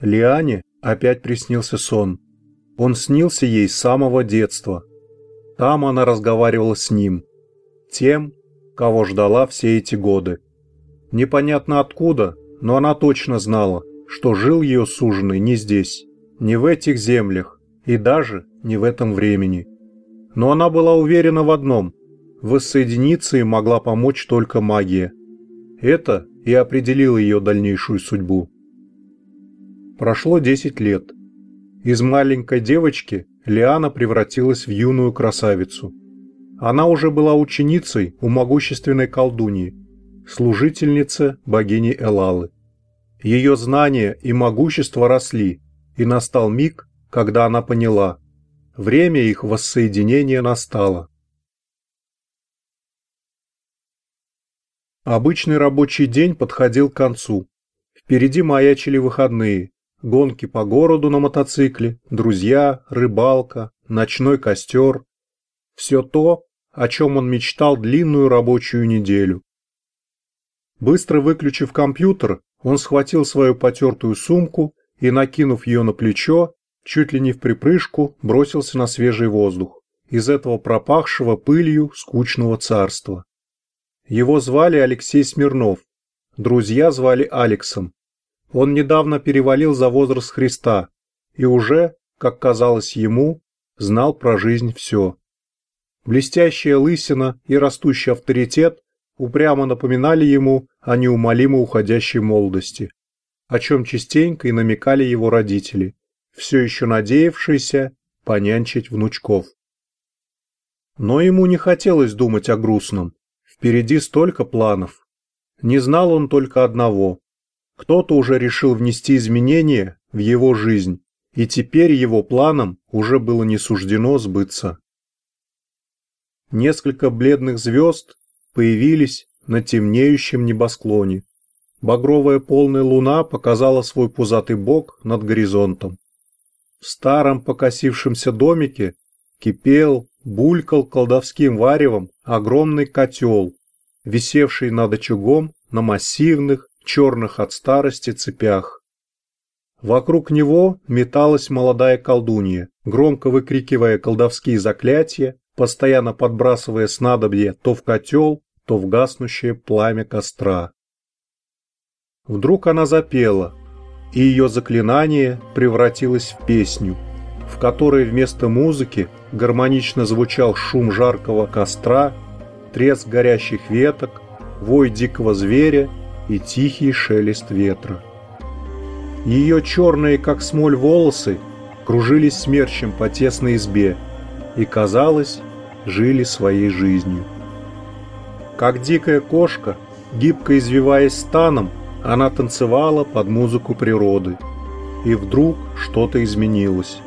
Лиане опять приснился сон. Он снился ей с самого детства. Там она разговаривала с ним. Тем, кого ждала все эти годы. Непонятно откуда, но она точно знала, что жил ее суженый не здесь, не в этих землях и даже не в этом времени. Но она была уверена в одном – воссоединиться им могла помочь только магия. Это и определило ее дальнейшую судьбу. Прошло 10 лет. Из маленькой девочки Лиана превратилась в юную красавицу. Она уже была ученицей у могущественной колдуньи, служительницы богини Элалы. Ее знания и могущество росли, и настал миг, когда она поняла – время их воссоединения настало. Обычный рабочий день подходил к концу. Впереди маячили выходные, гонки по городу на мотоцикле, друзья, рыбалка, ночной костер. Все то, о чем он мечтал длинную рабочую неделю. Быстро выключив компьютер, он схватил свою потертую сумку и, накинув ее на плечо, чуть ли не в припрыжку бросился на свежий воздух из этого пропахшего пылью скучного царства. Его звали Алексей Смирнов, друзья звали Алексом. Он недавно перевалил за возраст Христа и уже, как казалось ему, знал про жизнь все. Блестящая лысина и растущий авторитет упрямо напоминали ему о неумолимо уходящей молодости, о чем частенько и намекали его родители, все еще надеявшиеся понянчить внучков. Но ему не хотелось думать о грустном. Впереди столько планов. Не знал он только одного. Кто-то уже решил внести изменения в его жизнь, и теперь его планам уже было не суждено сбыться. Несколько бледных звезд появились на темнеющем небосклоне. Багровая полная луна показала свой пузатый бок над горизонтом. В старом покосившемся домике кипел, булькал колдовским варевом огромный котел, висевший над очагом на массивных, черных от старости цепях. Вокруг него металась молодая колдунья, громко выкрикивая колдовские заклятия постоянно подбрасывая снадобье то в котел, то в гаснущее пламя костра. Вдруг она запела, и ее заклинание превратилось в песню, в которой вместо музыки гармонично звучал шум жаркого костра, треск горящих веток, вой дикого зверя и тихий шелест ветра. Ее черные, как смоль, волосы кружились смерчем по тесной избе, и казалось, жили своей жизнью. Как дикая кошка, гибко извиваясь станом, она танцевала под музыку природы. И вдруг что-то изменилось.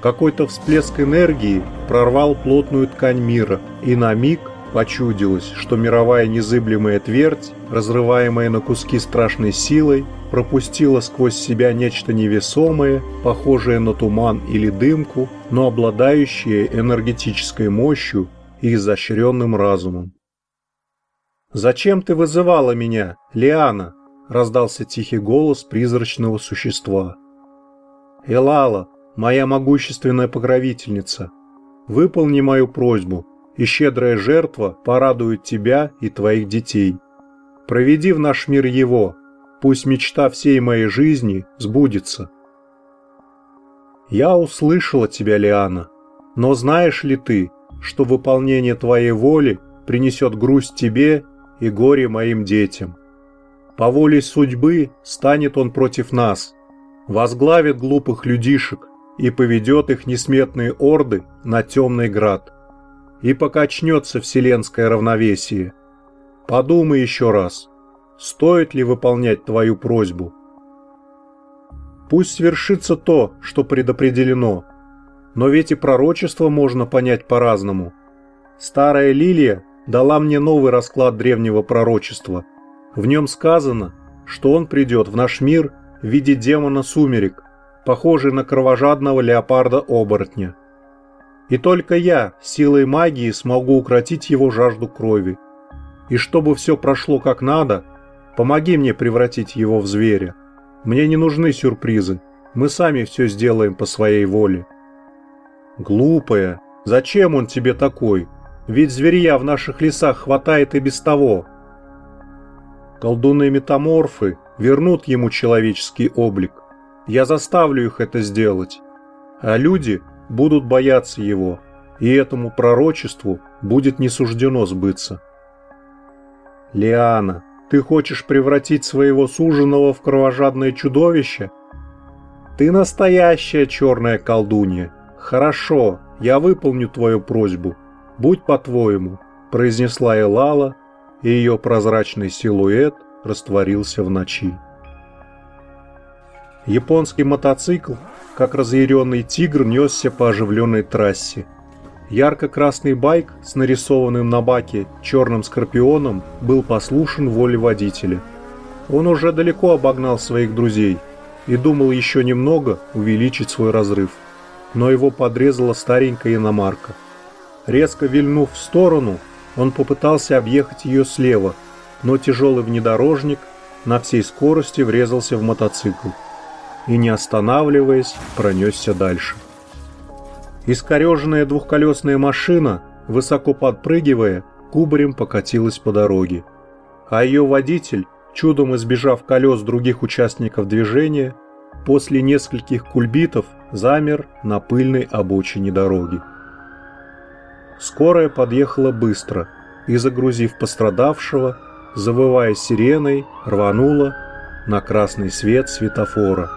Какой-то всплеск энергии прорвал плотную ткань мира, и на миг почудилось, что мировая незыблемая твердь, разрываемая на куски страшной силой, пропустила сквозь себя нечто невесомое, похожее на туман или дымку, но обладающее энергетической мощью и изощренным разумом. «Зачем ты вызывала меня, Лиана?» – раздался тихий голос призрачного существа. «Элала, моя могущественная покровительница, выполни мою просьбу, и щедрая жертва порадует тебя и твоих детей. Проведи в наш мир его, Пусть мечта всей моей жизни сбудется. Я услышала тебя, Лиана, но знаешь ли ты, что выполнение твоей воли принесет грусть тебе и горе моим детям? По воле судьбы станет он против нас, возглавит глупых людишек и поведет их несметные орды на темный град. И покачнется вселенское равновесие. Подумай еще раз – стоит ли выполнять твою просьбу. Пусть свершится то, что предопределено, но ведь и пророчество можно понять по-разному. Старая лилия дала мне новый расклад древнего пророчества. В нем сказано, что он придет в наш мир в виде демона сумерек, похожий на кровожадного леопарда-оборотня. И только я силой магии смогу укротить его жажду крови. И чтобы все прошло как надо – Помоги мне превратить его в зверя. Мне не нужны сюрпризы. Мы сами все сделаем по своей воле. Глупая. Зачем он тебе такой? Ведь зверья в наших лесах хватает и без того. Колдуны-метаморфы вернут ему человеческий облик. Я заставлю их это сделать. А люди будут бояться его, и этому пророчеству будет не суждено сбыться. Лиана, ты хочешь превратить своего суженого в кровожадное чудовище? Ты настоящая черная колдунья. Хорошо, я выполню твою просьбу. Будь по-твоему, произнесла Элала, и ее прозрачный силуэт растворился в ночи. Японский мотоцикл, как разъяренный тигр, несся по оживленной трассе. Ярко-красный байк с нарисованным на баке черным скорпионом был послушен воле водителя. Он уже далеко обогнал своих друзей и думал еще немного увеличить свой разрыв. Но его подрезала старенькая иномарка. Резко вильнув в сторону, он попытался объехать ее слева, но тяжелый внедорожник на всей скорости врезался в мотоцикл и, не останавливаясь, пронесся дальше. Искореженная двухколесная машина, высоко подпрыгивая, кубарем покатилась по дороге, а ее водитель, чудом избежав колес других участников движения, после нескольких кульбитов замер на пыльной обочине дороги. Скорая подъехала быстро и, загрузив пострадавшего, завывая сиреной, рванула на красный свет светофора.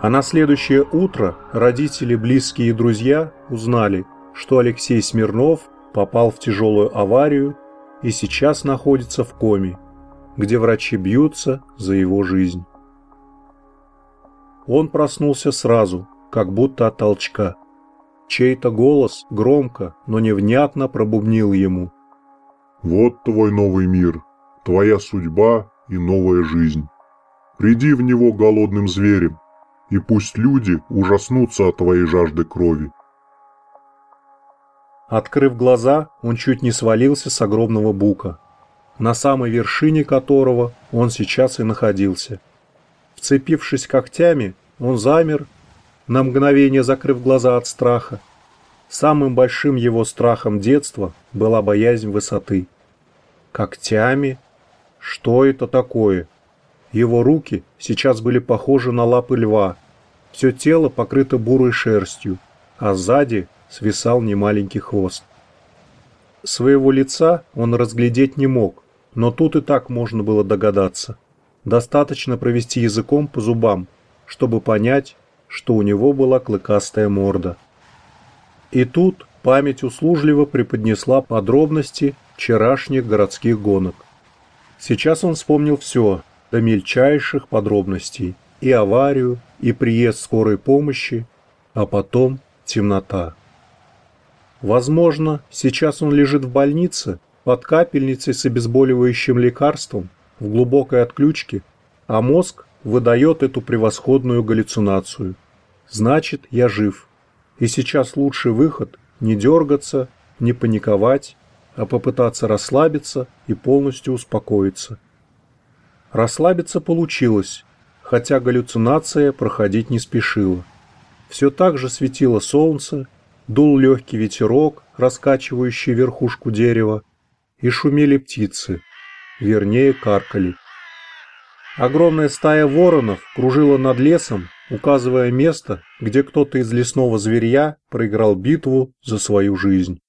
А на следующее утро родители, близкие и друзья узнали, что Алексей Смирнов попал в тяжелую аварию и сейчас находится в коме, где врачи бьются за его жизнь. Он проснулся сразу, как будто от толчка. Чей-то голос громко, но невнятно пробубнил ему. «Вот твой новый мир, твоя судьба и новая жизнь. Приди в него голодным зверем, и пусть люди ужаснутся от твоей жажды крови. Открыв глаза, он чуть не свалился с огромного бука, на самой вершине которого он сейчас и находился. Вцепившись когтями, он замер, на мгновение закрыв глаза от страха. Самым большим его страхом детства была боязнь высоты. Когтями? Что это такое? Его руки сейчас были похожи на лапы льва. Все тело покрыто бурой шерстью, а сзади свисал немаленький хвост. Своего лица он разглядеть не мог, но тут и так можно было догадаться. Достаточно провести языком по зубам, чтобы понять, что у него была клыкастая морда. И тут память услужливо преподнесла подробности вчерашних городских гонок. Сейчас он вспомнил все, до мельчайших подробностей. И аварию, и приезд скорой помощи, а потом темнота. Возможно, сейчас он лежит в больнице под капельницей с обезболивающим лекарством в глубокой отключке, а мозг выдает эту превосходную галлюцинацию. Значит, я жив. И сейчас лучший выход – не дергаться, не паниковать, а попытаться расслабиться и полностью успокоиться – Расслабиться получилось, хотя галлюцинация проходить не спешила. Все так же светило солнце, дул легкий ветерок, раскачивающий верхушку дерева, и шумели птицы, вернее каркали. Огромная стая воронов кружила над лесом, указывая место, где кто-то из лесного зверья проиграл битву за свою жизнь.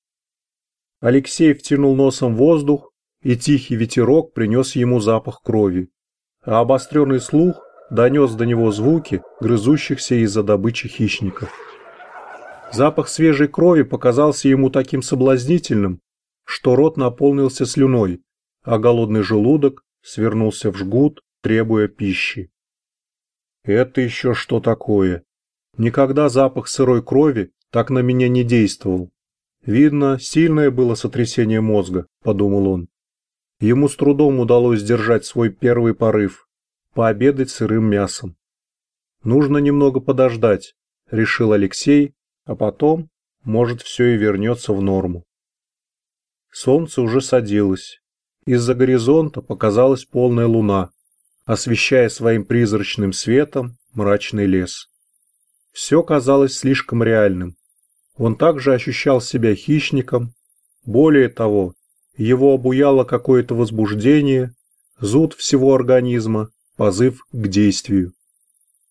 Алексей втянул носом воздух и тихий ветерок принес ему запах крови, а обостренный слух донес до него звуки грызущихся из-за добычи хищников. Запах свежей крови показался ему таким соблазнительным, что рот наполнился слюной, а голодный желудок свернулся в жгут, требуя пищи. Это еще что такое? Никогда запах сырой крови так на меня не действовал. Видно, сильное было сотрясение мозга, подумал он. Ему с трудом удалось сдержать свой первый порыв – пообедать сырым мясом. «Нужно немного подождать», – решил Алексей, а потом, может, все и вернется в норму. Солнце уже садилось. Из-за горизонта показалась полная луна, освещая своим призрачным светом мрачный лес. Все казалось слишком реальным. Он также ощущал себя хищником. Более того, его обуяло какое-то возбуждение, зуд всего организма, позыв к действию.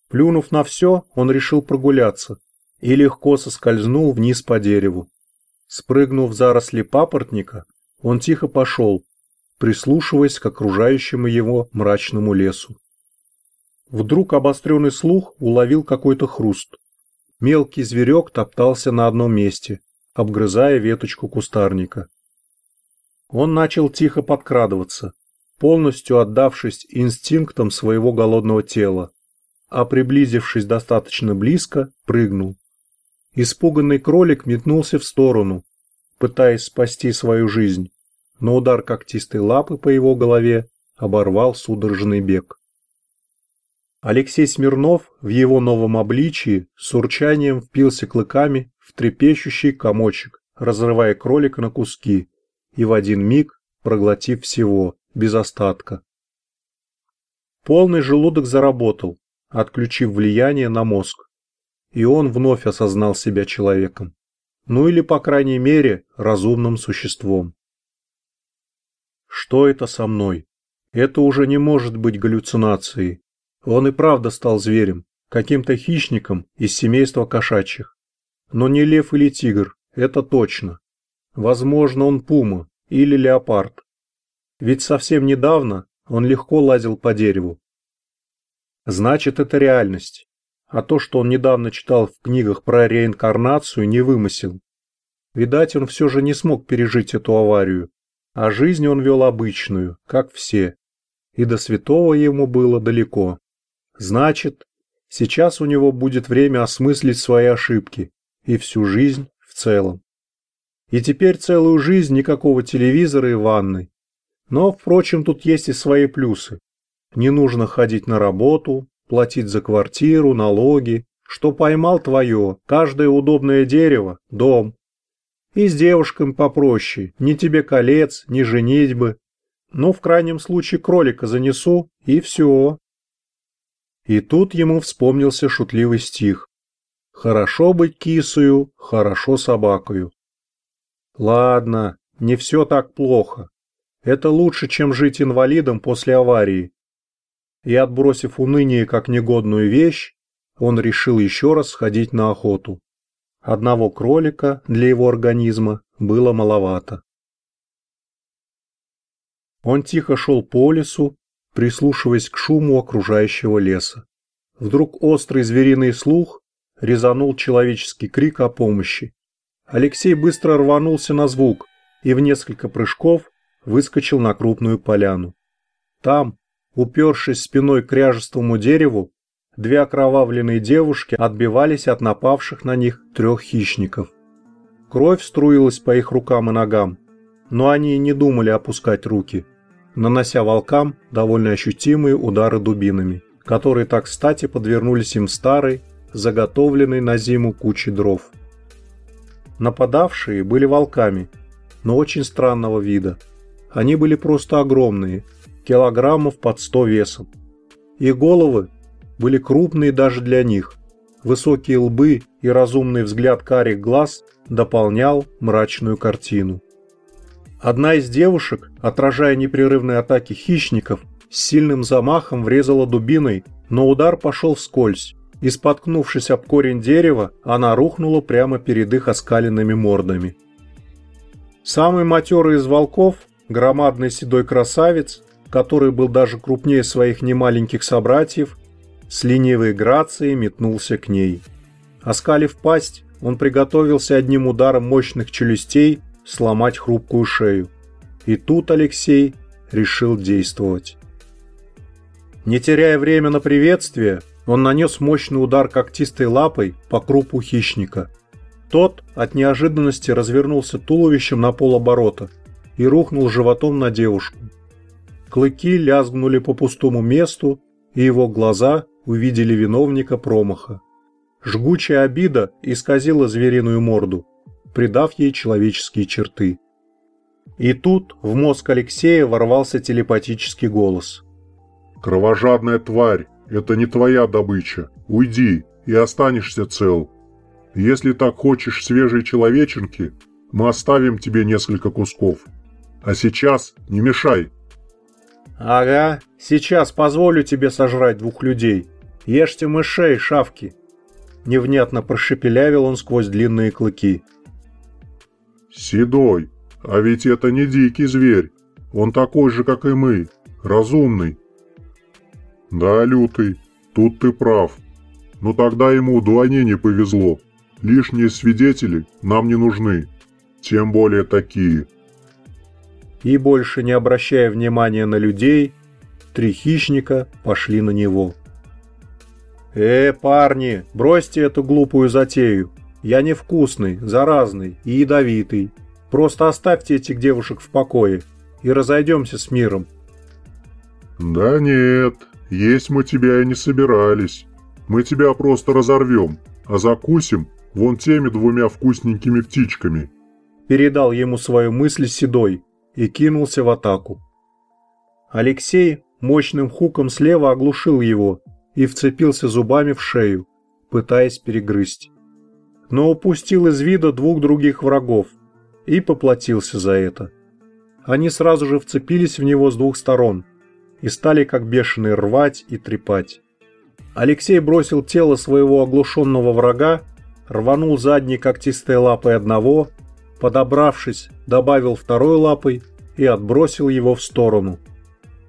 Плюнув на все, он решил прогуляться и легко соскользнул вниз по дереву. Спрыгнув в заросли папоротника, он тихо пошел, прислушиваясь к окружающему его мрачному лесу. Вдруг обостренный слух уловил какой-то хруст. Мелкий зверек топтался на одном месте, обгрызая веточку кустарника. Он начал тихо подкрадываться, полностью отдавшись инстинктам своего голодного тела, а приблизившись достаточно близко, прыгнул. Испуганный кролик метнулся в сторону, пытаясь спасти свою жизнь, но удар когтистой лапы по его голове оборвал судорожный бег. Алексей Смирнов в его новом обличии с урчанием впился клыками в трепещущий комочек, разрывая кролика на куски и в один миг проглотив всего, без остатка. Полный желудок заработал, отключив влияние на мозг, и он вновь осознал себя человеком, ну или, по крайней мере, разумным существом. Что это со мной? Это уже не может быть галлюцинацией. Он и правда стал зверем, каким-то хищником из семейства кошачьих. Но не лев или тигр, это точно. Возможно, он пума или леопард. Ведь совсем недавно он легко лазил по дереву. Значит, это реальность. А то, что он недавно читал в книгах про реинкарнацию, не вымысел. Видать, он все же не смог пережить эту аварию. А жизнь он вел обычную, как все. И до святого ему было далеко. Значит, сейчас у него будет время осмыслить свои ошибки и всю жизнь в целом. И теперь целую жизнь никакого телевизора и ванны. Но, впрочем, тут есть и свои плюсы. Не нужно ходить на работу, платить за квартиру, налоги. Что поймал твое, каждое удобное дерево – дом. И с девушками попроще, ни тебе колец, ни женитьбы. Ну, в крайнем случае, кролика занесу, и все. И тут ему вспомнился шутливый стих. «Хорошо быть кисою, хорошо собакою». Ладно, не все так плохо. Это лучше, чем жить инвалидом после аварии. И отбросив уныние как негодную вещь, он решил еще раз сходить на охоту. Одного кролика для его организма было маловато. Он тихо шел по лесу, прислушиваясь к шуму окружающего леса. Вдруг острый звериный слух резанул человеческий крик о помощи. Алексей быстро рванулся на звук и в несколько прыжков выскочил на крупную поляну. Там, упершись спиной к ряжестому дереву, две окровавленные девушки отбивались от напавших на них трех хищников. Кровь струилась по их рукам и ногам, но они и не думали опускать руки – нанося волкам довольно ощутимые удары дубинами, которые так кстати подвернулись им старой, заготовленной на зиму кучей дров. Нападавшие были волками, но очень странного вида. Они были просто огромные, килограммов под сто весом. Их головы были крупные даже для них. Высокие лбы и разумный взгляд карих глаз дополнял мрачную картину. Одна из девушек, отражая непрерывные атаки хищников, с сильным замахом врезала дубиной, но удар пошел вскользь, и, споткнувшись об корень дерева, она рухнула прямо перед их оскаленными мордами. Самый матерый из волков, громадный седой красавец, который был даже крупнее своих немаленьких собратьев, с ленивой грацией метнулся к ней. Оскалив пасть, он приготовился одним ударом мощных челюстей сломать хрупкую шею. И тут Алексей решил действовать. Не теряя время на приветствие, он нанес мощный удар когтистой лапой по крупу хищника. Тот от неожиданности развернулся туловищем на полоборота и рухнул животом на девушку. Клыки лязгнули по пустому месту, и его глаза увидели виновника промаха. Жгучая обида исказила звериную морду придав ей человеческие черты. И тут в мозг Алексея ворвался телепатический голос. Кровожадная тварь, это не твоя добыча. Уйди, и останешься цел. Если так хочешь свежей человеченки, мы оставим тебе несколько кусков. А сейчас не мешай. Ага, сейчас позволю тебе сожрать двух людей. Ешьте мышей, шавки. Невнятно прошепелявил он сквозь длинные клыки. Седой, а ведь это не дикий зверь. Он такой же, как и мы. Разумный. Да, Лютый, тут ты прав. Но тогда ему вдвойне не повезло. Лишние свидетели нам не нужны. Тем более такие. И больше не обращая внимания на людей, три хищника пошли на него. «Э, парни, бросьте эту глупую затею. Я невкусный, заразный и ядовитый. Просто оставьте этих девушек в покое и разойдемся с миром». «Да нет, есть мы тебя и не собирались. Мы тебя просто разорвем, а закусим вон теми двумя вкусненькими птичками». Передал ему свою мысль Седой и кинулся в атаку. Алексей мощным хуком слева оглушил его и вцепился зубами в шею, пытаясь перегрызть. Но упустил из вида двух других врагов и поплатился за это. Они сразу же вцепились в него с двух сторон и стали как бешеные рвать и трепать. Алексей бросил тело своего оглушенного врага, рванул задней когтистой лапой одного, подобравшись, добавил второй лапой и отбросил его в сторону.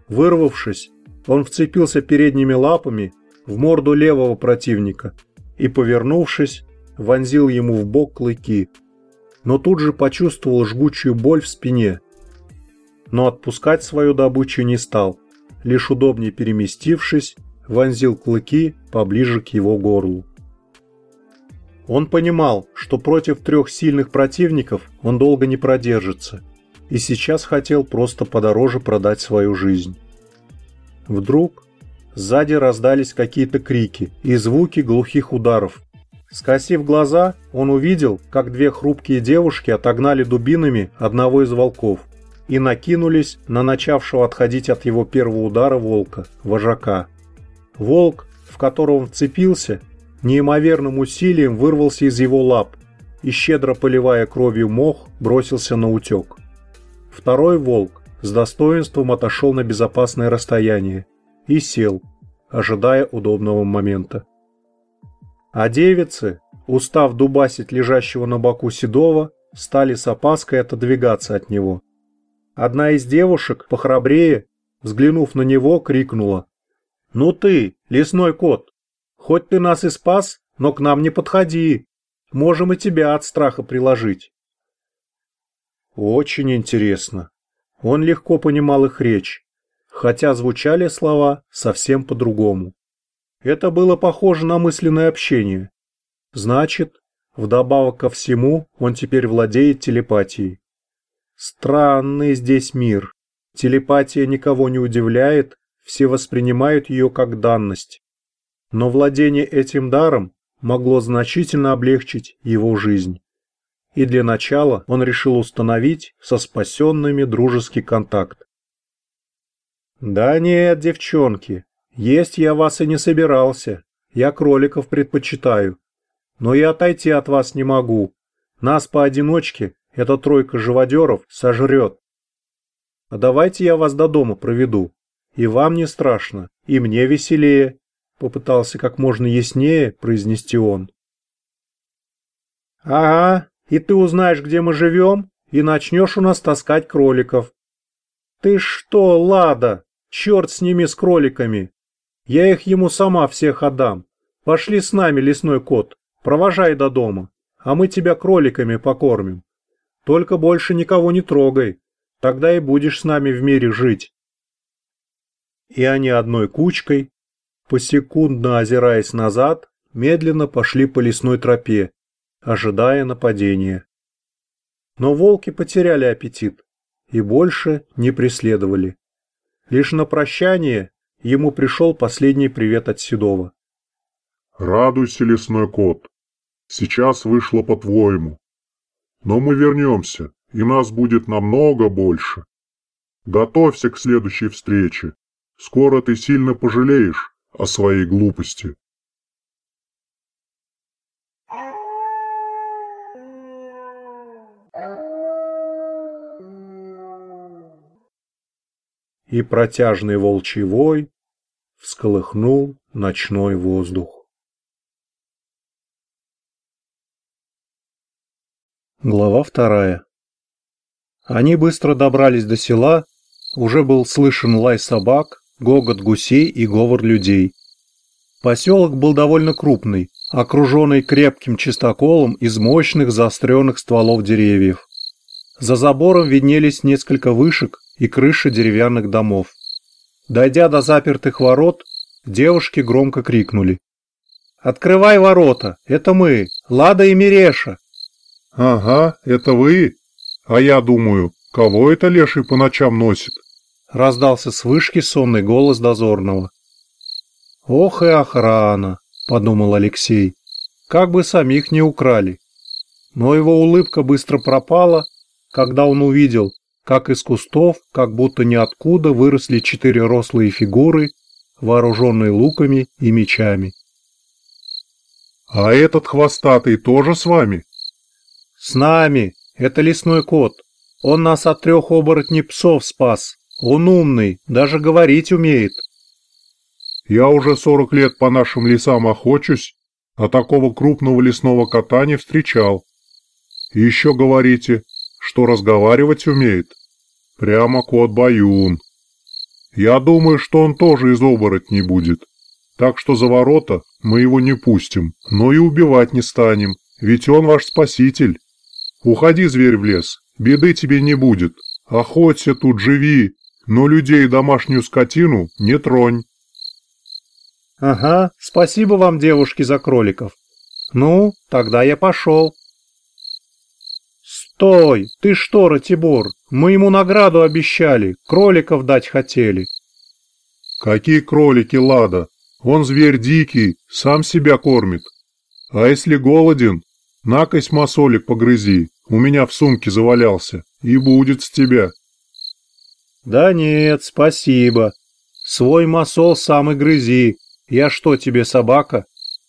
Вырвавшись, он вцепился передними лапами в морду левого противника и, повернувшись, вонзил ему в бок клыки, но тут же почувствовал жгучую боль в спине. Но отпускать свою добычу не стал, лишь удобнее переместившись, вонзил клыки поближе к его горлу. Он понимал, что против трех сильных противников он долго не продержится, и сейчас хотел просто подороже продать свою жизнь. Вдруг сзади раздались какие-то крики и звуки глухих ударов. Скосив глаза, он увидел, как две хрупкие девушки отогнали дубинами одного из волков и накинулись на начавшего отходить от его первого удара волка, вожака. Волк, в которого вцепился, неимоверным усилием вырвался из его лап и, щедро поливая кровью мох, бросился на утек. Второй волк с достоинством отошел на безопасное расстояние и сел, ожидая удобного момента. А девицы, устав дубасить лежащего на боку Седова, стали с опаской отодвигаться от него. Одна из девушек, похрабрее, взглянув на него, крикнула «Ну ты, лесной кот, хоть ты нас и спас, но к нам не подходи. Можем и тебя от страха приложить». Очень интересно. Он легко понимал их речь, хотя звучали слова совсем по-другому. Это было похоже на мысленное общение. Значит, вдобавок ко всему, он теперь владеет телепатией. Странный здесь мир. Телепатия никого не удивляет, все воспринимают ее как данность. Но владение этим даром могло значительно облегчить его жизнь. И для начала он решил установить со спасенными дружеский контакт. «Да нет, девчонки, есть я вас и не собирался. Я кроликов предпочитаю. Но и отойти от вас не могу. Нас поодиночке эта тройка живодеров сожрет. А давайте я вас до дома проведу. И вам не страшно, и мне веселее, попытался как можно яснее произнести он. Ага, и ты узнаешь, где мы живем, и начнешь у нас таскать кроликов. Ты что, Лада, черт с ними с кроликами. Я их ему сама всех отдам. Пошли с нами, лесной кот, провожай до дома, а мы тебя кроликами покормим. Только больше никого не трогай, тогда и будешь с нами в мире жить и они одной кучкой, посекундно озираясь назад, медленно пошли по лесной тропе, ожидая нападения. Но волки потеряли аппетит и больше не преследовали. Лишь на прощание ему пришел последний привет от Седова. «Радуйся, лесной кот. Сейчас вышло по-твоему. Но мы вернемся, и нас будет намного больше. Готовься к следующей встрече. Скоро ты сильно пожалеешь о своей глупости. И протяжный волчий вой всколыхнул ночной воздух. Глава вторая. Они быстро добрались до села, уже был слышен лай собак, гогот гусей и говор людей. Поселок был довольно крупный, окруженный крепким чистоколом из мощных заостренных стволов деревьев. За забором виднелись несколько вышек и крыши деревянных домов. Дойдя до запертых ворот, девушки громко крикнули. «Открывай ворота! Это мы! Лада и Миреша!» «Ага, это вы? А я думаю, кого это леший по ночам носит?» Раздался с вышки сонный голос дозорного. «Ох и охрана!» — подумал Алексей. «Как бы самих не украли!» Но его улыбка быстро пропала, когда он увидел, как из кустов, как будто ниоткуда выросли четыре рослые фигуры, вооруженные луками и мечами. «А этот хвостатый тоже с вами?» «С нами! Это лесной кот. Он нас от трех оборотней псов спас!» Он умный, даже говорить умеет. Я уже сорок лет по нашим лесам охочусь, а такого крупного лесного кота не встречал. И еще говорите, что разговаривать умеет. Прямо кот Баюн. Я думаю, что он тоже из оборотней будет. Так что за ворота мы его не пустим, но и убивать не станем, ведь он ваш спаситель. Уходи, зверь, в лес, беды тебе не будет. Охоться тут, живи, но людей и домашнюю скотину не тронь. Ага, спасибо вам, девушки, за кроликов. Ну, тогда я пошел. Стой, ты что, Ратибор, мы ему награду обещали, кроликов дать хотели. Какие кролики, Лада? Он зверь дикий, сам себя кормит. А если голоден, накось масолик погрызи, у меня в сумке завалялся, и будет с тебя. «Да нет, спасибо. Свой масол сам и грызи. Я что тебе, собака?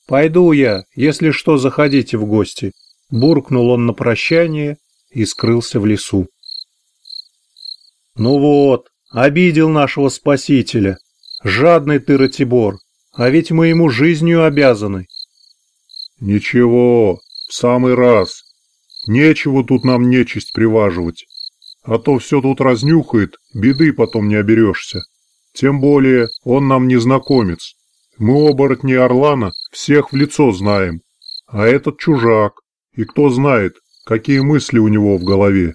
Пойду я, если что, заходите в гости». Буркнул он на прощание и скрылся в лесу. «Ну вот, обидел нашего спасителя. Жадный ты, Ратибор, а ведь мы ему жизнью обязаны». «Ничего, самый раз. Нечего тут нам нечисть приваживать. А то все тут разнюхает, беды потом не оберешься. Тем более он нам не знакомец. Мы оборотни Орлана всех в лицо знаем. А этот чужак. И кто знает, какие мысли у него в голове.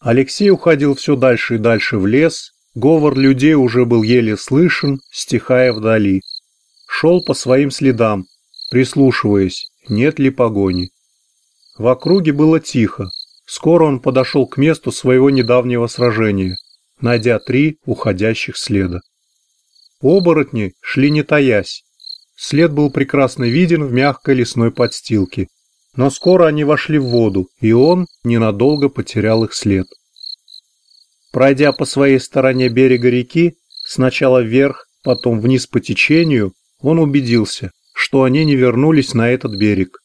Алексей уходил все дальше и дальше в лес. Говор людей уже был еле слышен, стихая вдали. Шел по своим следам, прислушиваясь, нет ли погони. В округе было тихо, Скоро он подошел к месту своего недавнего сражения, найдя три уходящих следа. Оборотни шли не таясь. След был прекрасно виден в мягкой лесной подстилке. Но скоро они вошли в воду, и он ненадолго потерял их след. Пройдя по своей стороне берега реки, сначала вверх, потом вниз по течению, он убедился, что они не вернулись на этот берег.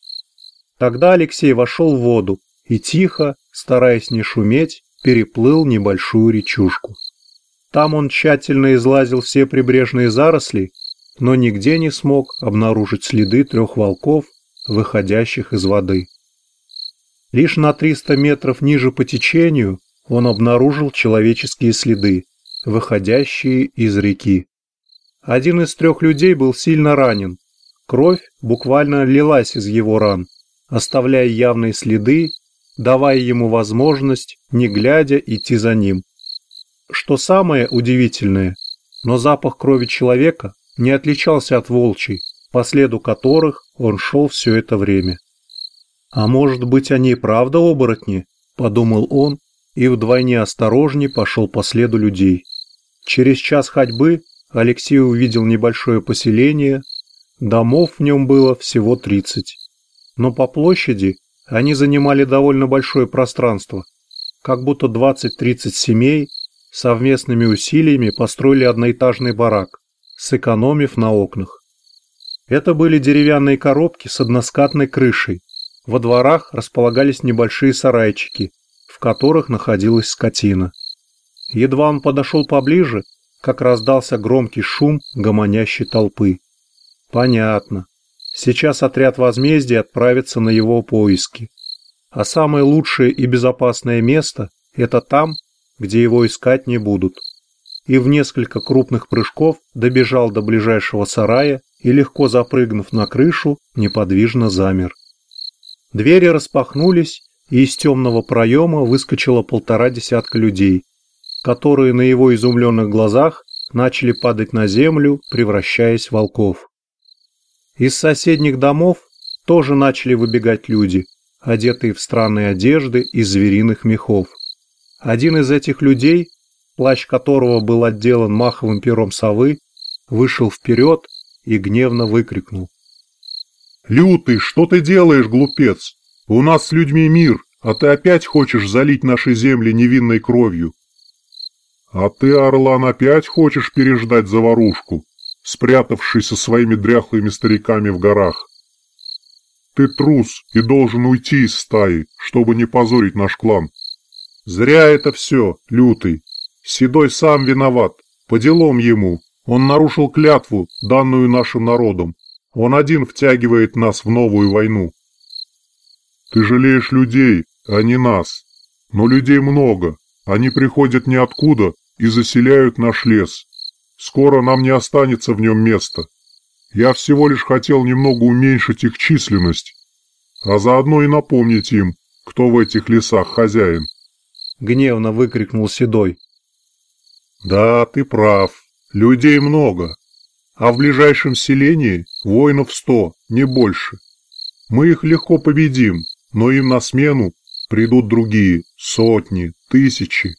Тогда Алексей вошел в воду и тихо, стараясь не шуметь, переплыл небольшую речушку. Там он тщательно излазил все прибрежные заросли, но нигде не смог обнаружить следы трех волков, выходящих из воды. Лишь на 300 метров ниже по течению он обнаружил человеческие следы, выходящие из реки. Один из трех людей был сильно ранен. Кровь буквально лилась из его ран, оставляя явные следы давая ему возможность, не глядя, идти за ним. Что самое удивительное, но запах крови человека не отличался от волчьей, по следу которых он шел все это время. «А может быть, они и правда оборотни?» – подумал он и вдвойне осторожнее пошел по следу людей. Через час ходьбы Алексей увидел небольшое поселение, домов в нем было всего тридцать. Но по площади они занимали довольно большое пространство, как будто 20-30 семей совместными усилиями построили одноэтажный барак, сэкономив на окнах. Это были деревянные коробки с односкатной крышей. Во дворах располагались небольшие сарайчики, в которых находилась скотина. Едва он подошел поближе, как раздался громкий шум гомонящей толпы. Понятно. Сейчас отряд возмездия отправится на его поиски. А самое лучшее и безопасное место – это там, где его искать не будут. И в несколько крупных прыжков добежал до ближайшего сарая и, легко запрыгнув на крышу, неподвижно замер. Двери распахнулись, и из темного проема выскочило полтора десятка людей, которые на его изумленных глазах начали падать на землю, превращаясь в волков. Из соседних домов тоже начали выбегать люди, одетые в странные одежды из звериных мехов. Один из этих людей, плащ которого был отделан маховым пером совы, вышел вперед и гневно выкрикнул. «Лютый, что ты делаешь, глупец? У нас с людьми мир, а ты опять хочешь залить наши земли невинной кровью. А ты, Орлан, опять хочешь переждать заварушку? Спрятавшись со своими дряхлыми стариками в горах. Ты трус и должен уйти из стаи, чтобы не позорить наш клан. Зря это все, лютый. Седой сам виноват, по делам ему. Он нарушил клятву, данную нашим народом. Он один втягивает нас в новую войну. Ты жалеешь людей, а не нас. Но людей много. Они приходят ниоткуда и заселяют наш лес. Скоро нам не останется в нем места. Я всего лишь хотел немного уменьшить их численность, а заодно и напомнить им, кто в этих лесах хозяин. Гневно выкрикнул Седой. Да, ты прав. Людей много. А в ближайшем селении воинов сто, не больше. Мы их легко победим, но им на смену придут другие, сотни, тысячи.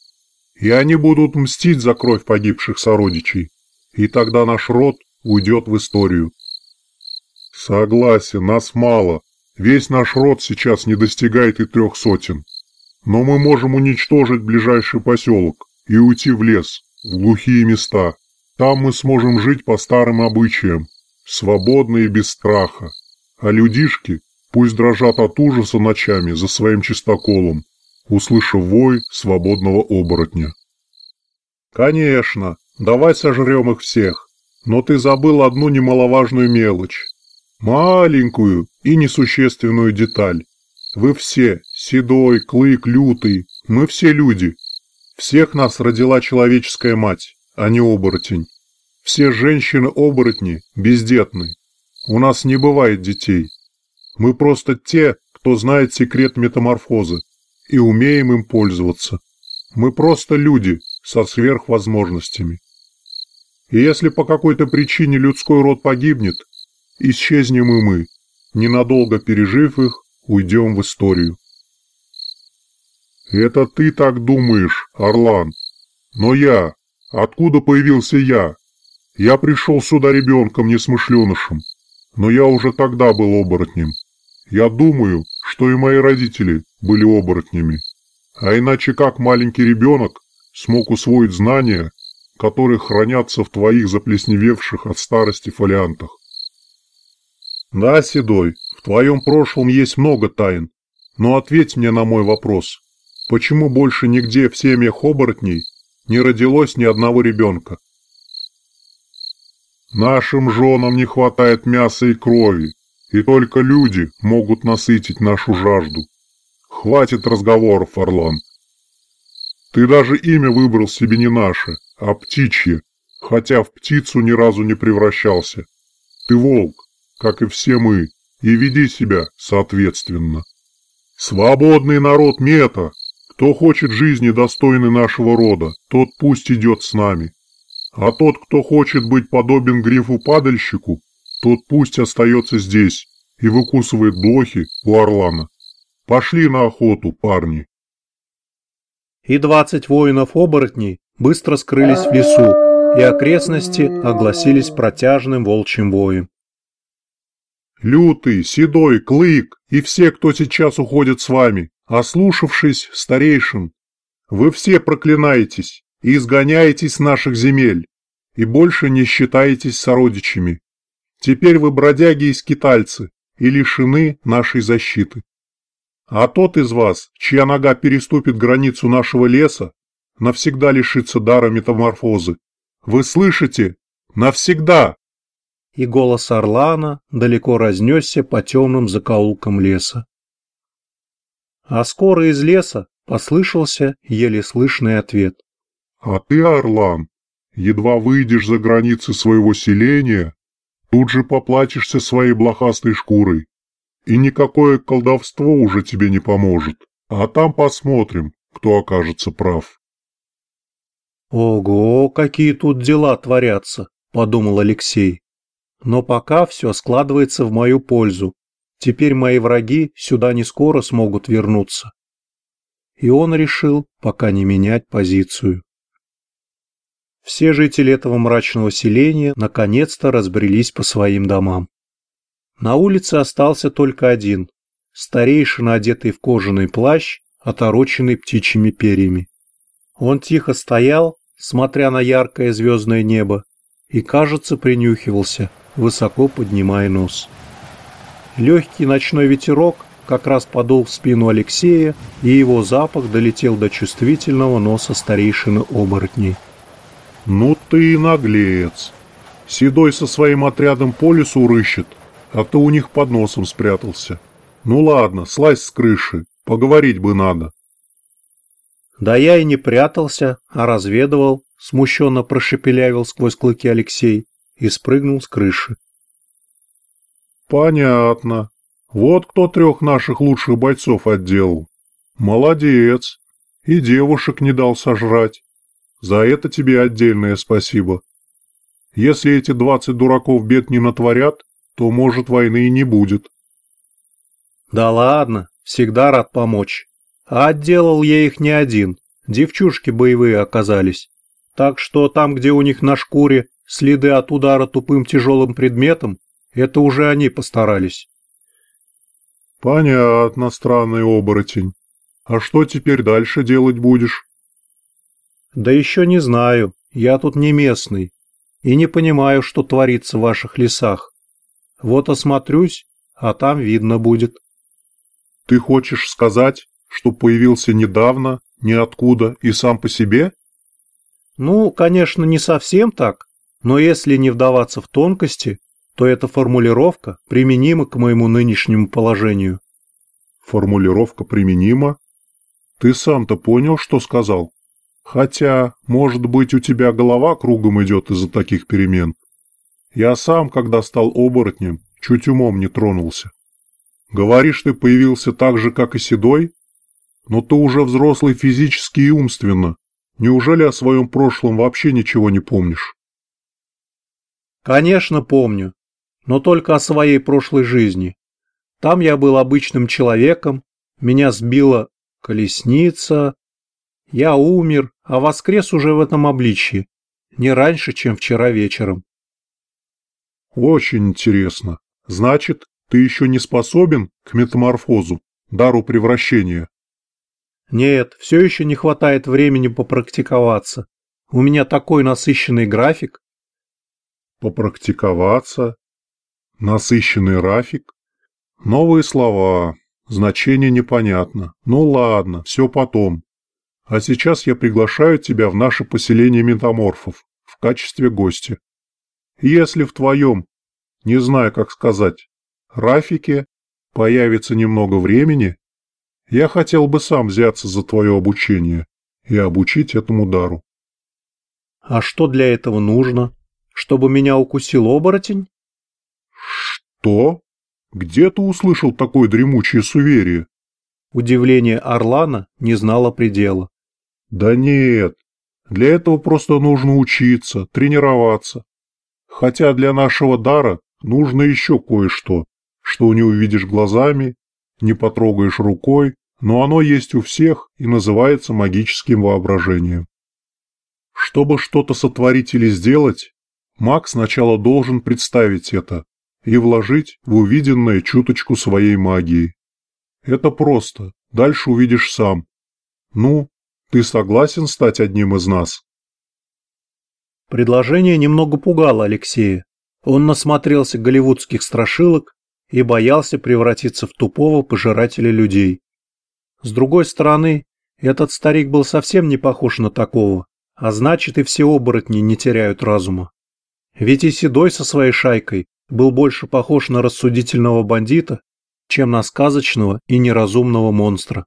И они будут мстить за кровь погибших сородичей и тогда наш род уйдет в историю. Согласен, нас мало. Весь наш род сейчас не достигает и трех сотен. Но мы можем уничтожить ближайший поселок и уйти в лес, в глухие места. Там мы сможем жить по старым обычаям, свободно и без страха. А людишки пусть дрожат от ужаса ночами за своим чистоколом, услышав вой свободного оборотня. Конечно, Давай сожрем их всех. Но ты забыл одну немаловажную мелочь. Маленькую и несущественную деталь. Вы все, Седой, Клык, Лютый, мы все люди. Всех нас родила человеческая мать, а не оборотень. Все женщины-оборотни бездетны. У нас не бывает детей. Мы просто те, кто знает секрет метаморфозы и умеем им пользоваться. Мы просто люди со сверхвозможностями. И если по какой-то причине людской род погибнет, исчезнем и мы, ненадолго пережив их, уйдем в историю. Это ты так думаешь, Орлан. Но я... Откуда появился я? Я пришел сюда ребенком, несмышленышем. Но я уже тогда был оборотнем. Я думаю, что и мои родители были оборотнями. А иначе как маленький ребенок смог усвоить знания, которые хранятся в твоих заплесневевших от старости фолиантах. Да, Седой, в твоем прошлом есть много тайн, но ответь мне на мой вопрос. Почему больше нигде в семьях оборотней не родилось ни одного ребенка? Нашим женам не хватает мяса и крови, и только люди могут насытить нашу жажду. Хватит разговоров, Орлан. Ты даже имя выбрал себе не наше, а птичье, хотя в птицу ни разу не превращался. Ты волк, как и все мы, и веди себя соответственно. Свободный народ Мета! Кто хочет жизни достойной нашего рода, тот пусть идет с нами. А тот, кто хочет быть подобен грифу-падальщику, тот пусть остается здесь и выкусывает блохи у Орлана. Пошли на охоту, парни. И двадцать воинов-оборотней быстро скрылись в лесу, и окрестности огласились протяжным волчьим воем. «Лютый, Седой, Клык и все, кто сейчас уходит с вами, ослушавшись старейшин, вы все проклинаетесь и изгоняетесь с наших земель, и больше не считаетесь сородичами. Теперь вы бродяги и скитальцы, и лишены нашей защиты. А тот из вас, чья нога переступит границу нашего леса, навсегда лишится дара метаморфозы. Вы слышите? Навсегда!» И голос Орлана далеко разнесся по темным закоулкам леса. А скоро из леса послышался еле слышный ответ. «А ты, Орлан, едва выйдешь за границы своего селения, тут же поплатишься своей блохастой шкурой. И никакое колдовство уже тебе не поможет. А там посмотрим, кто окажется прав. «Ого, какие тут дела творятся!» – подумал Алексей. «Но пока все складывается в мою пользу. Теперь мои враги сюда не скоро смогут вернуться». И он решил пока не менять позицию. Все жители этого мрачного селения наконец-то разбрелись по своим домам. На улице остался только один, старейшина, одетый в кожаный плащ, отороченный птичьими перьями. Он тихо стоял, смотря на яркое звездное небо, и, кажется, принюхивался, высоко поднимая нос. Легкий ночной ветерок как раз подул в спину Алексея, и его запах долетел до чувствительного носа старейшины оборотней. «Ну ты и наглец! Седой со своим отрядом по лесу рыщет, а ты у них под носом спрятался. Ну ладно, слазь с крыши, поговорить бы надо. Да я и не прятался, а разведывал, смущенно прошепелявил сквозь клыки Алексей и спрыгнул с крыши. Понятно. Вот кто трех наших лучших бойцов отделал. Молодец. И девушек не дал сожрать. За это тебе отдельное спасибо. Если эти двадцать дураков бед не натворят, то, может, войны и не будет. Да ладно, всегда рад помочь. А отделал я их не один, девчушки боевые оказались. Так что там, где у них на шкуре следы от удара тупым тяжелым предметом, это уже они постарались. Понятно, странный оборотень. А что теперь дальше делать будешь? Да еще не знаю, я тут не местный и не понимаю, что творится в ваших лесах. Вот осмотрюсь, а там видно будет. Ты хочешь сказать, что появился недавно, ниоткуда и сам по себе? Ну, конечно, не совсем так, но если не вдаваться в тонкости, то эта формулировка применима к моему нынешнему положению. Формулировка применима? Ты сам-то понял, что сказал? Хотя, может быть, у тебя голова кругом идет из-за таких перемен. Я сам, когда стал оборотнем, чуть умом не тронулся. Говоришь, ты появился так же, как и Седой? Но ты уже взрослый физически и умственно. Неужели о своем прошлом вообще ничего не помнишь? Конечно, помню. Но только о своей прошлой жизни. Там я был обычным человеком, меня сбила колесница, я умер, а воскрес уже в этом обличье, не раньше, чем вчера вечером. Очень интересно. Значит, ты еще не способен к метаморфозу, дару превращения? Нет, все еще не хватает времени попрактиковаться. У меня такой насыщенный график. Попрактиковаться? Насыщенный график? Новые слова. Значение непонятно. Ну ладно, все потом. А сейчас я приглашаю тебя в наше поселение метаморфов в качестве гостя. Если в твоем, не знаю как сказать, Рафике появится немного времени, я хотел бы сам взяться за твое обучение и обучить этому дару. А что для этого нужно? Чтобы меня укусил оборотень? Что? Где ты услышал такое дремучее суверие? Удивление Орлана не знало предела. Да нет, для этого просто нужно учиться, тренироваться. Хотя для нашего дара нужно еще кое-что, что не увидишь глазами, не потрогаешь рукой, но оно есть у всех и называется магическим воображением. Чтобы что-то сотворить или сделать, маг сначала должен представить это и вложить в увиденное чуточку своей магии. Это просто, дальше увидишь сам. Ну, ты согласен стать одним из нас? Предложение немного пугало Алексея. Он насмотрелся голливудских страшилок и боялся превратиться в тупого пожирателя людей. С другой стороны, этот старик был совсем не похож на такого, а значит и все оборотни не теряют разума. Ведь и Седой со своей шайкой был больше похож на рассудительного бандита, чем на сказочного и неразумного монстра.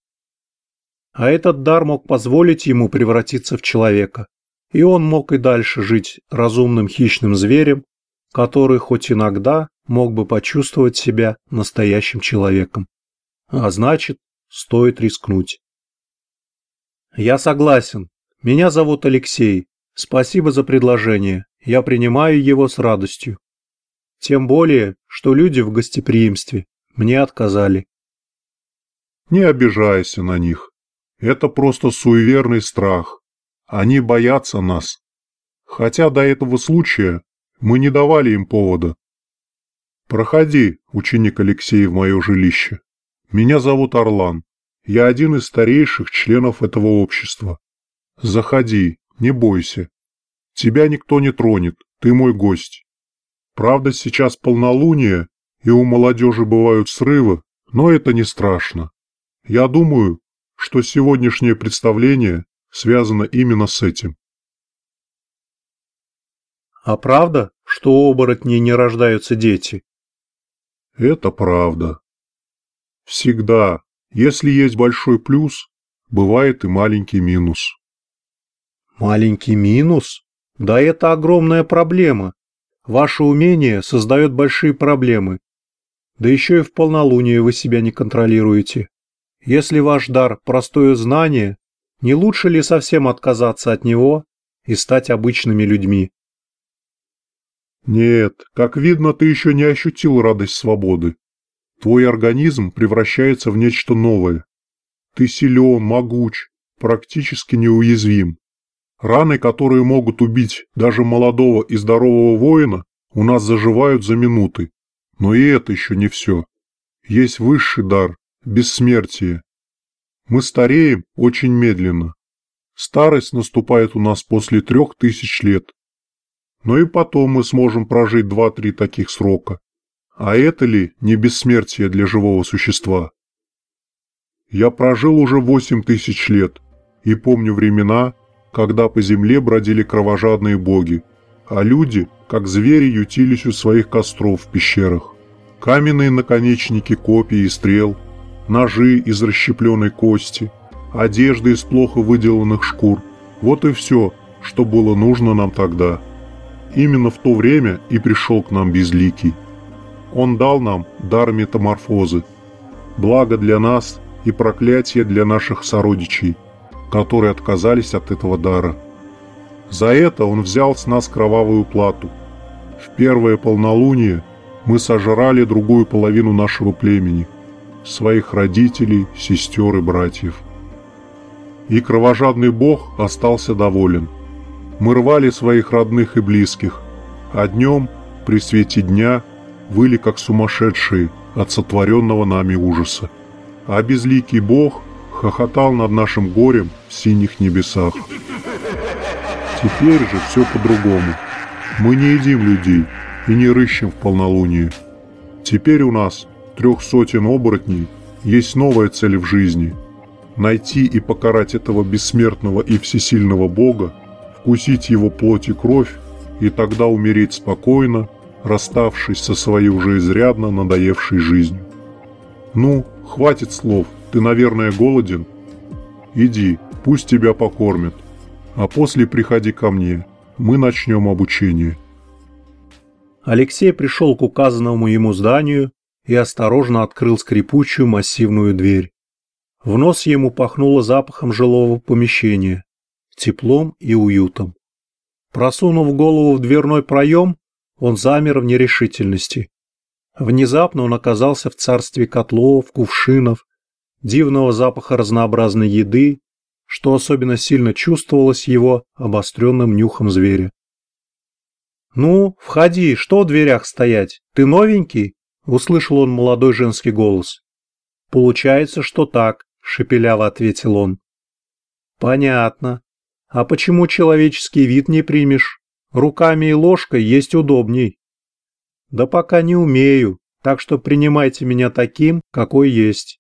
А этот дар мог позволить ему превратиться в человека, и он мог и дальше жить разумным хищным зверем, который хоть иногда мог бы почувствовать себя настоящим человеком. А значит, стоит рискнуть. Я согласен. Меня зовут Алексей. Спасибо за предложение. Я принимаю его с радостью. Тем более, что люди в гостеприимстве мне отказали. Не обижайся на них. Это просто суеверный страх. Они боятся нас. Хотя до этого случая мы не давали им повода. Проходи, ученик Алексей, в мое жилище. Меня зовут Орлан. Я один из старейших членов этого общества. Заходи, не бойся. Тебя никто не тронет, ты мой гость. Правда, сейчас полнолуние, и у молодежи бывают срывы, но это не страшно. Я думаю, что сегодняшнее представление связано именно с этим. А правда, что у оборотней не рождаются дети? Это правда. Всегда, если есть большой плюс, бывает и маленький минус. Маленький минус? Да это огромная проблема. Ваше умение создает большие проблемы. Да еще и в полнолуние вы себя не контролируете. Если ваш дар – простое знание, не лучше ли совсем отказаться от него и стать обычными людьми? Нет, как видно, ты еще не ощутил радость свободы. Твой организм превращается в нечто новое. Ты силен, могуч, практически неуязвим. Раны, которые могут убить даже молодого и здорового воина, у нас заживают за минуты. Но и это еще не все. Есть высший дар – бессмертие. Мы стареем очень медленно. Старость наступает у нас после трех тысяч лет. Но и потом мы сможем прожить два-три таких срока. А это ли не бессмертие для живого существа? Я прожил уже восемь тысяч лет и помню времена, когда по земле бродили кровожадные боги, а люди, как звери, ютились у своих костров в пещерах. Каменные наконечники копий и стрел, ножи из расщепленной кости, одежды из плохо выделанных шкур – вот и все, что было нужно нам тогда. Именно в то время и пришел к нам Безликий. Он дал нам дар метаморфозы, благо для нас и проклятие для наших сородичей, которые отказались от этого дара. За это он взял с нас кровавую плату. В первое полнолуние мы сожрали другую половину нашего племени, своих родителей, сестер и братьев. И кровожадный бог остался доволен. Мы рвали своих родных и близких, а днем, при свете дня, выли как сумасшедшие от сотворенного нами ужаса. А безликий Бог хохотал над нашим горем в синих небесах. Теперь же все по-другому. Мы не едим людей и не рыщем в полнолуние. Теперь у нас, трех сотен оборотней, есть новая цель в жизни – найти и покарать этого бессмертного и всесильного Бога, вкусить его плоть и кровь и тогда умереть спокойно, расставшись со своей уже изрядно надоевшей жизнью. «Ну, хватит слов, ты, наверное, голоден? Иди, пусть тебя покормят, а после приходи ко мне, мы начнем обучение». Алексей пришел к указанному ему зданию и осторожно открыл скрипучую массивную дверь. В нос ему пахнуло запахом жилого помещения, теплом и уютом. Просунув голову в дверной проем, он замер в нерешительности. Внезапно он оказался в царстве котлов, кувшинов, дивного запаха разнообразной еды, что особенно сильно чувствовалось его обостренным нюхом зверя. «Ну, входи, что в дверях стоять? Ты новенький?» — услышал он молодой женский голос. «Получается, что так», — шепеляво ответил он. «Понятно. А почему человеческий вид не примешь? Руками и ложкой есть удобней. Да пока не умею, так что принимайте меня таким, какой есть.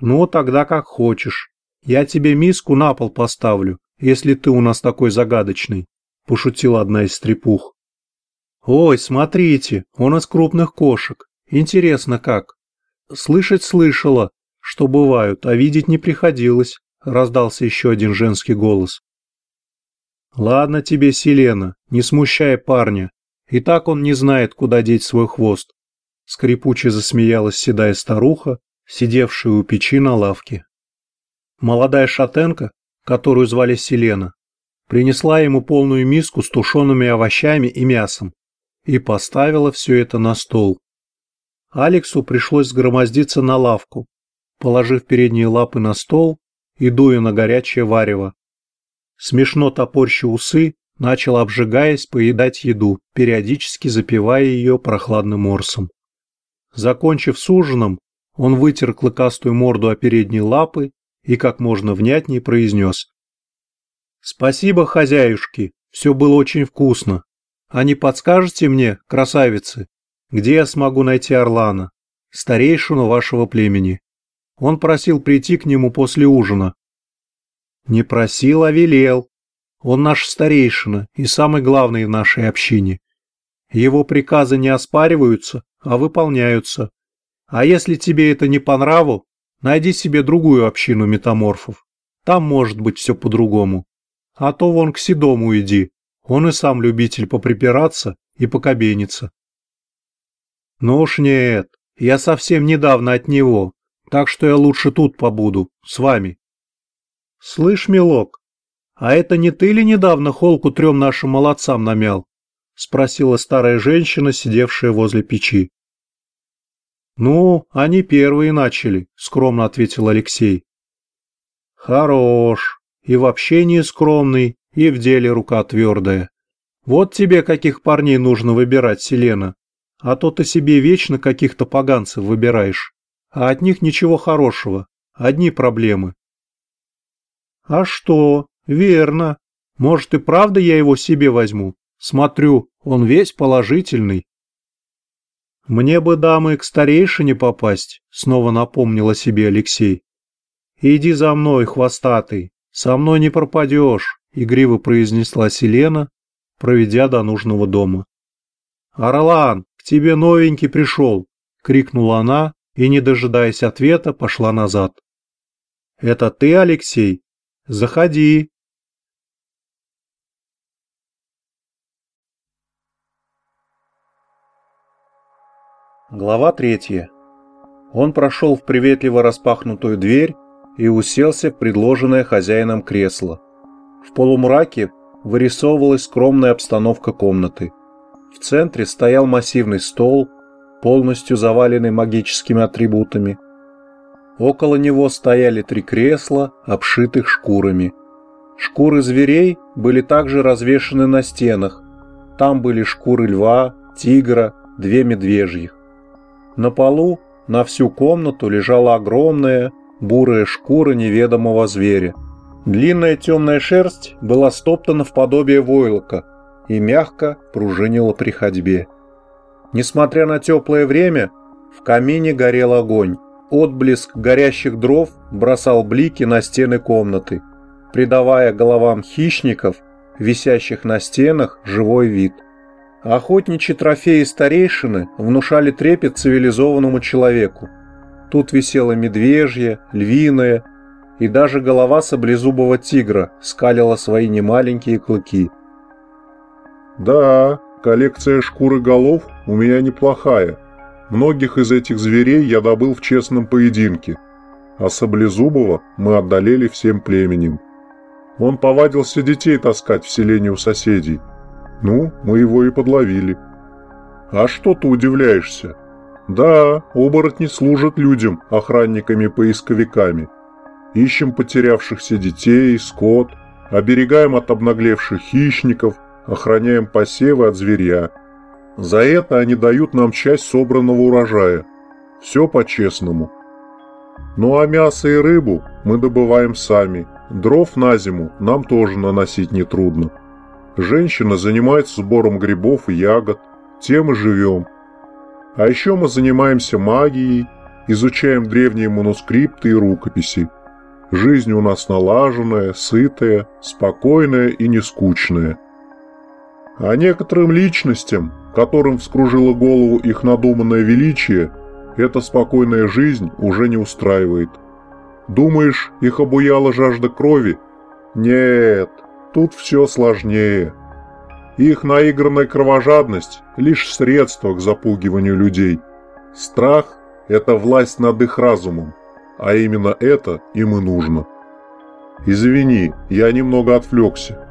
Ну, тогда как хочешь. Я тебе миску на пол поставлю, если ты у нас такой загадочный, пошутила одна из стрепух. Ой, смотрите, он из крупных кошек. Интересно как. Слышать слышала, что бывают, а видеть не приходилось, раздался еще один женский голос. Ладно тебе, Селена, не смущай парня. И так он не знает, куда деть свой хвост. Скрипуче засмеялась седая старуха, сидевшая у печи на лавке. Молодая шатенка, которую звали Селена, принесла ему полную миску с тушеными овощами и мясом и поставила все это на стол. Алексу пришлось сгромоздиться на лавку, положив передние лапы на стол и дуя на горячее варево. Смешно топорща усы, начал, обжигаясь, поедать еду, периодически запивая ее прохладным морсом. Закончив с ужином, он вытер клыкастую морду о передние лапы и как можно внятнее произнес. «Спасибо, хозяюшки, все было очень вкусно. А не подскажете мне, красавицы, где я смогу найти Орлана, старейшину вашего племени? Он просил прийти к нему после ужина. Не просил, а велел. Он наш старейшина и самый главный в нашей общине. Его приказы не оспариваются, а выполняются. А если тебе это не по нраву, найди себе другую общину метаморфов. Там может быть все по-другому. А то вон к Седому иди. Он и сам любитель поприпираться и покобениться. Ну уж нет, я совсем недавно от него, так что я лучше тут побуду, с вами. Слышь, милок, а это не ты ли недавно холку трем нашим молодцам намял? Спросила старая женщина, сидевшая возле печи. Ну, они первые начали, скромно ответил Алексей. Хорош, и в общении скромный, и в деле рука твердая. Вот тебе каких парней нужно выбирать, Селена. А то ты себе вечно каких-то поганцев выбираешь. А от них ничего хорошего. Одни проблемы. А что? Верно. Может и правда я его себе возьму. Смотрю, он весь положительный. Мне бы, дамы, к старейшине попасть, снова напомнила себе Алексей. Иди за мной, хвостатый, со мной не пропадешь, игриво произнесла Селена, проведя до нужного дома. «Орлан, тебе новенький пришел!» — крикнула она и, не дожидаясь ответа, пошла назад. «Это ты, Алексей? Заходи!» Глава третья. Он прошел в приветливо распахнутую дверь и уселся в предложенное хозяином кресло. В полумраке вырисовывалась скромная обстановка комнаты. В центре стоял массивный стол, полностью заваленный магическими атрибутами. Около него стояли три кресла, обшитых шкурами. Шкуры зверей были также развешаны на стенах. Там были шкуры льва, тигра, две медвежьих. На полу на всю комнату лежала огромная бурая шкура неведомого зверя. Длинная темная шерсть была стоптана в подобие войлока и мягко пружинила при ходьбе. Несмотря на теплое время, в камине горел огонь. Отблеск горящих дров бросал блики на стены комнаты, придавая головам хищников, висящих на стенах, живой вид. Охотничьи трофеи старейшины внушали трепет цивилизованному человеку. Тут висела медвежья, львиная и даже голова саблезубого тигра скалила свои немаленькие клыки. Да, коллекция шкуры голов у меня неплохая. Многих из этих зверей я добыл в честном поединке, а Саблезубова мы одолели всем племенем. Он повадился детей таскать в селение у соседей. Ну, мы его и подловили. А что ты удивляешься? Да, оборотни служат людям, охранниками-поисковиками. Ищем потерявшихся детей, скот, оберегаем от обнаглевших хищников, охраняем посевы от зверя. За это они дают нам часть собранного урожая. Все по-честному. Ну а мясо и рыбу мы добываем сами. Дров на зиму нам тоже наносить нетрудно. Женщина занимается сбором грибов и ягод, тем и живем. А еще мы занимаемся магией, изучаем древние манускрипты и рукописи. Жизнь у нас налаженная, сытая, спокойная и нескучная. А некоторым личностям, которым вскружило голову их надуманное величие, эта спокойная жизнь уже не устраивает. Думаешь, их обуяла жажда крови? Нет, тут все сложнее. Их наигранная кровожадность – лишь средство к запугиванию людей. Страх – это власть над их разумом, а именно это им и нужно. Извини, я немного отвлекся.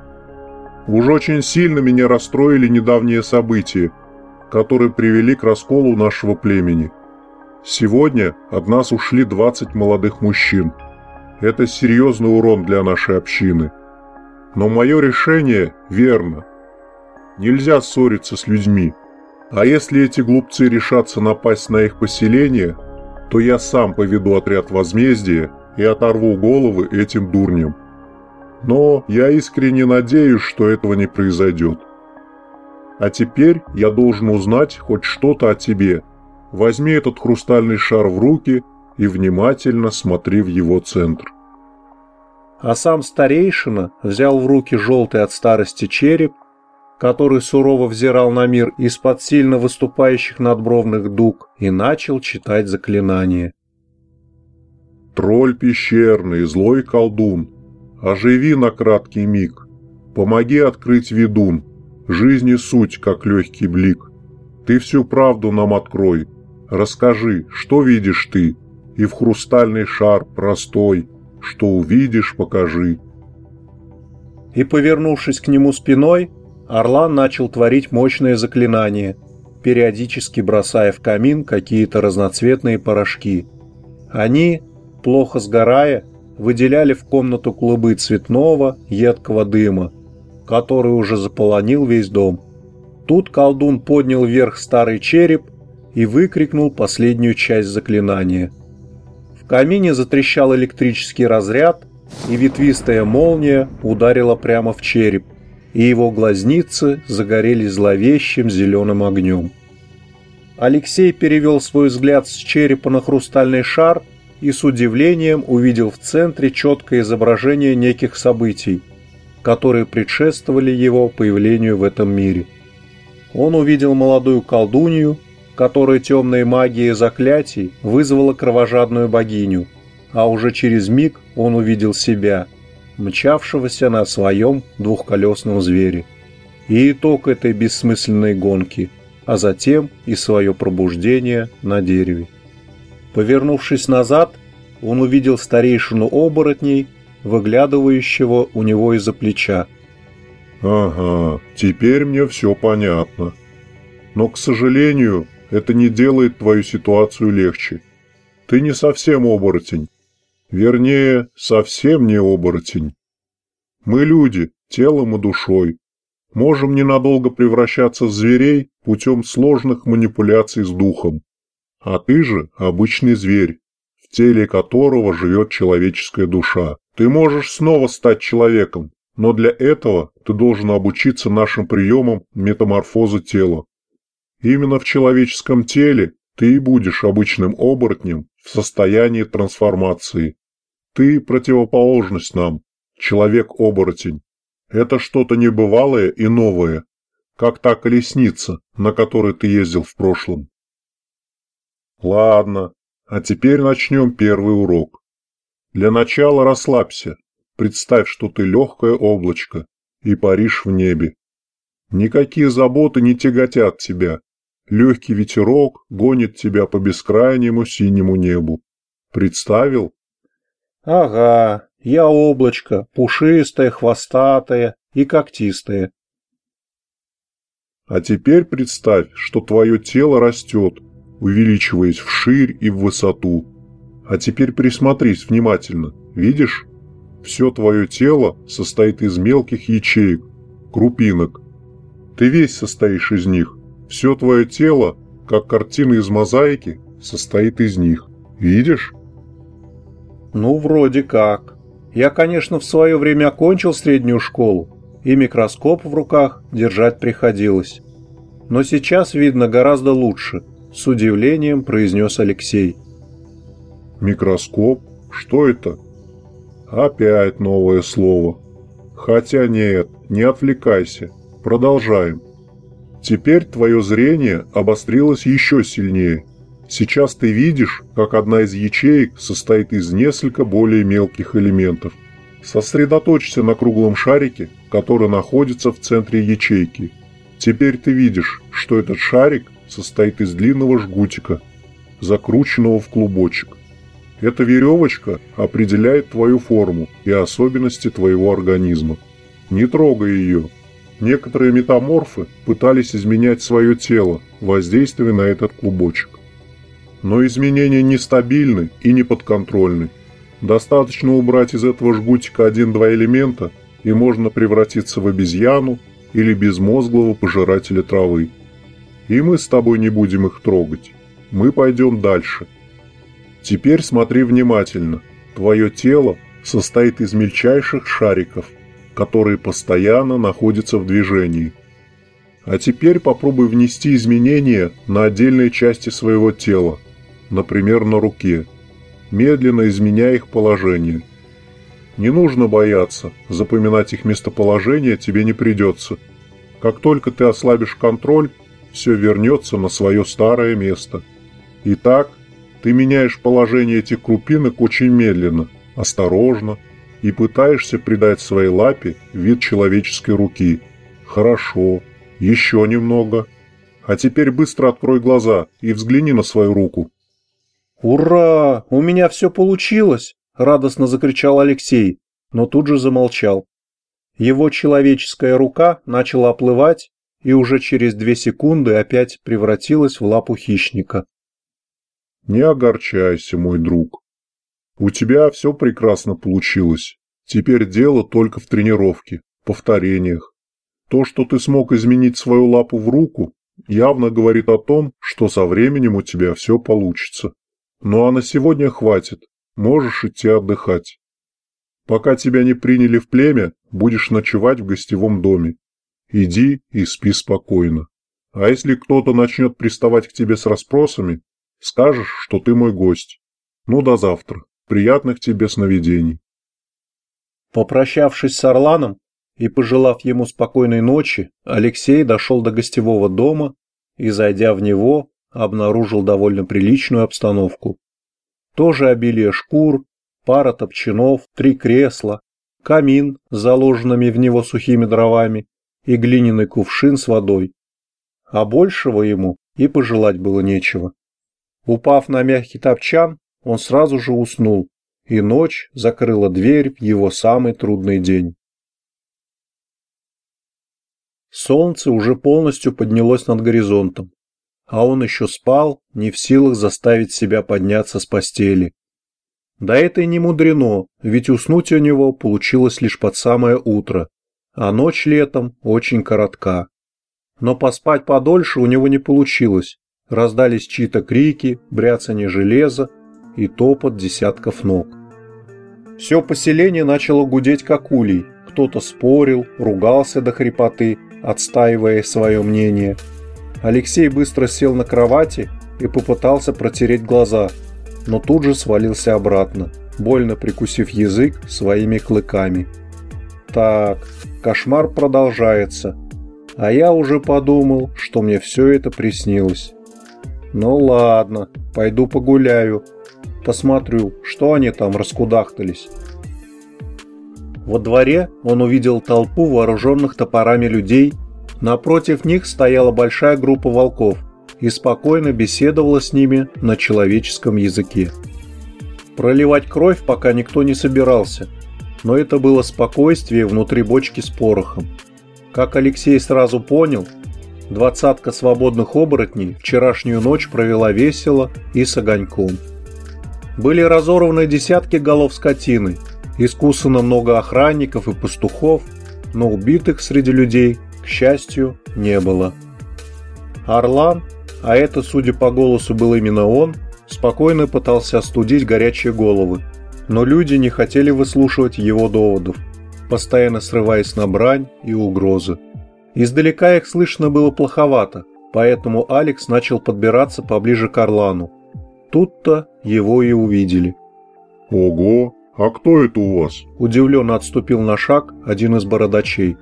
Уж очень сильно меня расстроили недавние события, которые привели к расколу нашего племени. Сегодня от нас ушли 20 молодых мужчин. Это серьезный урон для нашей общины. Но мое решение верно. Нельзя ссориться с людьми. А если эти глупцы решатся напасть на их поселение, то я сам поведу отряд возмездия и оторву головы этим дурням. Но я искренне надеюсь, что этого не произойдет. А теперь я должен узнать хоть что-то о тебе. Возьми этот хрустальный шар в руки и внимательно смотри в его центр. А сам старейшина взял в руки желтый от старости череп, который сурово взирал на мир из-под сильно выступающих надбровных дуг, и начал читать заклинание. «Тролль пещерный, злой колдун, Оживи на краткий миг. Помоги открыть ведун. Жизни суть, как легкий блик. Ты всю правду нам открой. Расскажи, что видишь ты, и в хрустальный шар простой, что увидишь, покажи. И, повернувшись к нему спиной, Орлан начал творить мощное заклинание, периодически бросая в камин какие-то разноцветные порошки. Они, плохо сгорая, выделяли в комнату клубы цветного, едкого дыма, который уже заполонил весь дом. Тут колдун поднял вверх старый череп и выкрикнул последнюю часть заклинания. В камине затрещал электрический разряд, и ветвистая молния ударила прямо в череп, и его глазницы загорелись зловещим зеленым огнем. Алексей перевел свой взгляд с черепа на хрустальный шар – и с удивлением увидел в центре четкое изображение неких событий, которые предшествовали его появлению в этом мире. Он увидел молодую колдунью, которая темной магией заклятий вызвала кровожадную богиню, а уже через миг он увидел себя, мчавшегося на своем двухколесном звере. И итог этой бессмысленной гонки, а затем и свое пробуждение на дереве. Повернувшись назад, он увидел старейшину оборотней, выглядывающего у него из-за плеча. «Ага, теперь мне все понятно. Но, к сожалению, это не делает твою ситуацию легче. Ты не совсем оборотень. Вернее, совсем не оборотень. Мы люди, телом и душой. Можем ненадолго превращаться в зверей путем сложных манипуляций с духом. А ты же обычный зверь, в теле которого живет человеческая душа. Ты можешь снова стать человеком, но для этого ты должен обучиться нашим приемам метаморфозы тела. Именно в человеческом теле ты и будешь обычным оборотнем в состоянии трансформации. Ты противоположность нам, человек-оборотень. Это что-то небывалое и новое, как та колесница, на которой ты ездил в прошлом. Ладно, а теперь начнем первый урок. Для начала расслабься. Представь, что ты легкое облачко и паришь в небе. Никакие заботы не тяготят тебя. Легкий ветерок гонит тебя по бескрайнему синему небу. Представил? Ага, я облачко, пушистое, хвостатое и когтистое. А теперь представь, что твое тело растет, увеличиваясь вширь и в высоту. А теперь присмотрись внимательно. Видишь? Все твое тело состоит из мелких ячеек, крупинок. Ты весь состоишь из них. Все твое тело, как картина из мозаики, состоит из них. Видишь? Ну, вроде как. Я, конечно, в свое время окончил среднюю школу и микроскоп в руках держать приходилось. Но сейчас видно гораздо лучше, с удивлением произнес Алексей. Микроскоп? Что это? Опять новое слово. Хотя нет, не отвлекайся. Продолжаем. Теперь твое зрение обострилось еще сильнее. Сейчас ты видишь, как одна из ячеек состоит из несколько более мелких элементов. Сосредоточься на круглом шарике, который находится в центре ячейки. Теперь ты видишь, что этот шарик состоит из длинного жгутика, закрученного в клубочек. Эта веревочка определяет твою форму и особенности твоего организма. Не трогай ее. Некоторые метаморфы пытались изменять свое тело, воздействуя на этот клубочек. Но изменения нестабильны и неподконтрольны. Достаточно убрать из этого жгутика один-два элемента, и можно превратиться в обезьяну или безмозглого пожирателя травы. И мы с тобой не будем их трогать. Мы пойдем дальше. Теперь смотри внимательно. Твое тело состоит из мельчайших шариков, которые постоянно находятся в движении. А теперь попробуй внести изменения на отдельные части своего тела, например, на руке, медленно изменяя их положение. Не нужно бояться, запоминать их местоположение тебе не придется. Как только ты ослабишь контроль, все вернется на свое старое место. Итак, ты меняешь положение этих крупинок очень медленно, осторожно и пытаешься придать своей лапе вид человеческой руки. Хорошо, еще немного. А теперь быстро открой глаза и взгляни на свою руку. «Ура! У меня все получилось!» – радостно закричал Алексей, но тут же замолчал. Его человеческая рука начала оплывать и уже через две секунды опять превратилась в лапу хищника. Не огорчайся, мой друг. У тебя все прекрасно получилось. Теперь дело только в тренировке, повторениях. То, что ты смог изменить свою лапу в руку, явно говорит о том, что со временем у тебя все получится. Ну а на сегодня хватит, можешь идти отдыхать. Пока тебя не приняли в племя, будешь ночевать в гостевом доме. Иди и спи спокойно. А если кто-то начнет приставать к тебе с расспросами, Скажешь, что ты мой гость. Ну, до завтра. Приятных тебе сновидений. Попрощавшись с Орланом и пожелав ему спокойной ночи, Алексей дошел до гостевого дома и, зайдя в него, обнаружил довольно приличную обстановку. Тоже обилие шкур, пара топчанов, три кресла, камин с заложенными в него сухими дровами и глиняный кувшин с водой. А большего ему и пожелать было нечего. Упав на мягкий топчан, он сразу же уснул, и ночь закрыла дверь в его самый трудный день. Солнце уже полностью поднялось над горизонтом, а он еще спал, не в силах заставить себя подняться с постели. Да это и не мудрено, ведь уснуть у него получилось лишь под самое утро, а ночь летом очень коротка. Но поспать подольше у него не получилось, Раздались чьи-то крики, бряцание железа и топот десятков ног. Все поселение начало гудеть как улей. Кто-то спорил, ругался до хрипоты, отстаивая свое мнение. Алексей быстро сел на кровати и попытался протереть глаза, но тут же свалился обратно, больно прикусив язык своими клыками. Так, кошмар продолжается, а я уже подумал, что мне все это приснилось. Ну ладно, пойду погуляю. Посмотрю, что они там раскудахтались. Во дворе он увидел толпу вооруженных топорами людей. Напротив них стояла большая группа волков и спокойно беседовала с ними на человеческом языке. Проливать кровь пока никто не собирался, но это было спокойствие внутри бочки с порохом. Как Алексей сразу понял, Двадцатка свободных оборотней вчерашнюю ночь провела весело и с огоньком. Были разорваны десятки голов скотины, искусано много охранников и пастухов, но убитых среди людей, к счастью, не было. Орлан, а это, судя по голосу, был именно он, спокойно пытался остудить горячие головы, но люди не хотели выслушивать его доводов. постоянно срываясь на брань и угрозы. Издалека их слышно было плоховато, поэтому Алекс начал подбираться поближе к Орлану. Тут-то его и увидели. «Ого! А кто это у вас?» Удивленно отступил на шаг один из бородачей.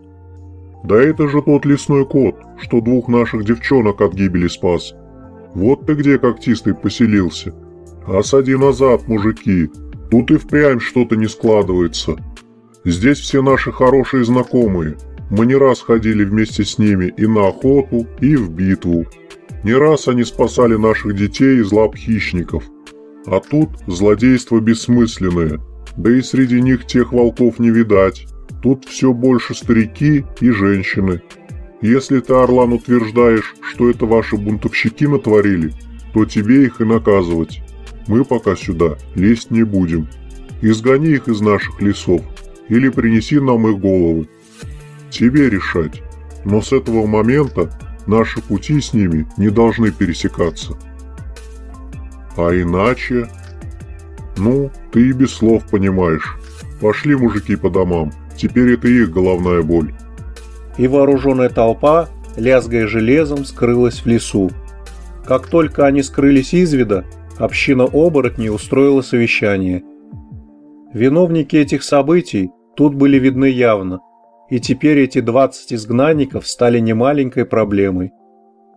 «Да это же тот лесной кот, что двух наших девчонок от гибели спас. Вот ты где, когтистый, поселился. Осади назад, мужики. Тут и впрямь что-то не складывается. Здесь все наши хорошие знакомые. Мы не раз ходили вместе с ними и на охоту, и в битву. Не раз они спасали наших детей из лап хищников. А тут злодейство бессмысленное, да и среди них тех волков не видать. Тут все больше старики и женщины. Если ты, Орлан, утверждаешь, что это ваши бунтовщики натворили, то тебе их и наказывать. Мы пока сюда лезть не будем. Изгони их из наших лесов или принеси нам их головы. Тебе решать. Но с этого момента наши пути с ними не должны пересекаться. А иначе... Ну, ты и без слов понимаешь. Пошли, мужики, по домам. Теперь это их головная боль. И вооруженная толпа, лязгая железом, скрылась в лесу. Как только они скрылись из вида, община оборотней устроила совещание. Виновники этих событий тут были видны явно, и теперь эти 20 изгнанников стали немаленькой проблемой.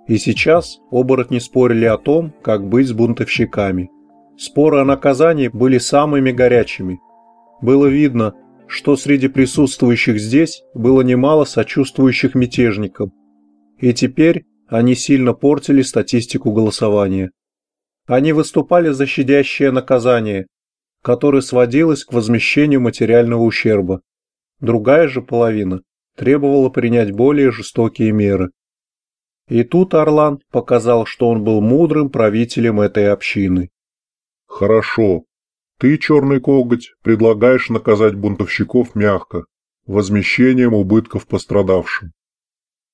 И сейчас оборотни спорили о том, как быть с бунтовщиками. Споры о наказании были самыми горячими. Было видно, что среди присутствующих здесь было немало сочувствующих мятежникам. И теперь они сильно портили статистику голосования. Они выступали за щадящее наказание, которое сводилось к возмещению материального ущерба. Другая же половина требовала принять более жестокие меры. И тут Орлан показал, что он был мудрым правителем этой общины. «Хорошо. Ты, черный коготь, предлагаешь наказать бунтовщиков мягко, возмещением убытков пострадавшим.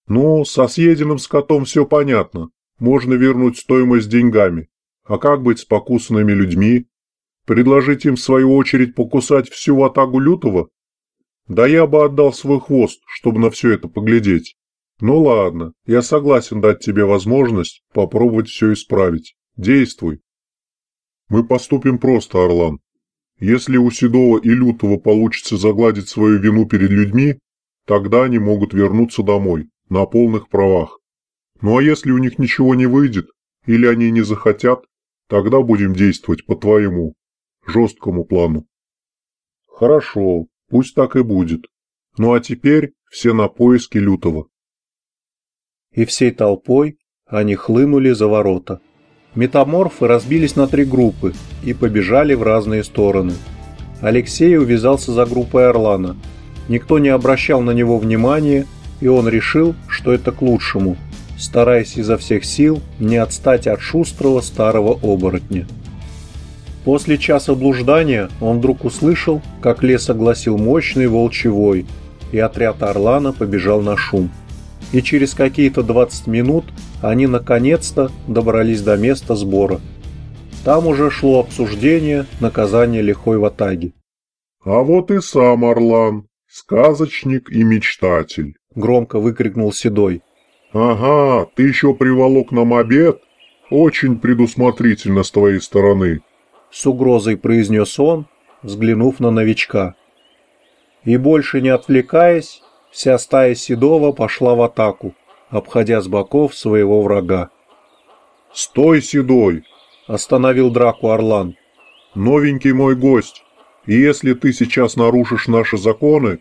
Ну, со съеденным скотом все понятно. Можно вернуть стоимость деньгами. А как быть с покусанными людьми? Предложить им в свою очередь покусать всю ватагу лютого? Да я бы отдал свой хвост, чтобы на все это поглядеть. Ну ладно, я согласен дать тебе возможность попробовать все исправить. Действуй. Мы поступим просто, Орлан. Если у Седова и Лютого получится загладить свою вину перед людьми, тогда они могут вернуться домой, на полных правах. Ну а если у них ничего не выйдет, или они не захотят, тогда будем действовать по твоему, жесткому плану. Хорошо, пусть так и будет. Ну а теперь все на поиски Лютого и всей толпой они хлынули за ворота. Метаморфы разбились на три группы и побежали в разные стороны. Алексей увязался за группой Орлана. Никто не обращал на него внимания, и он решил, что это к лучшему, стараясь изо всех сил не отстать от шустрого старого оборотня. После часа блуждания он вдруг услышал, как лес огласил мощный волчий вой, и отряд Орлана побежал на шум и через какие-то 20 минут они наконец-то добрались до места сбора. Там уже шло обсуждение наказания лихой ватаги. «А вот и сам Орлан, сказочник и мечтатель», — громко выкрикнул Седой. «Ага, ты еще приволок нам обед? Очень предусмотрительно с твоей стороны», — с угрозой произнес он, взглянув на новичка. И больше не отвлекаясь, Вся стая Седова пошла в атаку, обходя с боков своего врага. «Стой, Седой!» – остановил драку Орлан. «Новенький мой гость, и если ты сейчас нарушишь наши законы,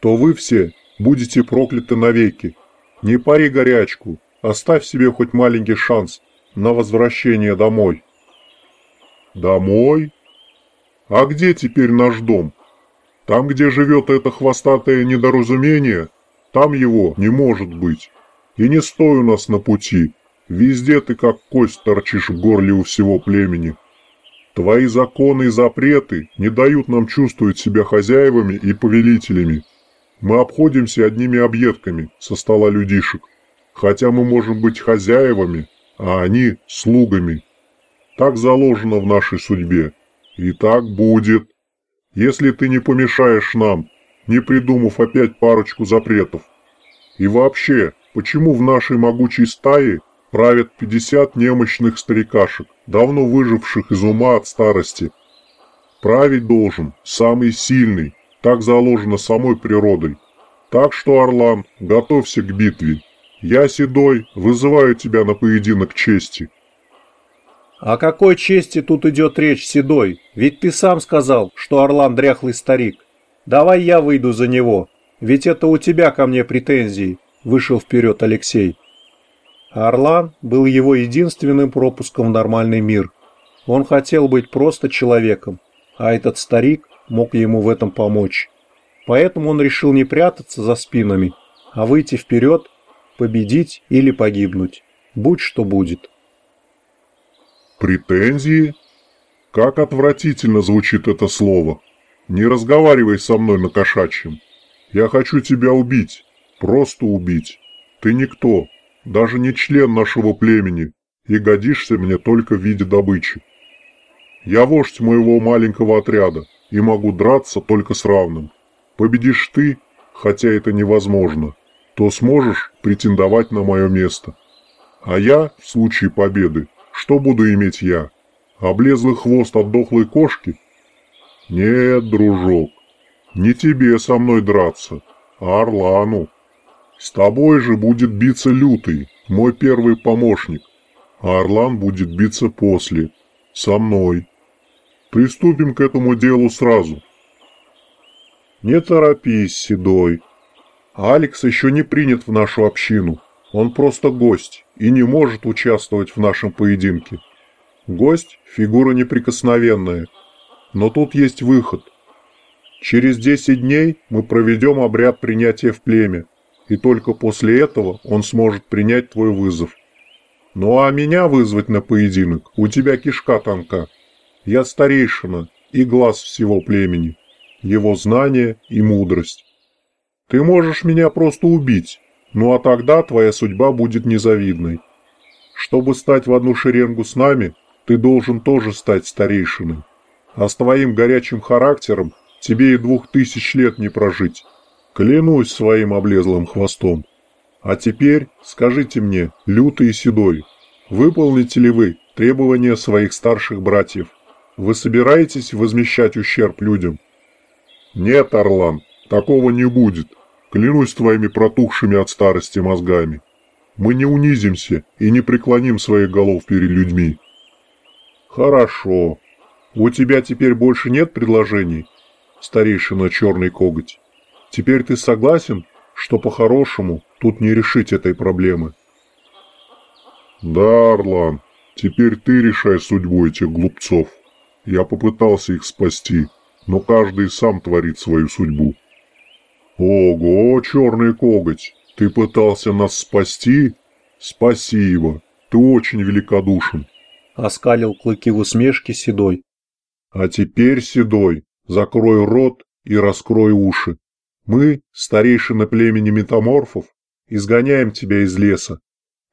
то вы все будете прокляты навеки. Не пари горячку, оставь себе хоть маленький шанс на возвращение домой». «Домой? А где теперь наш дом?» Там, где живет это хвостатое недоразумение, там его не может быть. И не стой у нас на пути. Везде ты как кость торчишь в горле у всего племени. Твои законы и запреты не дают нам чувствовать себя хозяевами и повелителями. Мы обходимся одними объедками со стола людишек. Хотя мы можем быть хозяевами, а они слугами. Так заложено в нашей судьбе. И так будет. Если ты не помешаешь нам, не придумав опять парочку запретов. И вообще, почему в нашей могучей стае правят 50 немощных старикашек, давно выживших из ума от старости? Править должен самый сильный, так заложено самой природой. Так что, Орлан, готовься к битве. Я, Седой, вызываю тебя на поединок чести. О какой чести тут идет речь, Седой? Ведь ты сам сказал, что Орлан дряхлый старик. Давай я выйду за него, ведь это у тебя ко мне претензии, вышел вперед Алексей. Орлан был его единственным пропуском в нормальный мир. Он хотел быть просто человеком, а этот старик мог ему в этом помочь. Поэтому он решил не прятаться за спинами, а выйти вперед, победить или погибнуть. Будь что будет. Претензии? Как отвратительно звучит это слово. Не разговаривай со мной на кошачьем. Я хочу тебя убить. Просто убить. Ты никто, даже не член нашего племени, и годишься мне только в виде добычи. Я вождь моего маленького отряда и могу драться только с равным. Победишь ты, хотя это невозможно, то сможешь претендовать на мое место. А я, в случае победы, что буду иметь я? Облезлый хвост от дохлой кошки? Нет, дружок, не тебе со мной драться, а Орлану. С тобой же будет биться Лютый, мой первый помощник, а Орлан будет биться после, со мной. Приступим к этому делу сразу. Не торопись, Седой. Алекс еще не принят в нашу общину. Он просто гость и не может участвовать в нашем поединке. Гость – фигура неприкосновенная. Но тут есть выход. Через 10 дней мы проведем обряд принятия в племя, и только после этого он сможет принять твой вызов. Ну а меня вызвать на поединок у тебя кишка тонка. Я старейшина и глаз всего племени, его знания и мудрость. Ты можешь меня просто убить, ну а тогда твоя судьба будет незавидной. Чтобы стать в одну шеренгу с нами, ты должен тоже стать старейшиной. А с твоим горячим характером тебе и двух тысяч лет не прожить. Клянусь своим облезлым хвостом. А теперь скажите мне, лютый и седой, выполните ли вы требования своих старших братьев? Вы собираетесь возмещать ущерб людям? Нет, Орлан, такого не будет. Клянусь твоими протухшими от старости мозгами. Мы не унизимся и не преклоним своих голов перед людьми. Хорошо. У тебя теперь больше нет предложений, старейшина Черный Коготь? Теперь ты согласен, что по-хорошему тут не решить этой проблемы? Да, Орлан, теперь ты решай судьбу этих глупцов. Я попытался их спасти, но каждый сам творит свою судьбу. «Ого, черный коготь, ты пытался нас спасти? Спасибо, ты очень великодушен!» Оскалил клыки в усмешке Седой. «А теперь, Седой, закрой рот и раскрой уши. Мы, старейшина племени метаморфов, изгоняем тебя из леса.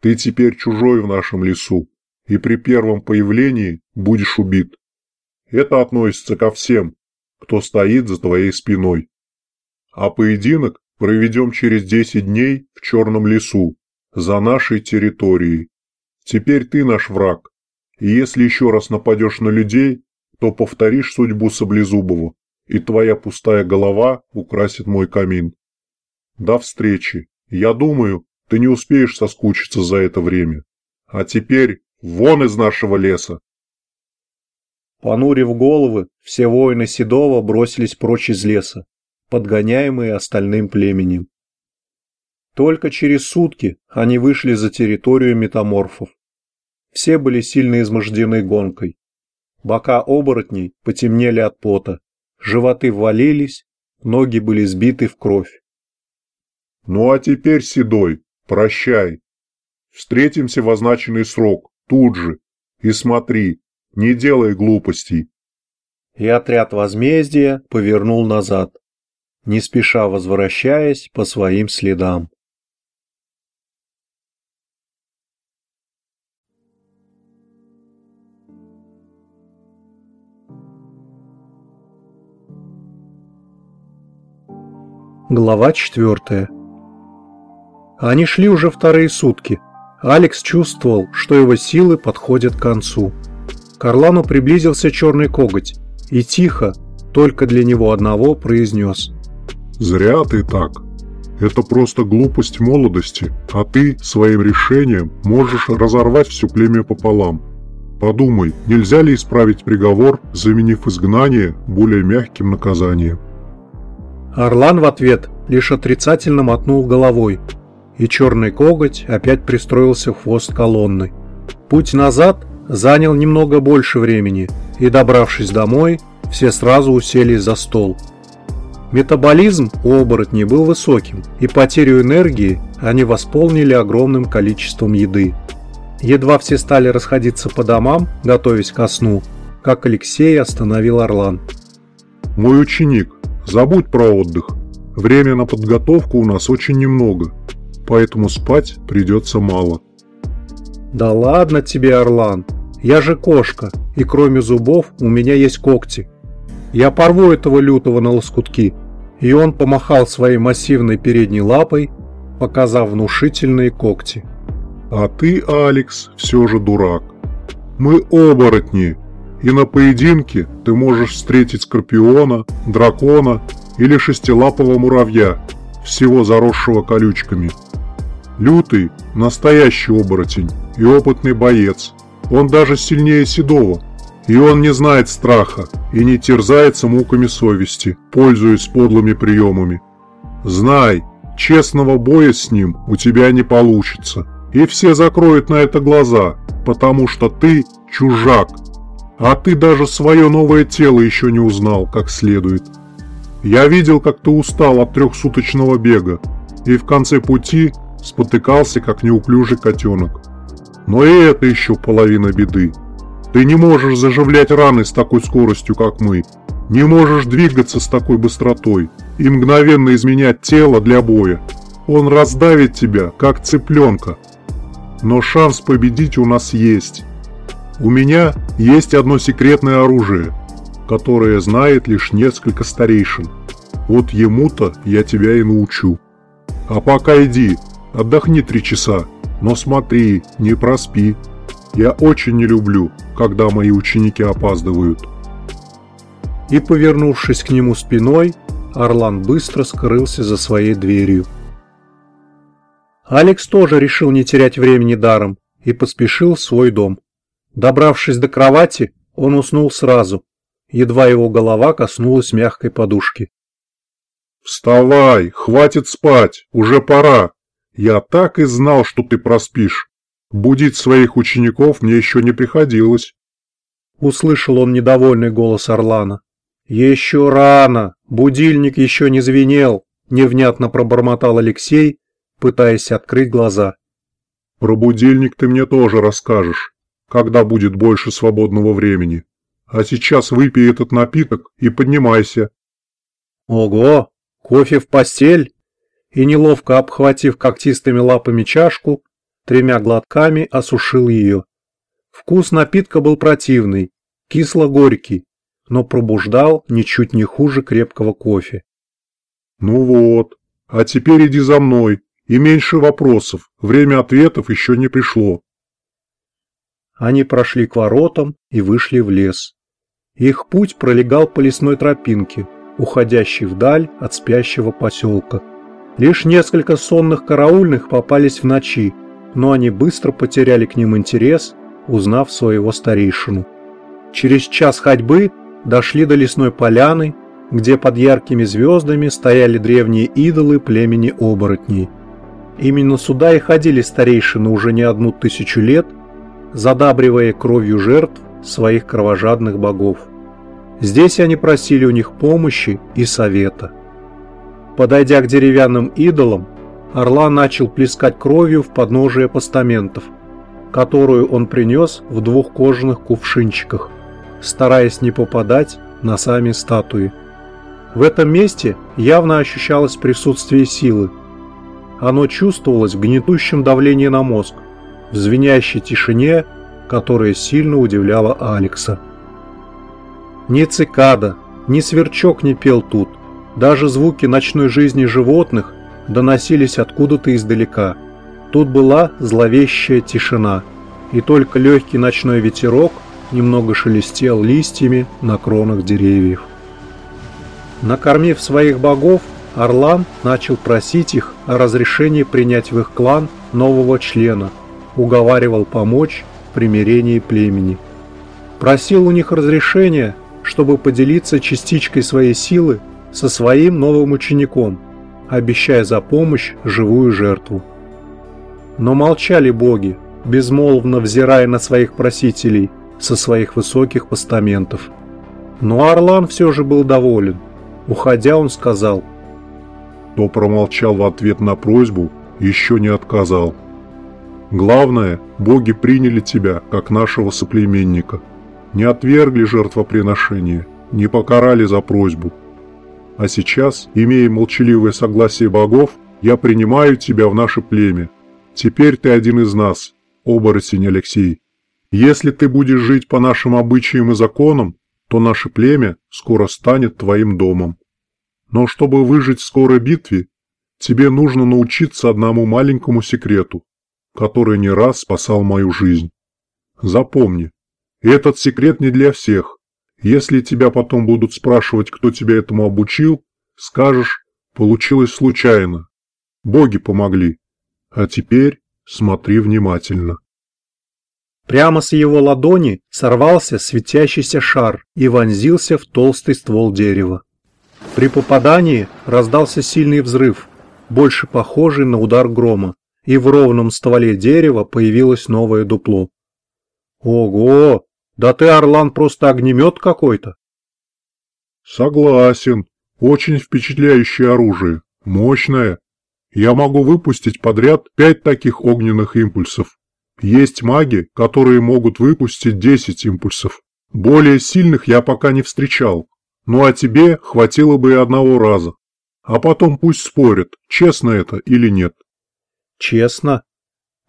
Ты теперь чужой в нашем лесу, и при первом появлении будешь убит. Это относится ко всем, кто стоит за твоей спиной. А поединок проведем через 10 дней в Черном лесу, за нашей территорией. Теперь ты наш враг, и если еще раз нападешь на людей, то повторишь судьбу Саблезубова, и твоя пустая голова украсит мой камин. До встречи. Я думаю, ты не успеешь соскучиться за это время. А теперь вон из нашего леса. Понурив головы, все воины Седова бросились прочь из леса, подгоняемые остальным племенем. Только через сутки они вышли за территорию метаморфов. Все были сильно измождены гонкой. Бока оборотней потемнели от пота, животы ввалились, ноги были сбиты в кровь. «Ну а теперь, Седой, прощай. Встретимся в означенный срок, тут же. И смотри, не делай глупостей». И отряд возмездия повернул назад не спеша возвращаясь по своим следам. Глава 4. Они шли уже вторые сутки. Алекс чувствовал, что его силы подходят к концу. К Орлану приблизился черный коготь и тихо, только для него одного, произнес. «Зря ты так. Это просто глупость молодости, а ты своим решением можешь разорвать все племя пополам. Подумай, нельзя ли исправить приговор, заменив изгнание более мягким наказанием?» Орлан в ответ лишь отрицательно мотнул головой, и черный коготь опять пристроился в хвост колонны. Путь назад занял немного больше времени, и, добравшись домой, все сразу уселись за стол. Метаболизм у оборотней был высоким, и потерю энергии они восполнили огромным количеством еды. Едва все стали расходиться по домам, готовясь ко сну, как Алексей остановил Орлан. «Мой ученик, Забудь про отдых. Время на подготовку у нас очень немного, поэтому спать придется мало. Да ладно тебе, Орлан. Я же кошка, и кроме зубов у меня есть когти. Я порву этого лютого на лоскутки. И он помахал своей массивной передней лапой, показав внушительные когти. А ты, Алекс, все же дурак. Мы оборотни, и на поединке ты можешь встретить скорпиона, дракона или шестилапого муравья, всего заросшего колючками. Лютый – настоящий оборотень и опытный боец. Он даже сильнее Седова. И он не знает страха и не терзается муками совести, пользуясь подлыми приемами. Знай, честного боя с ним у тебя не получится. И все закроют на это глаза, потому что ты чужак, а ты даже свое новое тело еще не узнал как следует. Я видел, как ты устал от трехсуточного бега, и в конце пути спотыкался, как неуклюжий котенок. Но и это еще половина беды. Ты не можешь заживлять раны с такой скоростью, как мы, не можешь двигаться с такой быстротой и мгновенно изменять тело для боя. Он раздавит тебя, как цыпленка. Но шанс победить у нас есть. У меня есть одно секретное оружие, которое знает лишь несколько старейшин. Вот ему-то я тебя и научу. А пока иди, отдохни три часа, но смотри, не проспи. Я очень не люблю, когда мои ученики опаздывают. И, повернувшись к нему спиной, Орлан быстро скрылся за своей дверью. Алекс тоже решил не терять времени даром и поспешил в свой дом. Добравшись до кровати, он уснул сразу, едва его голова коснулась мягкой подушки. «Вставай, хватит спать, уже пора. Я так и знал, что ты проспишь. Будить своих учеников мне еще не приходилось». Услышал он недовольный голос Орлана. «Еще рано, будильник еще не звенел», — невнятно пробормотал Алексей, пытаясь открыть глаза. «Про будильник ты мне тоже расскажешь когда будет больше свободного времени. А сейчас выпей этот напиток и поднимайся. Ого, кофе в постель? И неловко обхватив когтистыми лапами чашку, тремя глотками осушил ее. Вкус напитка был противный, кисло-горький, но пробуждал ничуть не хуже крепкого кофе. «Ну вот, а теперь иди за мной, и меньше вопросов, время ответов еще не пришло». Они прошли к воротам и вышли в лес. Их путь пролегал по лесной тропинке, уходящей вдаль от спящего поселка. Лишь несколько сонных караульных попались в ночи, но они быстро потеряли к ним интерес, узнав своего старейшину. Через час ходьбы дошли до лесной поляны, где под яркими звездами стояли древние идолы племени оборотней. Именно сюда и ходили старейшины уже не одну тысячу лет – задабривая кровью жертв своих кровожадных богов. Здесь они просили у них помощи и совета. Подойдя к деревянным идолам, Орла начал плескать кровью в подножие постаментов, которую он принес в двух кожаных кувшинчиках, стараясь не попадать на сами статуи. В этом месте явно ощущалось присутствие силы. Оно чувствовалось в гнетущем давлении на мозг, в звенящей тишине, которая сильно удивляла Алекса. Ни цикада, ни сверчок не пел тут, Даже звуки ночной жизни животных доносились откуда-то издалека. Тут была зловещая тишина, и только легкий ночной ветерок немного шелестел листьями на кронах деревьев. Накормив своих богов, Орлан начал просить их о разрешении принять в их клан нового члена, уговаривал помочь в примирении племени. Просил у них разрешения, чтобы поделиться частичкой своей силы со своим новым учеником, обещая за помощь живую жертву. Но молчали боги, безмолвно взирая на своих просителей со своих высоких постаментов. Но Орлан все же был доволен. Уходя, он сказал, «Кто промолчал в ответ на просьбу, еще не отказал. Главное, боги приняли тебя, как нашего соплеменника, не отвергли жертвоприношение, не покарали за просьбу, а сейчас, имея молчаливое согласие богов, я принимаю тебя в наше племя. Теперь ты один из нас, оборотень Алексей. Если ты будешь жить по нашим обычаям и законам, то наше племя скоро станет твоим домом. Но чтобы выжить в скорой битве, тебе нужно научиться одному маленькому секрету, который не раз спасал мою жизнь. Запомни, этот секрет не для всех, если тебя потом будут спрашивать, кто тебя этому обучил, скажешь, получилось случайно. Боги помогли. А теперь смотри внимательно. Прямо с его ладони сорвался светящийся шар и вонзился в толстый ствол дерева. При попадании раздался сильный взрыв, больше похожий на удар грома, и в ровном стволе дерева появилось новое дупло. «Ого! Да ты, Орлан, просто огнемет какой-то. Согласен. Очень впечатляющее оружие. Мощное. Я могу выпустить подряд пять таких огненных импульсов. Есть маги, которые могут выпустить 10 импульсов. Более сильных я пока не встречал. Ну а тебе хватило бы и одного раза. А потом пусть спорят, честно это или нет. Честно?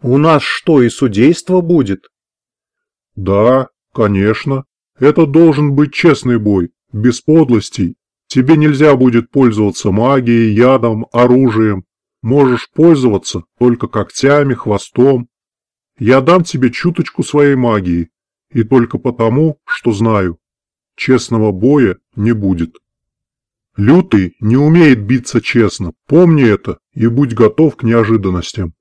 У нас что, и судейство будет? Да, Конечно. Это должен быть честный бой, без подлостей. Тебе нельзя будет пользоваться магией, ядом, оружием. Можешь пользоваться только когтями, хвостом. Я дам тебе чуточку своей магии. И только потому, что знаю. Честного боя не будет. Лютый не умеет биться честно. Помни это и будь готов к неожиданностям.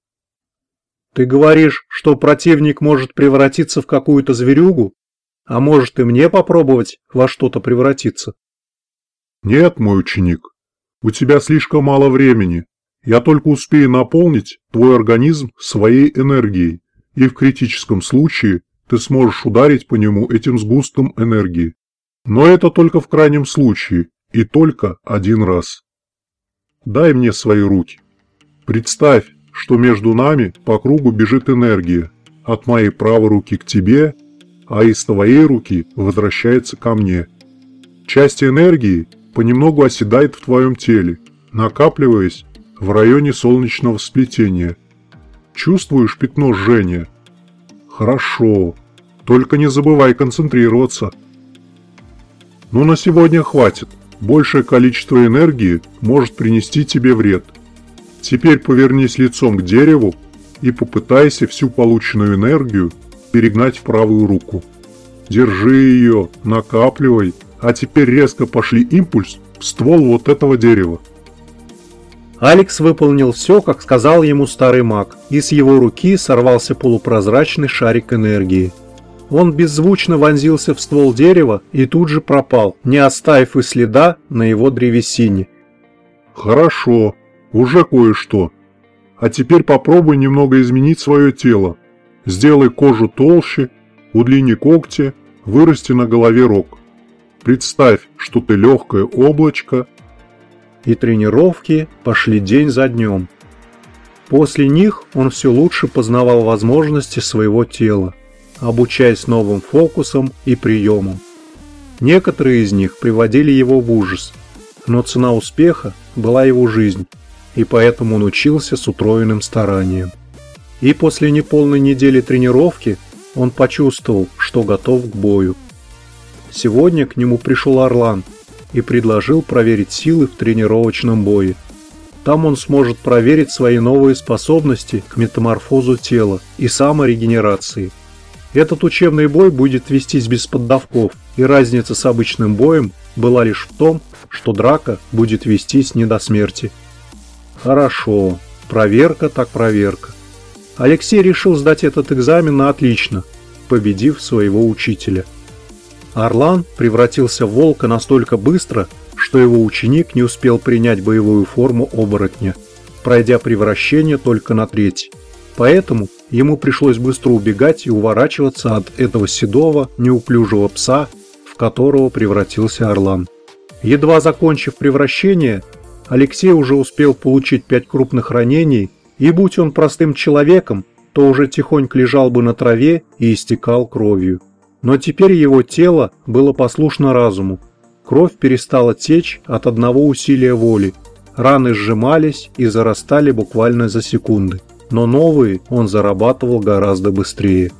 Ты говоришь, что противник может превратиться в какую-то зверюгу? А может и мне попробовать во что-то превратиться? Нет, мой ученик, у тебя слишком мало времени. Я только успею наполнить твой организм своей энергией, и в критическом случае ты сможешь ударить по нему этим сгустком энергии. Но это только в крайнем случае, и только один раз. Дай мне свои руки. Представь, что между нами по кругу бежит энергия, от моей правой руки к тебе – а из твоей руки возвращается ко мне. Часть энергии понемногу оседает в твоем теле, накапливаясь в районе солнечного сплетения. Чувствуешь пятно жжения? Хорошо, только не забывай концентрироваться. Но на сегодня хватит. Большее количество энергии может принести тебе вред. Теперь повернись лицом к дереву и попытайся всю полученную энергию перегнать в правую руку. Держи ее, накапливай, а теперь резко пошли импульс в ствол вот этого дерева. Алекс выполнил все, как сказал ему старый маг, и с его руки сорвался полупрозрачный шарик энергии. Он беззвучно вонзился в ствол дерева и тут же пропал, не оставив и следа на его древесине. «Хорошо, уже кое-что. А теперь попробуй немного изменить свое тело. Сделай кожу толще, удлини когти, вырасти на голове рог. Представь, что ты легкое облачко. И тренировки пошли день за днем. После них он все лучше познавал возможности своего тела, обучаясь новым фокусам и приемам. Некоторые из них приводили его в ужас, но цена успеха была его жизнь, и поэтому он учился с утроенным старанием. И после неполной недели тренировки он почувствовал, что готов к бою. Сегодня к нему пришел Орлан и предложил проверить силы в тренировочном бое. Там он сможет проверить свои новые способности к метаморфозу тела и саморегенерации. Этот учебный бой будет вестись без поддавков, и разница с обычным боем была лишь в том, что драка будет вестись не до смерти. Хорошо, проверка так проверка. Алексей решил сдать этот экзамен на отлично, победив своего учителя. Орлан превратился в волка настолько быстро, что его ученик не успел принять боевую форму оборотня, пройдя превращение только на треть. Поэтому ему пришлось быстро убегать и уворачиваться от этого седого, неуклюжего пса, в которого превратился Орлан. Едва закончив превращение, Алексей уже успел получить пять крупных ранений, и будь он простым человеком, то уже тихонько лежал бы на траве и истекал кровью. Но теперь его тело было послушно разуму. Кровь перестала течь от одного усилия воли. Раны сжимались и зарастали буквально за секунды. Но новые он зарабатывал гораздо быстрее.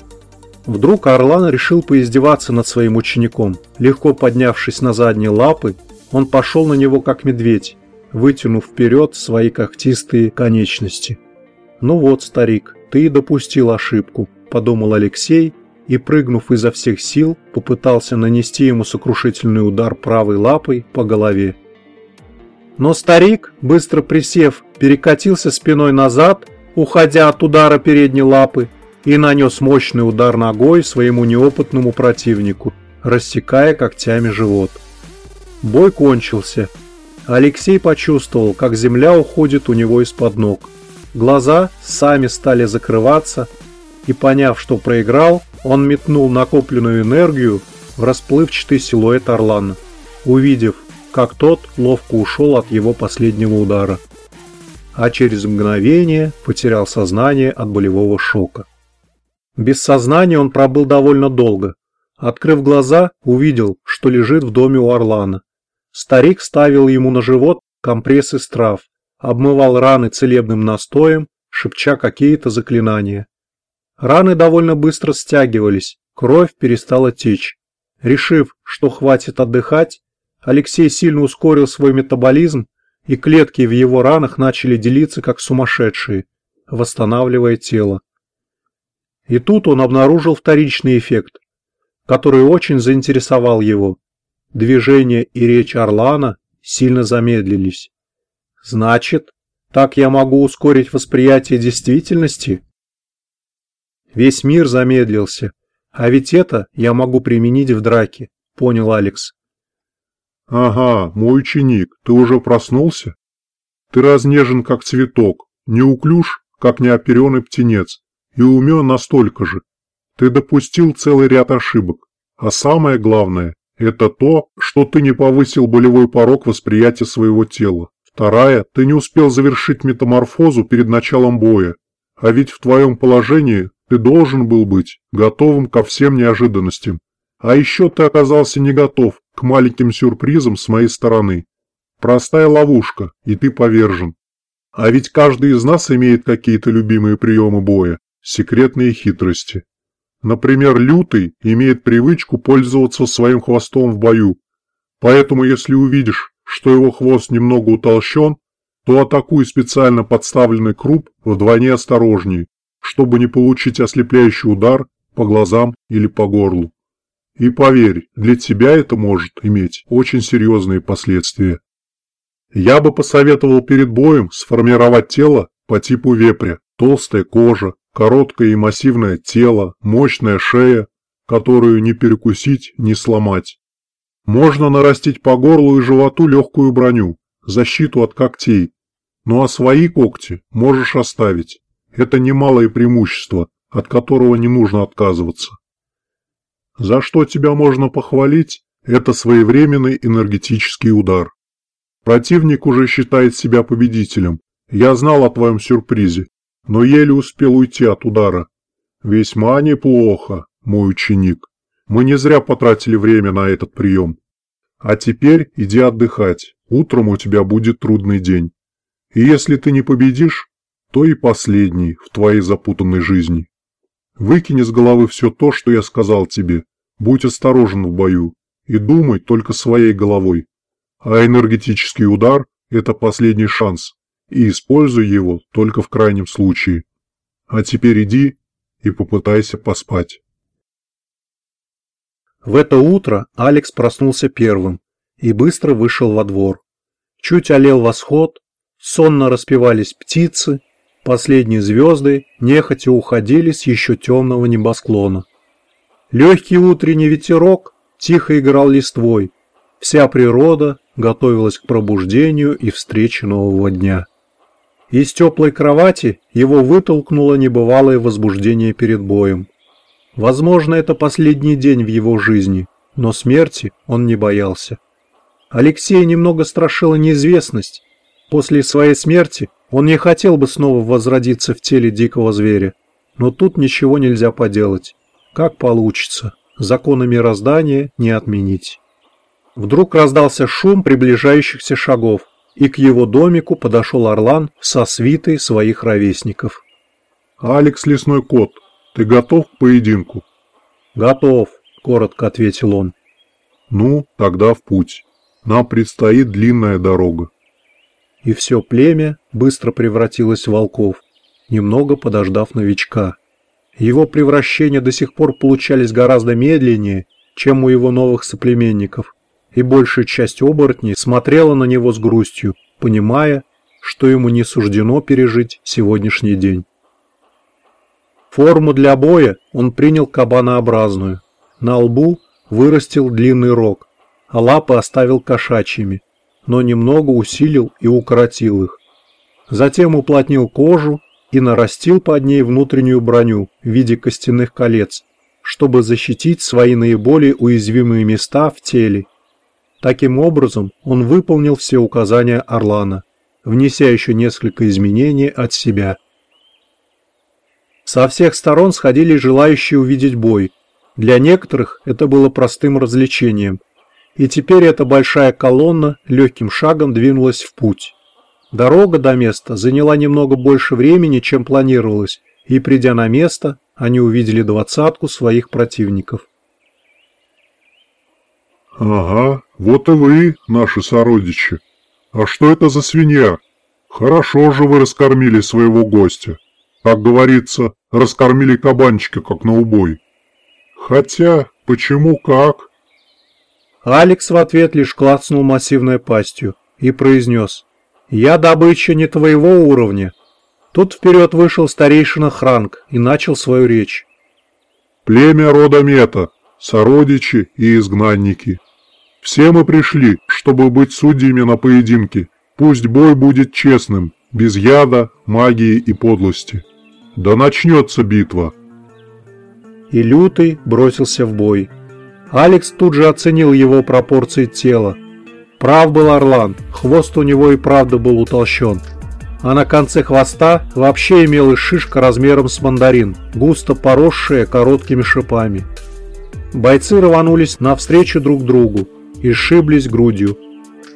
Вдруг Орлан решил поиздеваться над своим учеником. Легко поднявшись на задние лапы, он пошел на него как медведь, вытянув вперед свои когтистые конечности. «Ну вот, старик, ты допустил ошибку», – подумал Алексей и, прыгнув изо всех сил, попытался нанести ему сокрушительный удар правой лапой по голове. Но старик, быстро присев, перекатился спиной назад, уходя от удара передней лапы, и нанес мощный удар ногой своему неопытному противнику, рассекая когтями живот. Бой кончился. Алексей почувствовал, как земля уходит у него из-под ног. Глаза сами стали закрываться, и поняв, что проиграл, он метнул накопленную энергию в расплывчатый силуэт Орлана, увидев, как тот ловко ушел от его последнего удара. А через мгновение потерял сознание от болевого шока. Без сознания он пробыл довольно долго. Открыв глаза, увидел, что лежит в доме у Орлана. Старик ставил ему на живот компресс из трав, обмывал раны целебным настоем, шепча какие-то заклинания. Раны довольно быстро стягивались, кровь перестала течь. Решив, что хватит отдыхать, Алексей сильно ускорил свой метаболизм, и клетки в его ранах начали делиться как сумасшедшие, восстанавливая тело. И тут он обнаружил вторичный эффект, который очень заинтересовал его. Движение и речь Орлана сильно замедлились. Значит, так я могу ускорить восприятие действительности? Весь мир замедлился. А ведь это я могу применить в драке, понял Алекс. Ага, мой ученик, ты уже проснулся? Ты разнежен, как цветок, неуклюж, как неоперенный птенец, и умен настолько же. Ты допустил целый ряд ошибок. А самое главное, это то, что ты не повысил болевой порог восприятия своего тела. Вторая, ты не успел завершить метаморфозу перед началом боя. А ведь в твоем положении ты должен был быть готовым ко всем неожиданностям. А еще ты оказался не готов к маленьким сюрпризам с моей стороны. Простая ловушка, и ты повержен. А ведь каждый из нас имеет какие-то любимые приемы боя, секретные хитрости. Например, Лютый имеет привычку пользоваться своим хвостом в бою. Поэтому если увидишь, что его хвост немного утолщен, то атакуй специально подставленный круп вдвойне осторожнее, чтобы не получить ослепляющий удар по глазам или по горлу. И поверь, для тебя это может иметь очень серьезные последствия. Я бы посоветовал перед боем сформировать тело по типу вепря. Толстая кожа, короткое и массивное тело, мощная шея, которую не перекусить, не сломать. Можно нарастить по горлу и животу легкую броню, защиту от когтей. Ну а свои когти можешь оставить. Это немалое преимущество, от которого не нужно отказываться. За что тебя можно похвалить, это своевременный энергетический удар. Противник уже считает себя победителем. Я знал о твоем сюрпризе, но еле успел уйти от удара. Весьма неплохо, мой ученик. Мы не зря потратили время на этот прием. А теперь иди отдыхать. Утром у тебя будет трудный день. И если ты не победишь, то и последний в твоей запутанной жизни. Выкини с головы все то, что я сказал тебе. Будь осторожен в бою и думай только своей головой. А энергетический удар – это последний шанс, и используй его только в крайнем случае. А теперь иди и попытайся поспать. В это утро Алекс проснулся первым и быстро вышел во двор. Чуть олел восход, сонно распевались птицы, последние звезды нехотя уходили с еще темного небосклона. Легкий утренний ветерок тихо играл листвой, вся природа готовилась к пробуждению и встрече нового дня. Из теплой кровати его вытолкнуло небывалое возбуждение перед боем. Возможно, это последний день в его жизни, но смерти он не боялся. Алексея немного страшила неизвестность. После своей смерти он не хотел бы снова возродиться в теле дикого зверя, но тут ничего нельзя поделать. Как получится, законы мироздания не отменить. Вдруг раздался шум приближающихся шагов, и к его домику подошел Орлан со свитой своих ровесников. «Алекс Лесной Кот, ты готов к поединку?» «Готов», — коротко ответил он. «Ну, тогда в путь. Нам предстоит длинная дорога». И все племя быстро превратилось в волков, немного подождав новичка. Его превращения до сих пор получались гораздо медленнее, чем у его новых соплеменников, и большая часть оборотней смотрела на него с грустью, понимая, что ему не суждено пережить сегодняшний день. Форму для боя он принял кабанообразную. На лбу вырастил длинный рог, а лапы оставил кошачьими, но немного усилил и укоротил их. Затем уплотнил кожу и нарастил под ней внутреннюю броню в виде костяных колец, чтобы защитить свои наиболее уязвимые места в теле Таким образом, он выполнил все указания Орлана, внеся еще несколько изменений от себя. Со всех сторон сходили желающие увидеть бой. Для некоторых это было простым развлечением. И теперь эта большая колонна легким шагом двинулась в путь. Дорога до места заняла немного больше времени, чем планировалось, и придя на место, они увидели двадцатку своих противников. «Ага, вот и вы, наши сородичи. А что это за свинья? Хорошо же вы раскормили своего гостя. Как говорится, раскормили кабанчика, как на убой. Хотя, почему как?» Алекс в ответ лишь клацнул массивной пастью и произнес «Я добыча не твоего уровня». Тут вперед вышел старейшина Хранг и начал свою речь. «Племя рода Мета, сородичи и изгнанники, все мы пришли, чтобы быть судьями на поединке. Пусть бой будет честным, без яда, магии и подлости. Да начнется битва. И Лютый бросился в бой. Алекс тут же оценил его пропорции тела. Прав был Орлан, хвост у него и правда был утолщен. А на конце хвоста вообще имелась шишка размером с мандарин, густо поросшая короткими шипами. Бойцы рванулись навстречу друг другу, и сшиблись грудью.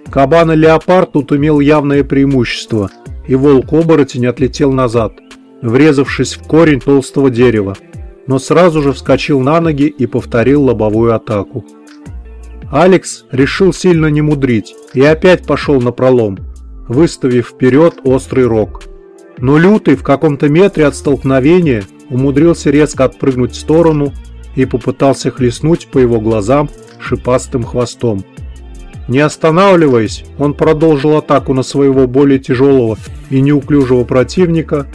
Кабан-леопард тут имел явное преимущество, и волк-оборотень отлетел назад, врезавшись в корень толстого дерева, но сразу же вскочил на ноги и повторил лобовую атаку. Алекс решил сильно не мудрить и опять пошел на пролом, выставив вперед острый рог. Но Лютый в каком-то метре от столкновения умудрился резко отпрыгнуть в сторону и попытался хлестнуть по его глазам шипастым хвостом. Не останавливаясь, он продолжил атаку на своего более тяжелого и неуклюжего противника,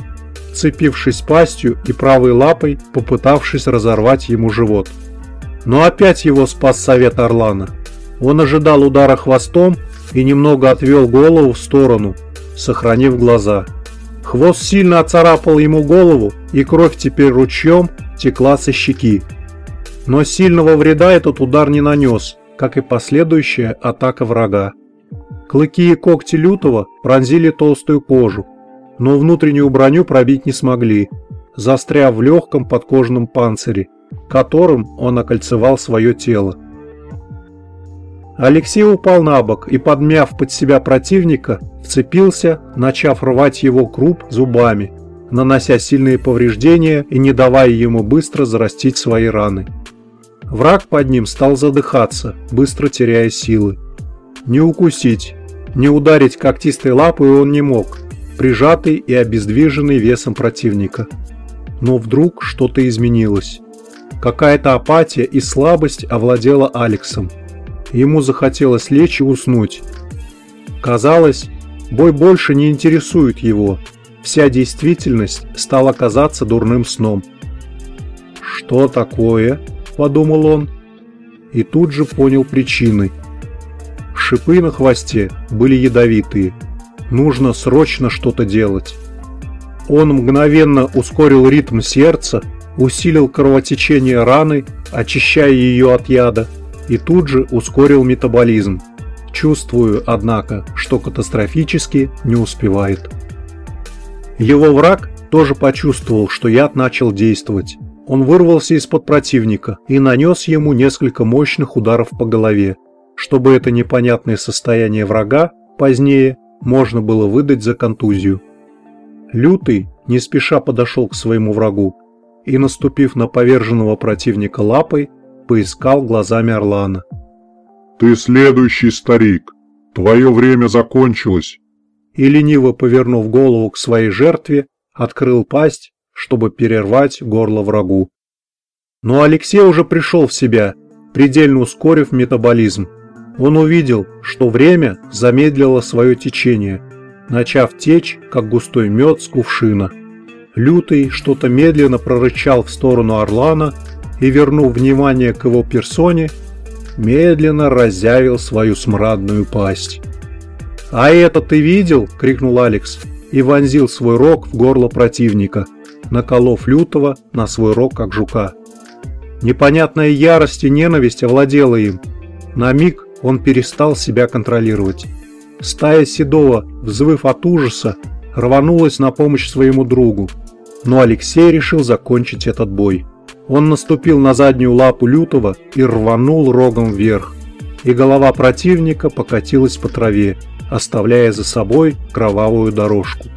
цепившись пастью и правой лапой, попытавшись разорвать ему живот. Но опять его спас совет Орлана. Он ожидал удара хвостом и немного отвел голову в сторону, сохранив глаза. Хвост сильно оцарапал ему голову, и кровь теперь ручьем текла со щеки. Но сильного вреда этот удар не нанес, как и последующая атака врага. Клыки и когти лютого пронзили толстую кожу, но внутреннюю броню пробить не смогли, застряв в легком подкожном панцире, которым он окольцевал свое тело. Алексей упал на бок и, подмяв под себя противника, вцепился, начав рвать его круп зубами, нанося сильные повреждения и не давая ему быстро зарастить свои раны. Враг под ним стал задыхаться, быстро теряя силы. Не укусить, не ударить когтистой лапой он не мог, прижатый и обездвиженный весом противника. Но вдруг что-то изменилось. Какая-то апатия и слабость овладела Алексом. Ему захотелось лечь и уснуть. Казалось, бой больше не интересует его. Вся действительность стала казаться дурным сном. «Что такое?» – подумал он. И тут же понял причины. Шипы на хвосте были ядовитые. Нужно срочно что-то делать. Он мгновенно ускорил ритм сердца, усилил кровотечение раны, очищая ее от яда, и тут же ускорил метаболизм. Чувствую, однако, что катастрофически не успевает. Его враг тоже почувствовал, что яд начал действовать. Он вырвался из-под противника и нанес ему несколько мощных ударов по голове, чтобы это непонятное состояние врага позднее можно было выдать за контузию. Лютый не спеша подошел к своему врагу и, наступив на поверженного противника лапой, поискал глазами Орлана. «Ты следующий старик. Твое время закончилось». И лениво повернув голову к своей жертве, открыл пасть, чтобы перервать горло врагу. Но Алексей уже пришел в себя, предельно ускорив метаболизм. Он увидел, что время замедлило свое течение, начав течь, как густой мед с кувшина. Лютый что-то медленно прорычал в сторону Орлана и, вернув внимание к его персоне, медленно разъявил свою смрадную пасть. «А это ты видел?» — крикнул Алекс и вонзил свой рог в горло противника, наколов Лютого на свой рог, как жука. Непонятная ярость и ненависть овладела им. На миг он перестал себя контролировать. Стая Седова, взвыв от ужаса, рванулась на помощь своему другу. Но Алексей решил закончить этот бой. Он наступил на заднюю лапу Лютого и рванул рогом вверх. И голова противника покатилась по траве, оставляя за собой кровавую дорожку.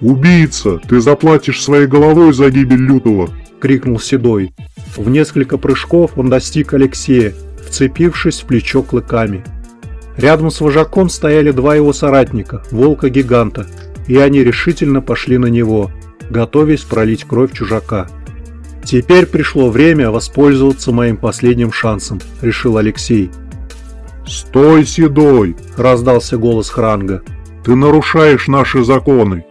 «Убийца! Ты заплатишь своей головой за гибель Лютого!» — крикнул Седой. В несколько прыжков он достиг Алексея, вцепившись в плечо клыками. Рядом с вожаком стояли два его соратника, волка-гиганта, и они решительно пошли на него, готовясь пролить кровь чужака. «Теперь пришло время воспользоваться моим последним шансом», — решил Алексей. «Стой, Седой!» — раздался голос Хранга. «Ты нарушаешь наши законы.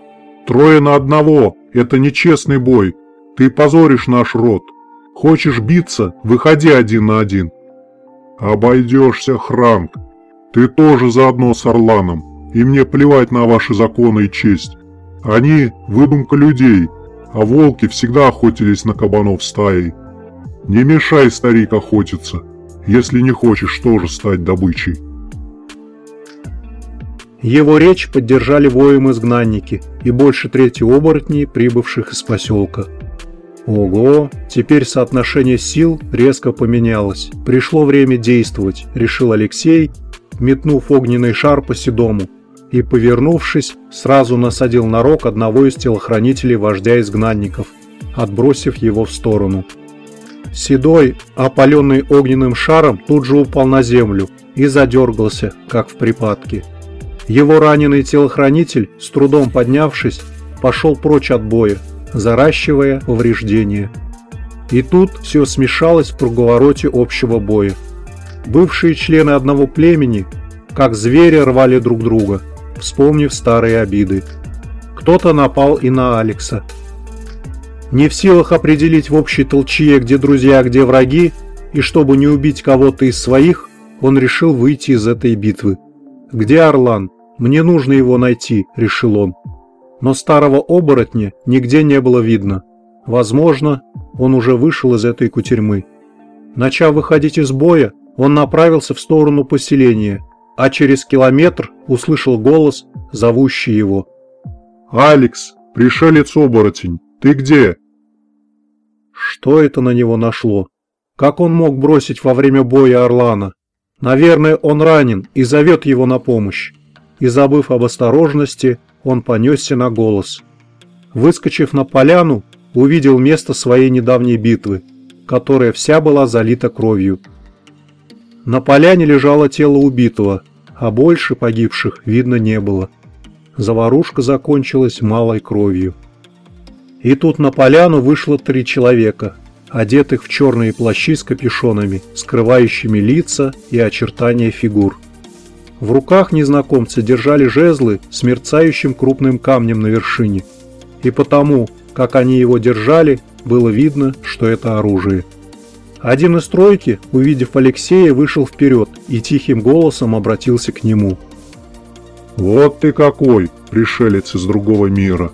Трое на одного — это нечестный бой. Ты позоришь наш род. Хочешь биться — выходи один на один». «Обойдешься, Хранг. Ты тоже заодно с Орланом, и мне плевать на ваши законы и честь. Они – выдумка людей, а волки всегда охотились на кабанов стаей. Не мешай, старик, охотиться, если не хочешь тоже стать добычей. Его речь поддержали воем изгнанники и больше трети оборотней, прибывших из поселка. Ого, теперь соотношение сил резко поменялось. Пришло время действовать, решил Алексей метнув огненный шар по седому, и, повернувшись, сразу насадил на рог одного из телохранителей вождя изгнанников, отбросив его в сторону. Седой, опаленный огненным шаром, тут же упал на землю и задергался, как в припадке. Его раненый телохранитель, с трудом поднявшись, пошел прочь от боя, заращивая повреждения. И тут все смешалось в круговороте общего боя. Бывшие члены одного племени, как звери, рвали друг друга, вспомнив старые обиды. Кто-то напал и на Алекса. Не в силах определить в общей толчье, где друзья, а где враги, и чтобы не убить кого-то из своих, он решил выйти из этой битвы. «Где Орлан? Мне нужно его найти», — решил он. Но старого оборотня нигде не было видно. Возможно, он уже вышел из этой кутерьмы. Начав выходить из боя, он направился в сторону поселения, а через километр услышал голос, зовущий его. «Алекс, пришелец-оборотень, ты где?» Что это на него нашло? Как он мог бросить во время боя Орлана? Наверное, он ранен и зовет его на помощь. И забыв об осторожности, он понесся на голос. Выскочив на поляну, увидел место своей недавней битвы, которая вся была залита кровью. На поляне лежало тело убитого, а больше погибших видно не было. Заварушка закончилась малой кровью. И тут на поляну вышло три человека, одетых в черные плащи с капюшонами, скрывающими лица и очертания фигур. В руках незнакомцы держали жезлы с мерцающим крупным камнем на вершине, и потому, как они его держали, было видно, что это оружие. Один из тройки, увидев Алексея, вышел вперед и тихим голосом обратился к нему. «Вот ты какой, пришелец из другого мира!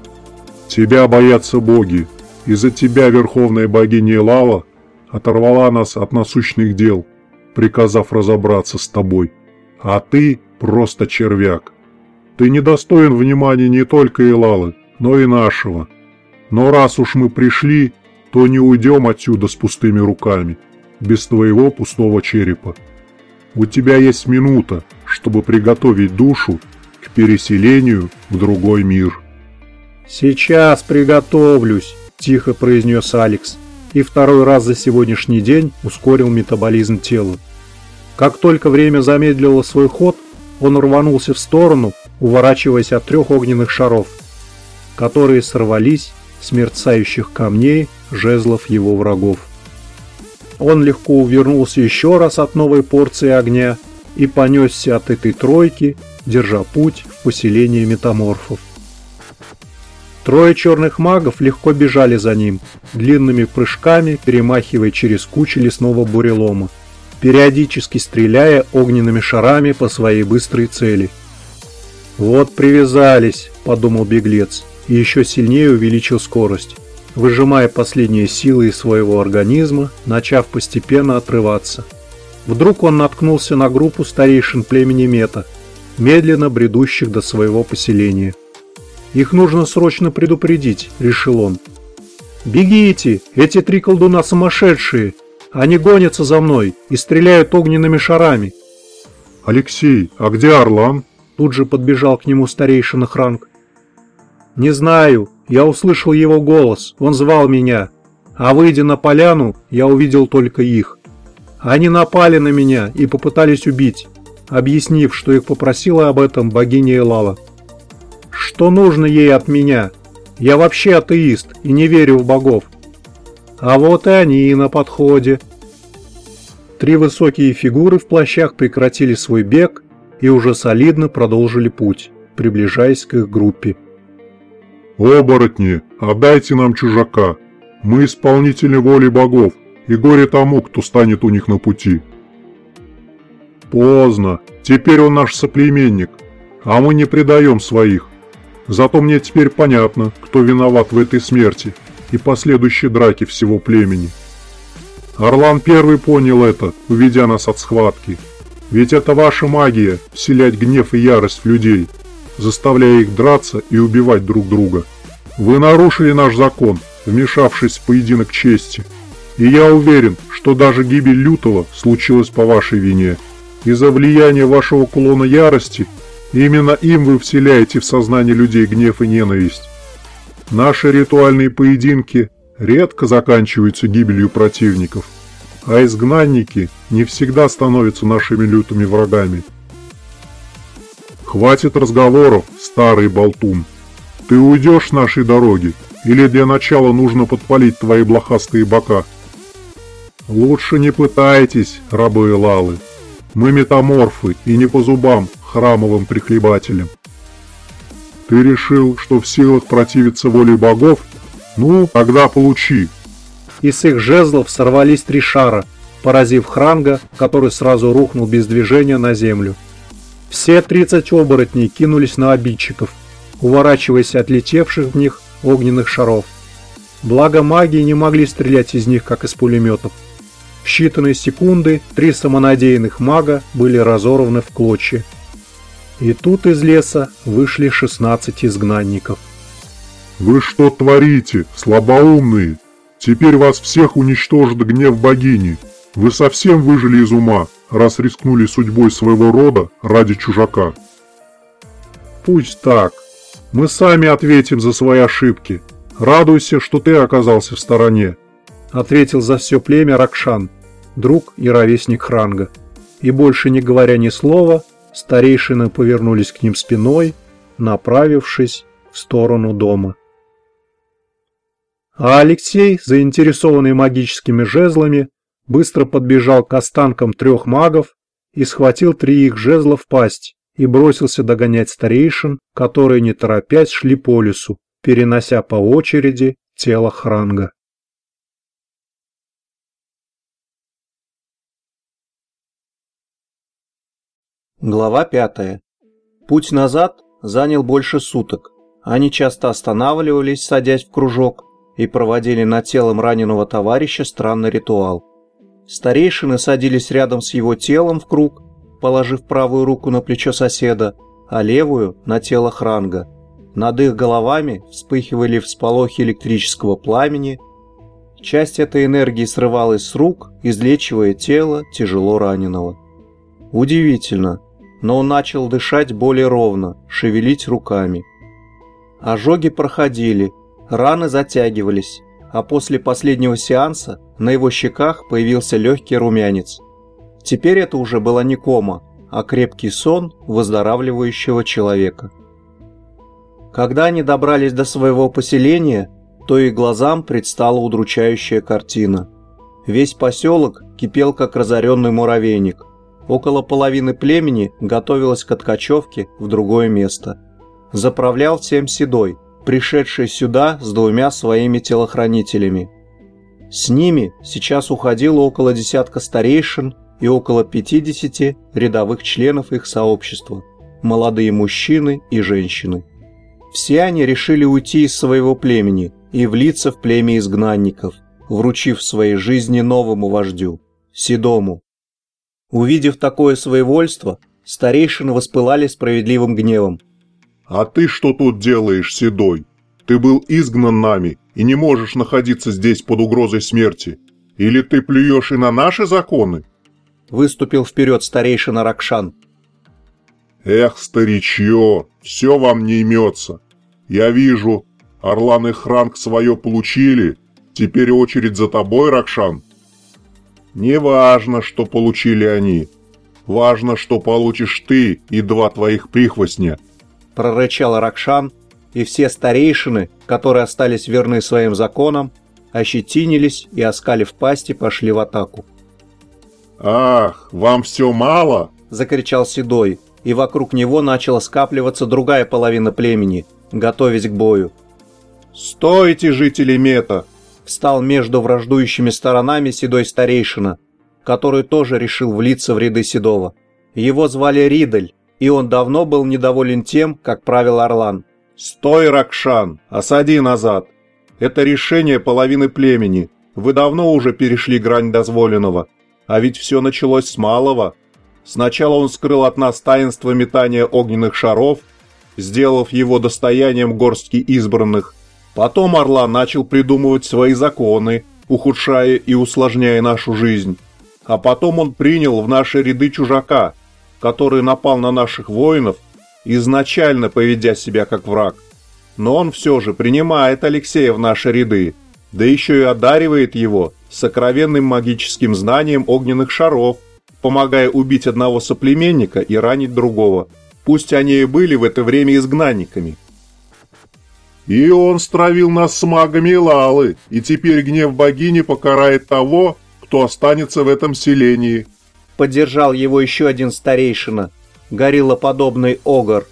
Тебя боятся боги, из-за тебя верховная богиня Лава оторвала нас от насущных дел, приказав разобраться с тобой. А ты просто червяк. Ты недостоин внимания не только Илалы, но и нашего. Но раз уж мы пришли, то не уйдем отсюда с пустыми руками, без твоего пустого черепа. У тебя есть минута, чтобы приготовить душу к переселению в другой мир. «Сейчас приготовлюсь», – тихо произнес Алекс, и второй раз за сегодняшний день ускорил метаболизм тела. Как только время замедлило свой ход, он рванулся в сторону, уворачиваясь от трех огненных шаров, которые сорвались с мерцающих камней жезлов его врагов. Он легко увернулся еще раз от новой порции огня и понесся от этой тройки, держа путь в поселение метаморфов. Трое черных магов легко бежали за ним, длинными прыжками перемахивая через кучи лесного бурелома, периодически стреляя огненными шарами по своей быстрой цели. «Вот привязались», — подумал беглец, и еще сильнее увеличил скорость выжимая последние силы из своего организма, начав постепенно отрываться. Вдруг он наткнулся на группу старейшин племени Мета, медленно бредущих до своего поселения. «Их нужно срочно предупредить», — решил он. «Бегите! Эти три колдуна сумасшедшие! Они гонятся за мной и стреляют огненными шарами!» «Алексей, а где Орлан?» Тут же подбежал к нему старейшина Хранг. «Не знаю. Я услышал его голос. Он звал меня. А выйдя на поляну, я увидел только их. Они напали на меня и попытались убить, объяснив, что их попросила об этом богиня Элала. Что нужно ей от меня? Я вообще атеист и не верю в богов. А вот и они на подходе. Три высокие фигуры в плащах прекратили свой бег и уже солидно продолжили путь, приближаясь к их группе. «Оборотни, отдайте нам чужака! Мы исполнители воли богов, и горе тому, кто станет у них на пути!» «Поздно! Теперь он наш соплеменник, а мы не предаем своих. Зато мне теперь понятно, кто виноват в этой смерти и последующей драке всего племени. Орлан первый понял это, уведя нас от схватки. Ведь это ваша магия – вселять гнев и ярость в людей – заставляя их драться и убивать друг друга. Вы нарушили наш закон, вмешавшись в поединок чести. И я уверен, что даже гибель Лютого случилась по вашей вине. Из-за влияния вашего кулона ярости именно им вы вселяете в сознание людей гнев и ненависть. Наши ритуальные поединки редко заканчиваются гибелью противников, а изгнанники не всегда становятся нашими лютыми врагами. «Хватит разговоров, старый болтун. Ты уйдешь с нашей дороги, или для начала нужно подпалить твои блохастые бока?» «Лучше не пытайтесь, рабы Лалы. Мы метаморфы и не по зубам храмовым прихлебателям». «Ты решил, что в силах противиться воле богов? Ну, тогда получи». Из их жезлов сорвались три шара, поразив Хранга, который сразу рухнул без движения на землю. Все 30 оборотней кинулись на обидчиков, уворачиваясь от летевших в них огненных шаров. Благо магии не могли стрелять из них, как из пулеметов. В считанные секунды три самонадеянных мага были разорваны в клочья. И тут из леса вышли 16 изгнанников. «Вы что творите, слабоумные? Теперь вас всех уничтожит гнев богини. Вы совсем выжили из ума раз рискнули судьбой своего рода ради чужака. Пусть так. Мы сами ответим за свои ошибки. Радуйся, что ты оказался в стороне. Ответил за все племя Ракшан, друг и ровесник Хранга. И больше не говоря ни слова, Старейшины повернулись к ним спиной, направившись в сторону дома. А Алексей, заинтересованный магическими жезлами, быстро подбежал к останкам трех магов и схватил три их жезла в пасть и бросился догонять старейшин, которые не торопясь шли по лесу, перенося по очереди тело Хранга. Глава пятая. Путь назад занял больше суток. Они часто останавливались, садясь в кружок, и проводили над телом раненого товарища странный ритуал. Старейшины садились рядом с его телом в круг, положив правую руку на плечо соседа, а левую – на тело Хранга. Над их головами вспыхивали всполохи электрического пламени. Часть этой энергии срывалась с рук, излечивая тело тяжело раненого. Удивительно, но он начал дышать более ровно, шевелить руками. Ожоги проходили, раны затягивались, а после последнего сеанса на его щеках появился легкий румянец. Теперь это уже была не кома, а крепкий сон выздоравливающего человека. Когда они добрались до своего поселения, то и глазам предстала удручающая картина. Весь поселок кипел как разоренный муравейник. Около половины племени готовилось к откачевке в другое место. Заправлял всем Седой, пришедший сюда с двумя своими телохранителями. С ними сейчас уходило около десятка старейшин и около 50 рядовых членов их сообщества, молодые мужчины и женщины. Все они решили уйти из своего племени и влиться в племя изгнанников, вручив своей жизни новому вождю, Седому. Увидев такое своевольство, старейшины воспылали справедливым гневом. «А ты что тут делаешь, Седой? Ты был изгнан нами и не можешь находиться здесь под угрозой смерти. Или ты плюешь и на наши законы?» Выступил вперед старейшина Ракшан. «Эх, старичье, все вам не имется. Я вижу, Орлан и Хранг свое получили. Теперь очередь за тобой, Ракшан». «Не важно, что получили они. Важно, что получишь ты и два твоих прихвостня», — прорычал Ракшан, и все старейшины, которые остались верны своим законам, ощетинились и, оскалив пасти, пошли в атаку. «Ах, вам все мало?» – закричал Седой, и вокруг него начала скапливаться другая половина племени, готовясь к бою. «Стойте, жители Мета!» – встал между враждующими сторонами Седой старейшина, который тоже решил влиться в ряды Седова. Его звали Ридель, и он давно был недоволен тем, как правил Орлан. «Стой, Ракшан! Осади назад! Это решение половины племени. Вы давно уже перешли грань дозволенного. А ведь все началось с малого. Сначала он скрыл от нас таинство метания огненных шаров, сделав его достоянием горстки избранных. Потом Орла начал придумывать свои законы, ухудшая и усложняя нашу жизнь. А потом он принял в наши ряды чужака, который напал на наших воинов, изначально поведя себя как враг. Но он все же принимает Алексея в наши ряды, да еще и одаривает его сокровенным магическим знанием огненных шаров, помогая убить одного соплеменника и ранить другого. Пусть они и были в это время изгнанниками. И он стравил нас с магами Лалы, и теперь гнев богини покарает того, кто останется в этом селении. Поддержал его еще один старейшина, гориллоподобный огр.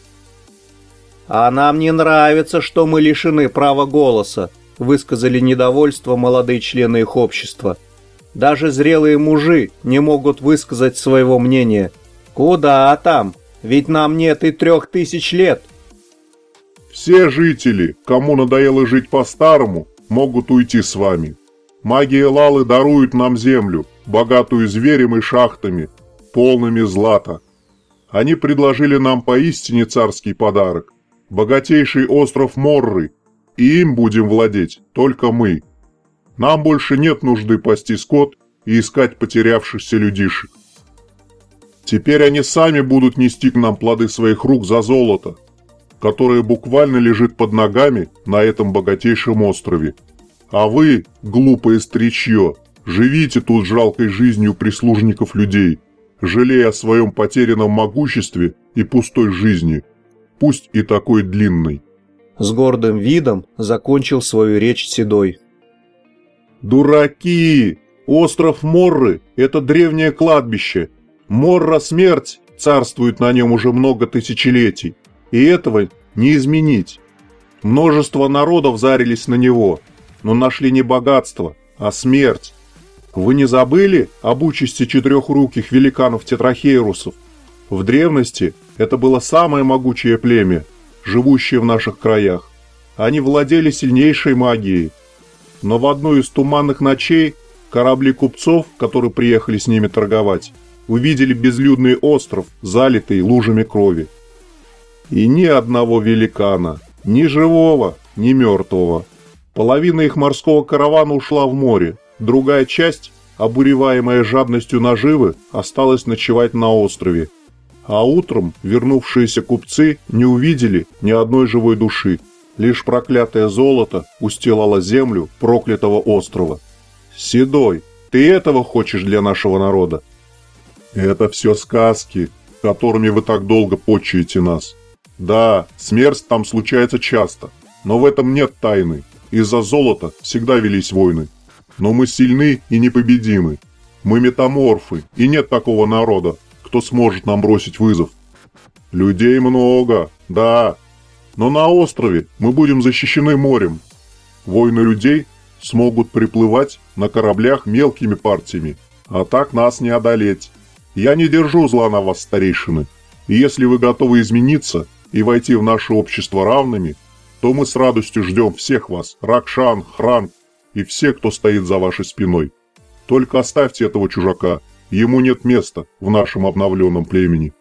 «А нам не нравится, что мы лишены права голоса», высказали недовольство молодые члены их общества. Даже зрелые мужи не могут высказать своего мнения. Куда там? Ведь нам нет и трех тысяч лет. Все жители, кому надоело жить по-старому, могут уйти с вами. Магия Лалы дарует нам землю, богатую зверем и шахтами, полными злата. Они предложили нам поистине царский подарок – богатейший остров Морры – и им будем владеть только мы. Нам больше нет нужды пасти скот и искать потерявшихся людишек. Теперь они сами будут нести к нам плоды своих рук за золото, которое буквально лежит под ногами на этом богатейшем острове. А вы, глупое стричье, живите тут жалкой жизнью прислужников людей, жалея о своем потерянном могуществе и пустой жизни, пусть и такой длинной. С гордым видом закончил свою речь Седой. «Дураки! Остров Морры – это древнее кладбище. Морра – смерть, царствует на нем уже много тысячелетий. И этого не изменить. Множество народов зарились на него, но нашли не богатство, а смерть. Вы не забыли об участи четырехруких великанов-тетрахейрусов? В древности это было самое могучее племя, живущее в наших краях. Они владели сильнейшей магией. Но в одну из туманных ночей корабли купцов, которые приехали с ними торговать, увидели безлюдный остров, залитый лужами крови. И ни одного великана, ни живого, ни мертвого. Половина их морского каравана ушла в море, другая часть, обуреваемая жадностью наживы, осталась ночевать на острове. А утром вернувшиеся купцы не увидели ни одной живой души. Лишь проклятое золото устилало землю проклятого острова. «Седой, ты этого хочешь для нашего народа?» «Это все сказки, которыми вы так долго почуете нас. Да, смерть там случается часто, но в этом нет тайны. Из-за золота всегда велись войны. Но мы сильны и непобедимы. Мы метаморфы, и нет такого народа, кто сможет нам бросить вызов. Людей много, да, но на острове мы будем защищены морем. Войны людей смогут приплывать на кораблях мелкими партиями, а так нас не одолеть. Я не держу зла на вас, старейшины, и если вы готовы измениться и войти в наше общество равными, то мы с радостью ждем всех вас, Ракшан, Хранг и все, кто стоит за вашей спиной. Только оставьте этого чужака, ему нет места в нашем обновленном племени.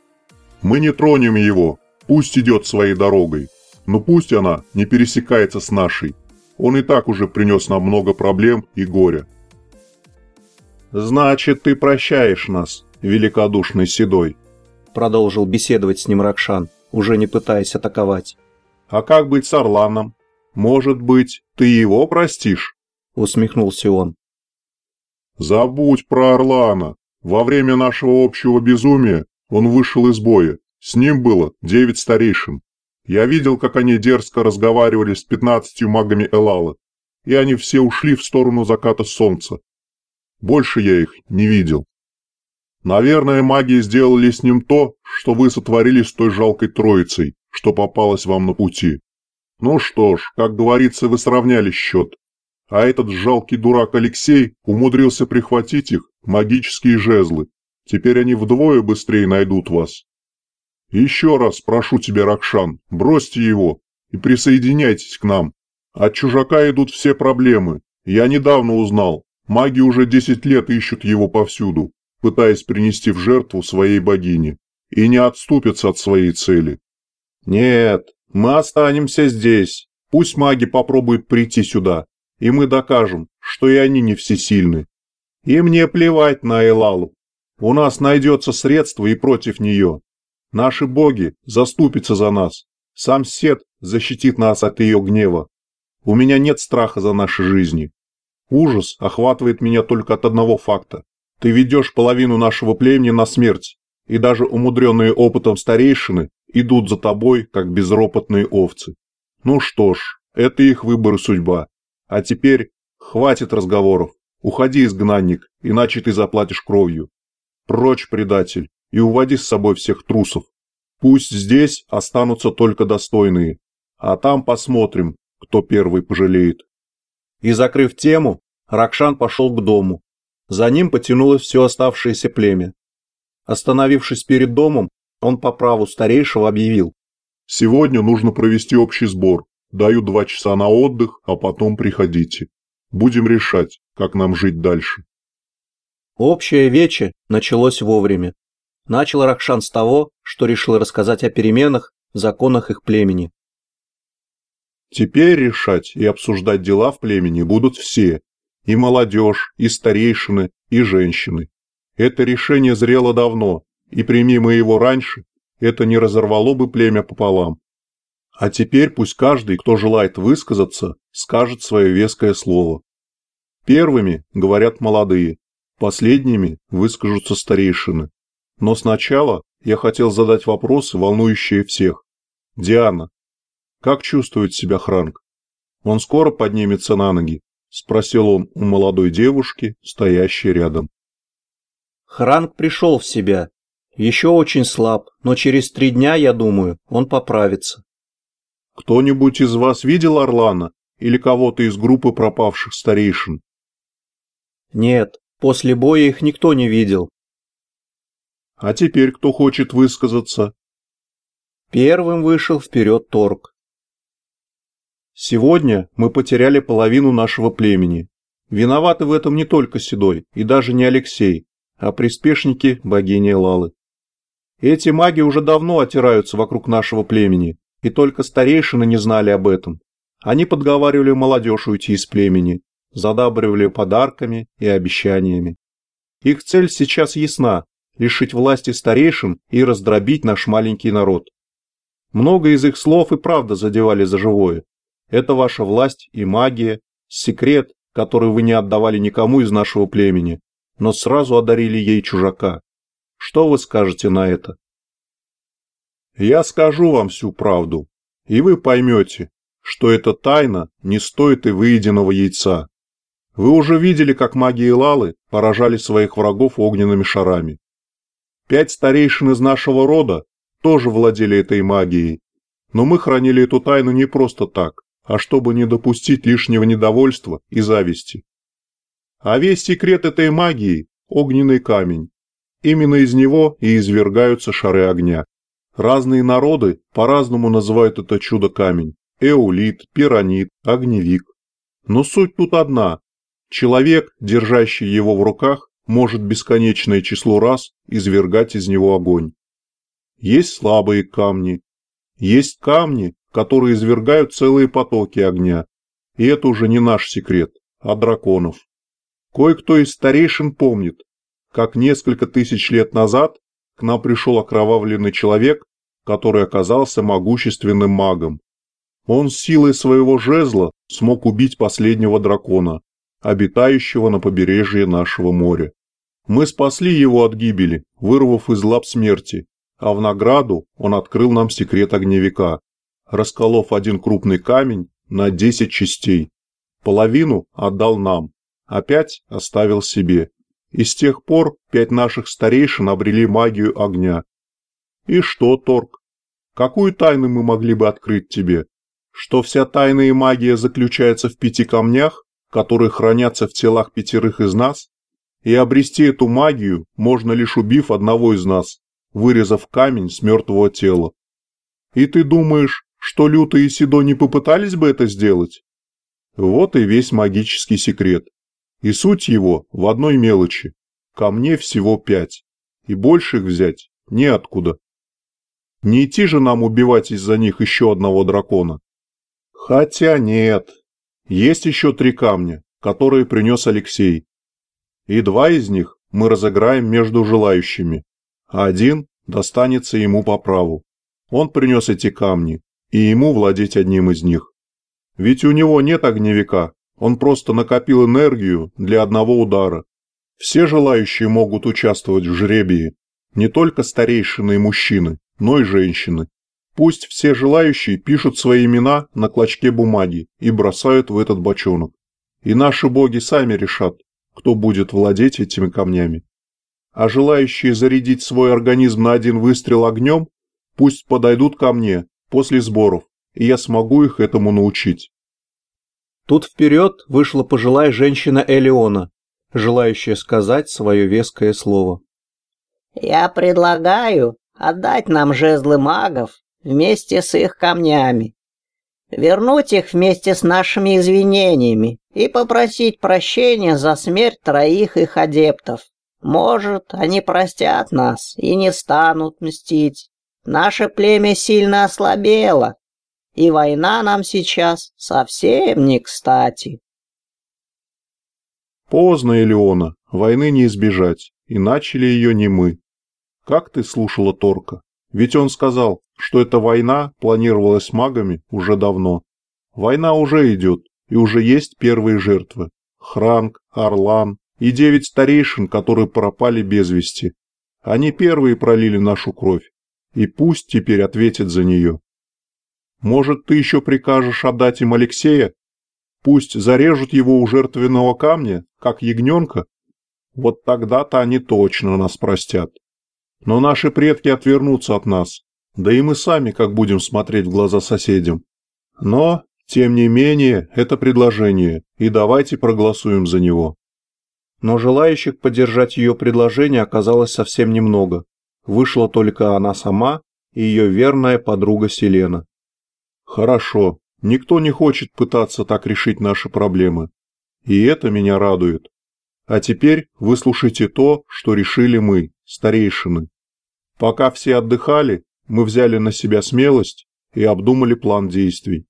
Мы не тронем его, пусть идет своей дорогой, но пусть она не пересекается с нашей. Он и так уже принес нам много проблем и горя. «Значит, ты прощаешь нас, великодушный Седой», — продолжил беседовать с ним Ракшан, уже не пытаясь атаковать. «А как быть с Орланом? Может быть, ты его простишь?» — усмехнулся он. «Забудь про Орлана. Во время нашего общего безумия он вышел из боя. С ним было девять старейшин. Я видел, как они дерзко разговаривали с пятнадцатью магами Элала, и они все ушли в сторону заката солнца. Больше я их не видел. Наверное, маги сделали с ним то, что вы сотворили с той жалкой троицей, что попалась вам на пути. Ну что ж, как говорится, вы сравняли счет. А этот жалкий дурак Алексей умудрился прихватить их, магические жезлы. Теперь они вдвое быстрее найдут вас. Еще раз прошу тебя, Ракшан, бросьте его и присоединяйтесь к нам. От чужака идут все проблемы. Я недавно узнал, маги уже 10 лет ищут его повсюду, пытаясь принести в жертву своей богине, и не отступятся от своей цели. Нет, мы останемся здесь. Пусть маги попробуют прийти сюда, и мы докажем, что и они не всесильны. И мне плевать на Элалу. У нас найдется средство и против нее. Наши боги заступятся за нас. Сам Сет защитит нас от ее гнева. У меня нет страха за наши жизни. Ужас охватывает меня только от одного факта. Ты ведешь половину нашего племени на смерть, и даже умудренные опытом старейшины идут за тобой, как безропотные овцы. Ну что ж, это их выбор и судьба. А теперь хватит разговоров. Уходи, изгнанник, иначе ты заплатишь кровью. Прочь, предатель и уводи с собой всех трусов. Пусть здесь останутся только достойные, а там посмотрим, кто первый пожалеет. И закрыв тему, Ракшан пошел к дому. За ним потянулось все оставшееся племя. Остановившись перед домом, он по праву старейшего объявил. «Сегодня нужно провести общий сбор. Даю два часа на отдых, а потом приходите. Будем решать, как нам жить дальше». Общее вече началось вовремя. Начал Ракшан с того, что решил рассказать о переменах в законах их племени. Теперь решать и обсуждать дела в племени будут все. И молодежь, и старейшины, и женщины. Это решение зрело давно, и прими мы его раньше, это не разорвало бы племя пополам. А теперь пусть каждый, кто желает высказаться, скажет свое веское слово. Первыми говорят молодые, последними выскажутся старейшины. Но сначала я хотел задать вопросы, волнующие всех. Диана, как чувствует себя Хранк? Он скоро поднимется на ноги? Спросил он у молодой девушки, стоящей рядом. Хранк пришел в себя. Еще очень слаб, но через три дня, я думаю, он поправится. Кто-нибудь из вас видел Орлана или кого-то из группы пропавших старейшин? Нет, после боя их никто не видел. А теперь кто хочет высказаться? Первым вышел вперед Торг. Сегодня мы потеряли половину нашего племени. Виноваты в этом не только Седой и даже не Алексей, а приспешники богини Лалы. Эти маги уже давно отираются вокруг нашего племени, и только старейшины не знали об этом. Они подговаривали молодежь уйти из племени, задабривали подарками и обещаниями. Их цель сейчас ясна – лишить власти старейшин и раздробить наш маленький народ. Много из их слов и правда задевали за живое, это ваша власть и магия, секрет, который вы не отдавали никому из нашего племени, но сразу одарили ей чужака. Что вы скажете на это? Я скажу вам всю правду, и вы поймете, что эта тайна не стоит и выеденного яйца. Вы уже видели, как маги Лалы поражали своих врагов огненными шарами. Пять старейшин из нашего рода тоже владели этой магией, но мы хранили эту тайну не просто так а чтобы не допустить лишнего недовольства и зависти. А весь секрет этой магии – огненный камень. Именно из него и извергаются шары огня. Разные народы по-разному называют это чудо-камень – эолит, пиранит, огневик. Но суть тут одна – человек, держащий его в руках, может бесконечное число раз извергать из него огонь. Есть слабые камни, есть камни, которые извергают целые потоки огня. И это уже не наш секрет, а драконов. Кое-кто из старейшин помнит, как несколько тысяч лет назад к нам пришел окровавленный человек, который оказался могущественным магом. Он силой своего жезла смог убить последнего дракона, обитающего на побережье нашего моря. Мы спасли его от гибели, вырвав из лап смерти, а в награду он открыл нам секрет огневика, расколов один крупный камень на 10 частей. Половину отдал нам, а пять оставил себе. И с тех пор пять наших старейшин обрели магию огня. И что, Торг? Какую тайну мы могли бы открыть тебе? Что вся тайна и магия заключается в пяти камнях, которые хранятся в телах пятерых из нас? И обрести эту магию можно лишь убив одного из нас, вырезав камень с мертвого тела. И ты думаешь, что Люта и Сидо не попытались бы это сделать? Вот и весь магический секрет. И суть его в одной мелочи. Ко мне всего пять. И больше их взять неоткуда. Не идти же нам убивать из-за них еще одного дракона. Хотя нет. Есть еще три камня, которые принес Алексей. И два из них мы разыграем между желающими, а один достанется ему по праву. Он принес эти камни, и ему владеть одним из них. Ведь у него нет огневика, он просто накопил энергию для одного удара. Все желающие могут участвовать в жребии, не только старейшины и мужчины, но и женщины. Пусть все желающие пишут свои имена на клочке бумаги и бросают в этот бочонок. И наши боги сами решат, кто будет владеть этими камнями. А желающие зарядить свой организм на один выстрел огнем, пусть подойдут ко мне после сборов, и я смогу их этому научить. Тут вперед вышла пожилая женщина Элеона, желающая сказать свое веское слово. «Я предлагаю отдать нам жезлы магов вместе с их камнями, вернуть их вместе с нашими извинениями и попросить прощения за смерть троих их адептов. Может, они простят нас и не станут мстить. Наше племя сильно ослабело, и война нам сейчас совсем не кстати. Поздно, Элеона, войны не избежать, и начали ее не мы. Как ты слушала Торка? Ведь он сказал, что эта война планировалась магами уже давно. Война уже идет, и уже есть первые жертвы. Хранг, Орлан и девять старейшин, которые пропали без вести. Они первые пролили нашу кровь, и пусть теперь ответят за нее. Может, ты еще прикажешь отдать им Алексея? Пусть зарежут его у жертвенного камня, как ягненка? Вот тогда-то они точно нас простят. Но наши предки отвернутся от нас, да и мы сами как будем смотреть в глаза соседям. Но, тем не менее, это предложение, и давайте проголосуем за него. Но желающих поддержать ее предложение оказалось совсем немного. Вышла только она сама и ее верная подруга Селена. Хорошо, никто не хочет пытаться так решить наши проблемы. И это меня радует. А теперь выслушайте то, что решили мы, старейшины. Пока все отдыхали, мы взяли на себя смелость и обдумали план действий.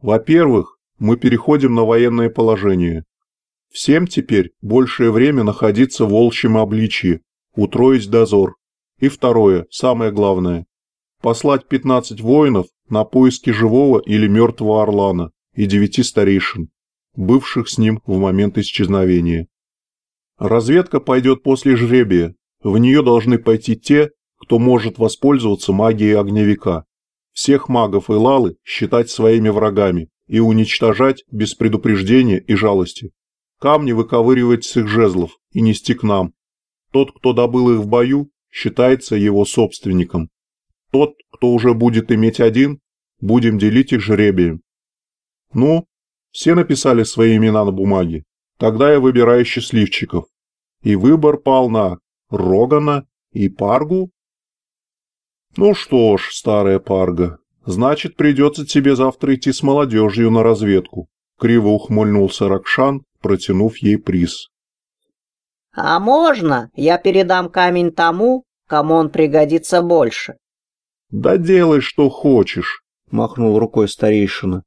Во-первых, мы переходим на военное положение. Всем теперь большее время находиться в волчьем обличье, утроить дозор. И второе, самое главное, послать 15 воинов на поиски живого или мертвого Орлана и девяти старейшин, бывших с ним в момент исчезновения. Разведка пойдет после жребия, в нее должны пойти те, кто может воспользоваться магией огневика. Всех магов и лалы считать своими врагами и уничтожать без предупреждения и жалости. Камни выковыривать с их жезлов и нести к нам. Тот, кто добыл их в бою, считается его собственником. Тот, кто уже будет иметь один, будем делить их жребием. Ну, все написали свои имена на бумаге. Тогда я выбираю счастливчиков. И выбор пал на Рогана и Паргу. Ну что ж, старая Парга, значит придется тебе завтра идти с молодежью на разведку. Криво ухмыльнулся Ракшан, протянув ей приз. «А можно я передам камень тому, кому он пригодится больше?» «Да делай, что хочешь», — махнул рукой старейшина.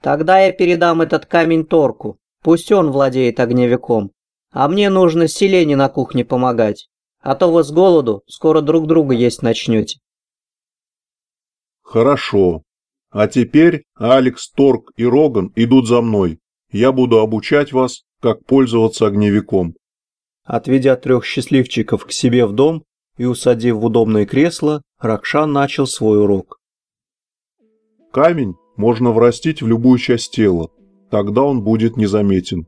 «Тогда я передам этот камень Торку. Пусть он владеет огневиком. А мне нужно селене на кухне помогать. А то вы с голоду скоро друг друга есть начнете». «Хорошо. А теперь Алекс, Торг и Роган идут за мной. Я буду обучать вас, как пользоваться огневиком». Отведя трех счастливчиков к себе в дом и усадив в удобное кресло, Ракшан начал свой урок. Камень можно врастить в любую часть тела, тогда он будет незаметен.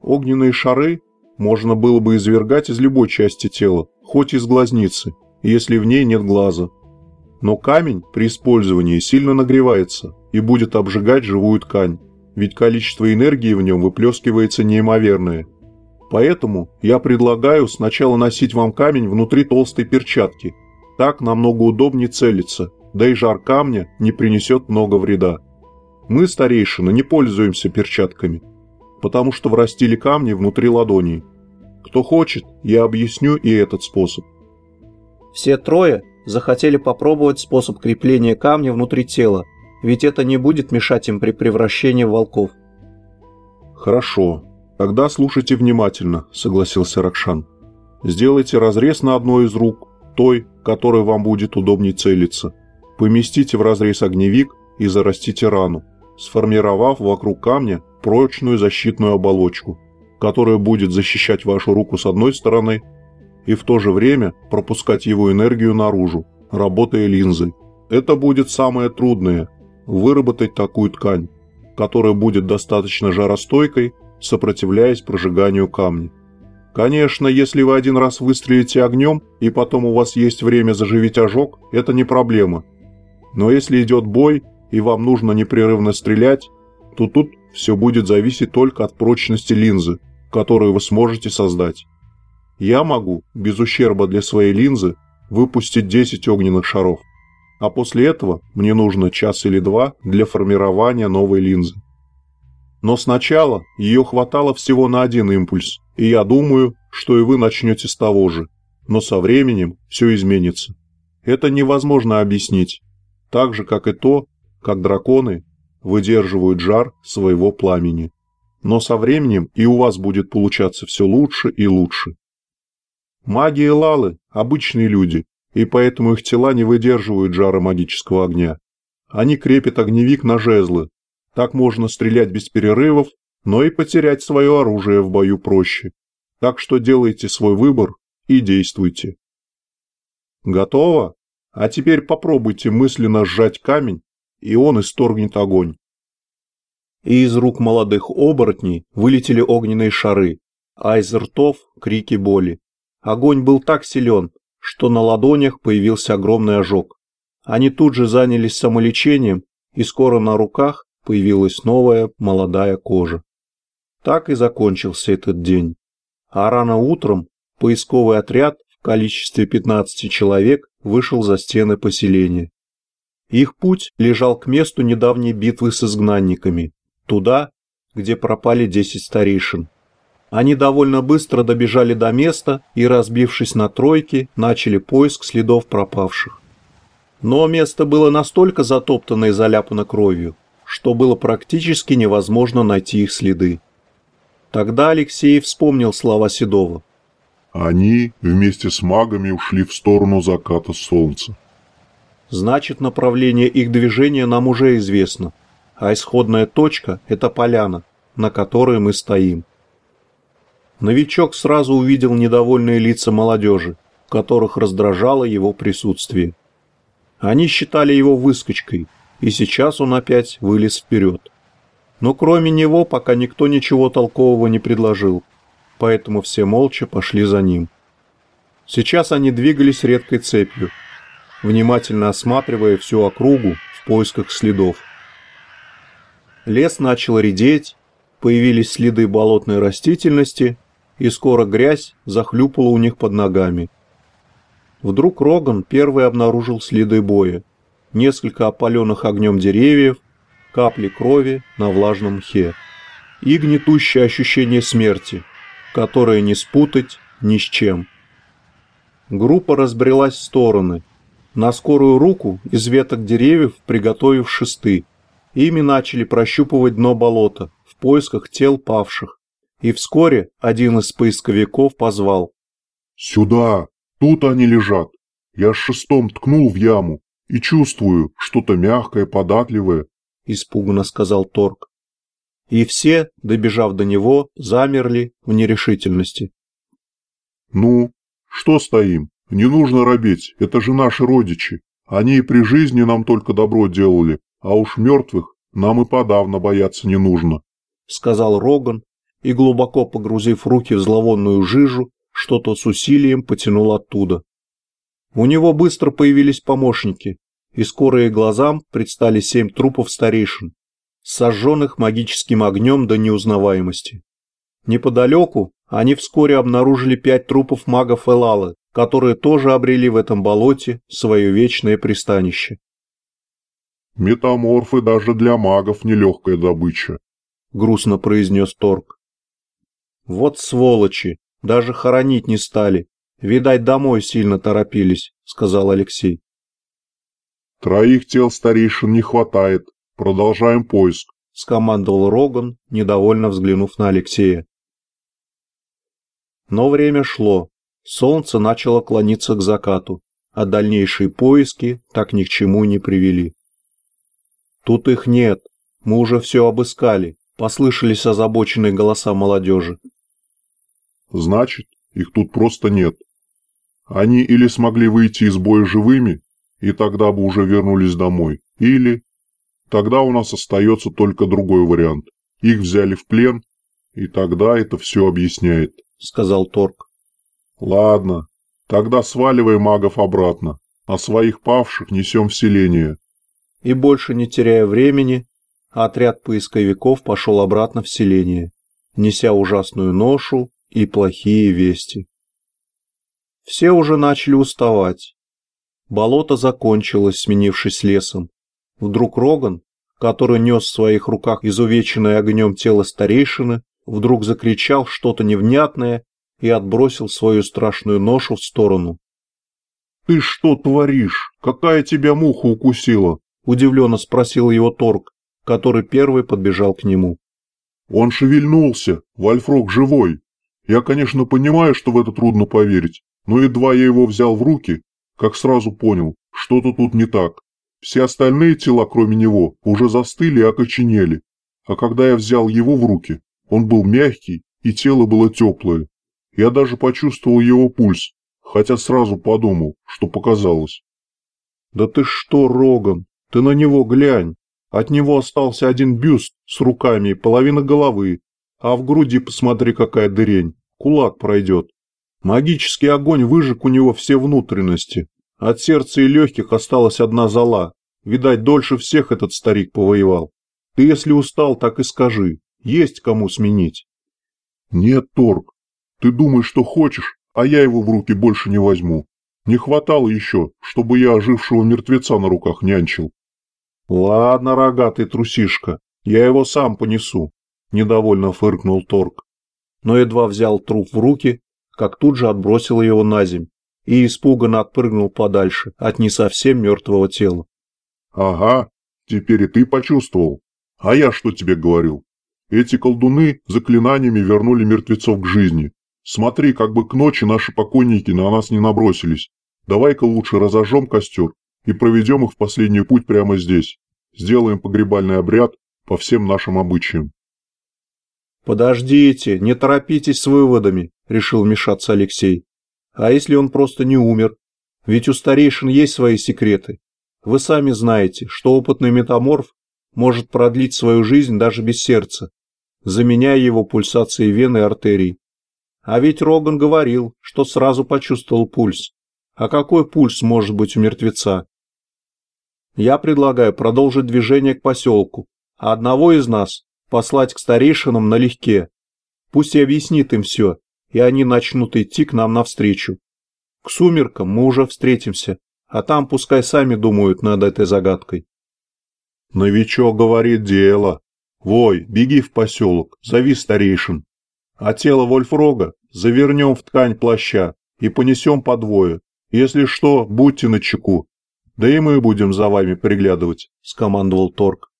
Огненные шары можно было бы извергать из любой части тела, хоть из глазницы, если в ней нет глаза. Но камень при использовании сильно нагревается и будет обжигать живую ткань ведь количество энергии в нем выплескивается неимоверное. Поэтому я предлагаю сначала носить вам камень внутри толстой перчатки. Так намного удобнее целиться, да и жар камня не принесет много вреда. Мы, старейшины, не пользуемся перчатками, потому что врастили камни внутри ладоней. Кто хочет, я объясню и этот способ. Все трое захотели попробовать способ крепления камня внутри тела – ведь это не будет мешать им при превращении в волков. Хорошо. Тогда слушайте внимательно, согласился Ракшан. Сделайте разрез на одной из рук, той, которой вам будет удобнее целиться. Поместите в разрез огневик и зарастите рану, сформировав вокруг камня прочную защитную оболочку, которая будет защищать вашу руку с одной стороны и в то же время пропускать его энергию наружу, работая линзой. Это будет самое трудное, выработать такую ткань, которая будет достаточно жаростойкой, сопротивляясь прожиганию камня. Конечно, если вы один раз выстрелите огнем, и потом у вас есть время заживить ожог, это не проблема. Но если идет бой, и вам нужно непрерывно стрелять, то тут все будет зависеть только от прочности линзы, которую вы сможете создать. Я могу, без ущерба для своей линзы, выпустить 10 огненных шаров а после этого мне нужно час или два для формирования новой линзы. Но сначала ее хватало всего на один импульс, и я думаю, что и вы начнете с того же. Но со временем все изменится. Это невозможно объяснить, так же, как и то, как драконы выдерживают жар своего пламени. Но со временем и у вас будет получаться все лучше и лучше. Маги и лалы – обычные люди, и поэтому их тела не выдерживают жара магического огня. Они крепят огневик на жезлы. Так можно стрелять без перерывов, но и потерять свое оружие в бою проще. Так что делайте свой выбор и действуйте. Готово? А теперь попробуйте мысленно сжать камень, и он исторгнет огонь. И из рук молодых оборотней вылетели огненные шары, а из ртов – крики боли. Огонь был так силен, что на ладонях появился огромный ожог. Они тут же занялись самолечением, и скоро на руках появилась новая молодая кожа. Так и закончился этот день. А рано утром поисковый отряд в количестве 15 человек вышел за стены поселения. Их путь лежал к месту недавней битвы с изгнанниками, туда, где пропали 10 старейшин. Они довольно быстро добежали до места и, разбившись на тройки, начали поиск следов пропавших. Но место было настолько затоптано и заляпано кровью, что было практически невозможно найти их следы. Тогда Алексей вспомнил слова Седова. Они вместе с магами ушли в сторону заката солнца. Значит, направление их движения нам уже известно, а исходная точка – это поляна, на которой мы стоим. Новичок сразу увидел недовольные лица молодежи, которых раздражало его присутствие. Они считали его выскочкой, и сейчас он опять вылез вперед. Но кроме него пока никто ничего толкового не предложил, поэтому все молча пошли за ним. Сейчас они двигались редкой цепью, внимательно осматривая всю округу в поисках следов. Лес начал редеть, появились следы болотной растительности, и скоро грязь захлюпала у них под ногами. Вдруг Роган первый обнаружил следы боя. Несколько опаленных огнем деревьев, капли крови на влажном мхе. И гнетущее ощущение смерти, которое не спутать ни с чем. Группа разбрелась в стороны. На скорую руку из веток деревьев приготовив шесты. Ими начали прощупывать дно болота в поисках тел павших. И вскоре один из поисковиков позвал. «Сюда! Тут они лежат! Я шестом ткнул в яму и чувствую что-то мягкое, податливое», – испуганно сказал Торг. И все, добежав до него, замерли в нерешительности. «Ну, что стоим? Не нужно робеть, это же наши родичи. Они и при жизни нам только добро делали, а уж мертвых нам и подавно бояться не нужно», – сказал Роган и, глубоко погрузив руки в зловонную жижу, что-то с усилием потянул оттуда. У него быстро появились помощники, и скоро их глазам предстали семь трупов старейшин, сожженных магическим огнем до неузнаваемости. Неподалеку они вскоре обнаружили пять трупов магов Элалы, которые тоже обрели в этом болоте свое вечное пристанище. «Метаморфы даже для магов нелегкая добыча», — грустно произнес Торг. «Вот сволочи, даже хоронить не стали. Видать, домой сильно торопились», — сказал Алексей. «Троих тел старейшин не хватает. Продолжаем поиск», — скомандовал Роган, недовольно взглянув на Алексея. Но время шло. Солнце начало клониться к закату, а дальнейшие поиски так ни к чему не привели. «Тут их нет. Мы уже все обыскали», — послышались озабоченные голоса молодежи. Значит, их тут просто нет. Они или смогли выйти из боя живыми, и тогда бы уже вернулись домой, или... Тогда у нас остается только другой вариант. Их взяли в плен, и тогда это все объясняет, — сказал Торг. Ладно, тогда сваливай магов обратно, а своих павших несем в селение. И больше не теряя времени, отряд поисковиков пошел обратно в селение, неся ужасную ношу и плохие вести. Все уже начали уставать. Болото закончилось, сменившись лесом. Вдруг Роган, который нес в своих руках изувеченное огнем тело старейшины, вдруг закричал что-то невнятное и отбросил свою страшную ношу в сторону. «Ты что творишь? Какая тебя муха укусила?» – удивленно спросил его Торг, который первый подбежал к нему. «Он шевельнулся, Вальфрок живой. Я, конечно, понимаю, что в это трудно поверить, но едва я его взял в руки, как сразу понял, что-то тут не так. Все остальные тела, кроме него, уже застыли и окоченели. А когда я взял его в руки, он был мягкий, и тело было теплое. Я даже почувствовал его пульс, хотя сразу подумал, что показалось. Да ты что, Роган, ты на него глянь. От него остался один бюст с руками и половина головы, а в груди посмотри, какая дырень, кулак пройдет. Магический огонь выжег у него все внутренности. От сердца и легких осталась одна зола. Видать, дольше всех этот старик повоевал. Ты если устал, так и скажи. Есть кому сменить. Нет, Торг, ты думаешь, что хочешь, а я его в руки больше не возьму. Не хватало еще, чтобы я ожившего мертвеца на руках нянчил. Ладно, рогатый трусишка, я его сам понесу, недовольно фыркнул Торг. Но едва взял труп в руки, как тут же отбросил его на земь и испуганно отпрыгнул подальше от не совсем мертвого тела. Ага, теперь и ты почувствовал. А я что тебе говорил? Эти колдуны заклинаниями вернули мертвецов к жизни. Смотри, как бы к ночи наши покойники на нас не набросились. Давай-ка лучше разожжем костер и проведем их в последний путь прямо здесь. Сделаем погребальный обряд по всем нашим обычаям. «Подождите, не торопитесь с выводами», – решил вмешаться Алексей. «А если он просто не умер? Ведь у старейшин есть свои секреты. Вы сами знаете, что опытный метаморф может продлить свою жизнь даже без сердца, заменяя его пульсацией вен и артерий. А ведь Роган говорил, что сразу почувствовал пульс. А какой пульс может быть у мертвеца? Я предлагаю продолжить движение к поселку, а одного из нас послать к старейшинам налегке. Пусть и объяснит им все, и они начнут идти к нам навстречу. К сумеркам мы уже встретимся, а там пускай сами думают над этой загадкой. Новичок говорит дело. Вой, беги в поселок, зови старейшин. А тело Вольфрога завернем в ткань плаща и понесем по двое. Если что, будьте начеку. Да и мы будем за вами приглядывать, скомандовал Торг.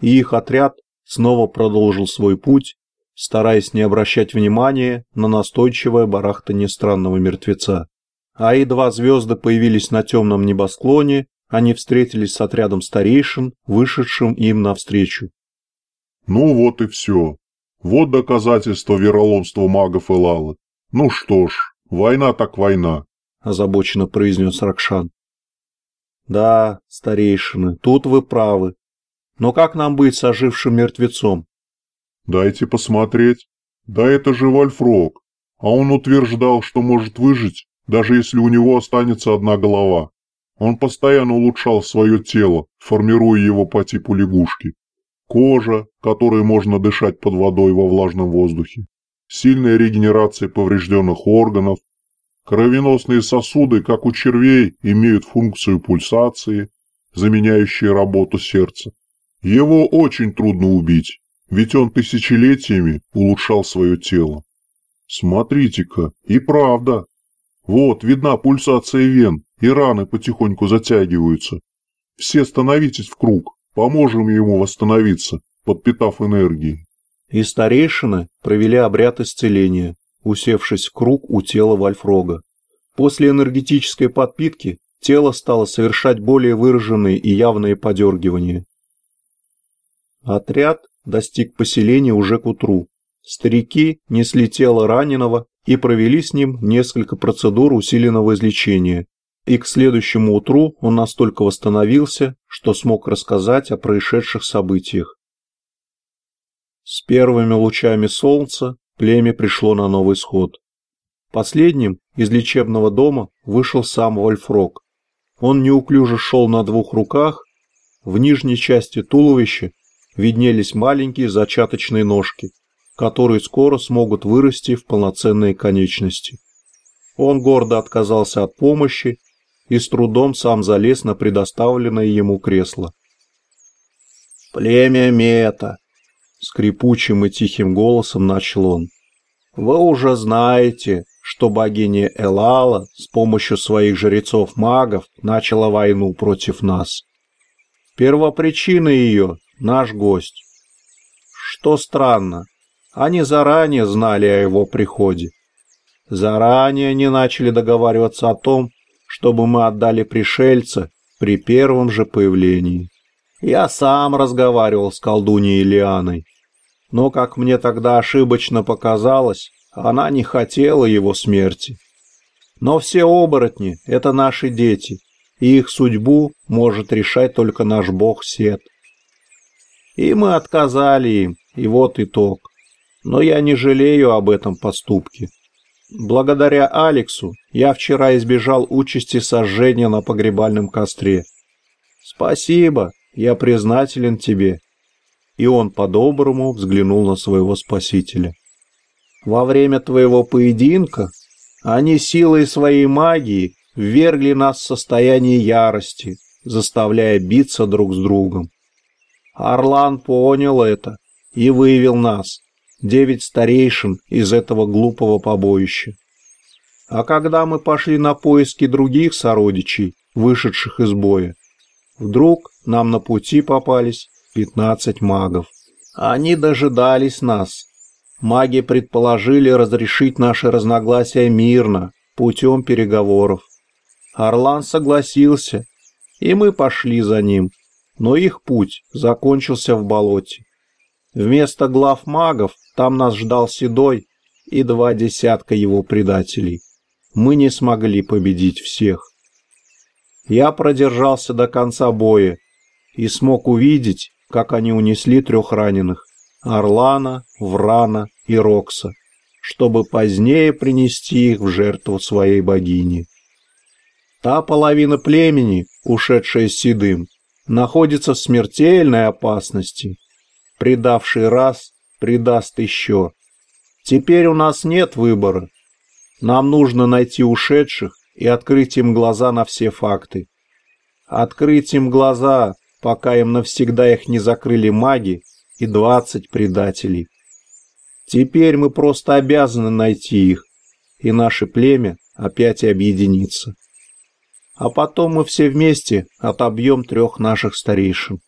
И их отряд снова продолжил свой путь, стараясь не обращать внимания на настойчивое барахтание странного мертвеца. А едва звезды появились на темном небосклоне, они встретились с отрядом старейшин, вышедшим им навстречу. «Ну вот и все. Вот доказательство вероломства магов Элалы. Ну что ж, война так война», – озабоченно произнес Ракшан. «Да, старейшины, тут вы правы. Но как нам быть с ожившим мертвецом?» «Дайте посмотреть. Да это же Вольфрог. А он утверждал, что может выжить, даже если у него останется одна голова. Он постоянно улучшал свое тело, формируя его по типу лягушки. Кожа, которой можно дышать под водой во влажном воздухе. Сильная регенерация поврежденных органов. Кровеносные сосуды, как у червей, имеют функцию пульсации, заменяющей работу сердца. Его очень трудно убить, ведь он тысячелетиями улучшал свое тело. Смотрите-ка, и правда. Вот, видна пульсация вен, и раны потихоньку затягиваются. Все становитесь в круг, поможем ему восстановиться, подпитав энергией. И старейшины провели обряд исцеления, усевшись в круг у тела Вальфрога. После энергетической подпитки тело стало совершать более выраженные и явные подергивания. Отряд достиг поселения уже к утру. Старики несли тело раненого и провели с ним несколько процедур усиленного излечения, и к следующему утру он настолько восстановился, что смог рассказать о происшедших событиях. С первыми лучами солнца племя пришло на новый сход. Последним из лечебного дома вышел сам Вольфрог. Он неуклюже шел на двух руках, в нижней части туловища виднелись маленькие зачаточные ножки, которые скоро смогут вырасти в полноценные конечности. Он гордо отказался от помощи и с трудом сам залез на предоставленное ему кресло. «Племя Мета!» — скрипучим и тихим голосом начал он. «Вы уже знаете, что богиня Элала с помощью своих жрецов-магов начала войну против нас. Первопричина ее — наш гость. Что странно, они заранее знали о его приходе. Заранее они начали договариваться о том, чтобы мы отдали пришельца при первом же появлении. Я сам разговаривал с колдуньей Лианой, но, как мне тогда ошибочно показалось, она не хотела его смерти. Но все оборотни — это наши дети, и их судьбу может решать только наш бог Сет. И мы отказали им, и вот итог. Но я не жалею об этом поступке. Благодаря Алексу я вчера избежал участи сожжения на погребальном костре. Спасибо, я признателен тебе. И он по-доброму взглянул на своего спасителя. Во время твоего поединка они силой своей магии ввергли нас в состояние ярости, заставляя биться друг с другом. Орлан понял это и вывел нас, девять старейшин из этого глупого побоища. А когда мы пошли на поиски других сородичей, вышедших из боя, вдруг нам на пути попались пятнадцать магов. Они дожидались нас. Маги предположили разрешить наши разногласия мирно, путем переговоров. Орлан согласился, и мы пошли за ним, но их путь закончился в болоте. Вместо глав магов там нас ждал Седой и два десятка его предателей. Мы не смогли победить всех. Я продержался до конца боя и смог увидеть, как они унесли трех раненых – Орлана, Врана и Рокса, чтобы позднее принести их в жертву своей богине. Та половина племени, ушедшая с Седым, находится в смертельной опасности. Предавший раз, предаст еще. Теперь у нас нет выбора. Нам нужно найти ушедших и открыть им глаза на все факты. Открыть им глаза, пока им навсегда их не закрыли маги и двадцать предателей. Теперь мы просто обязаны найти их, и наше племя опять объединится. А потом мы все вместе отобьем трех наших старейшин.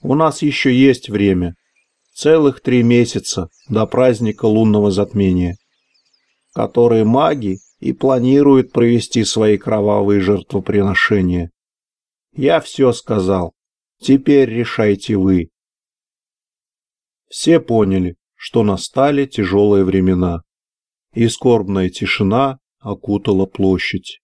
У нас еще есть время. Целых три месяца до праздника лунного затмения, которые маги и планируют провести свои кровавые жертвоприношения. Я все сказал. Теперь решайте вы. Все поняли, что настали тяжелые времена, и скорбная тишина окутала площадь.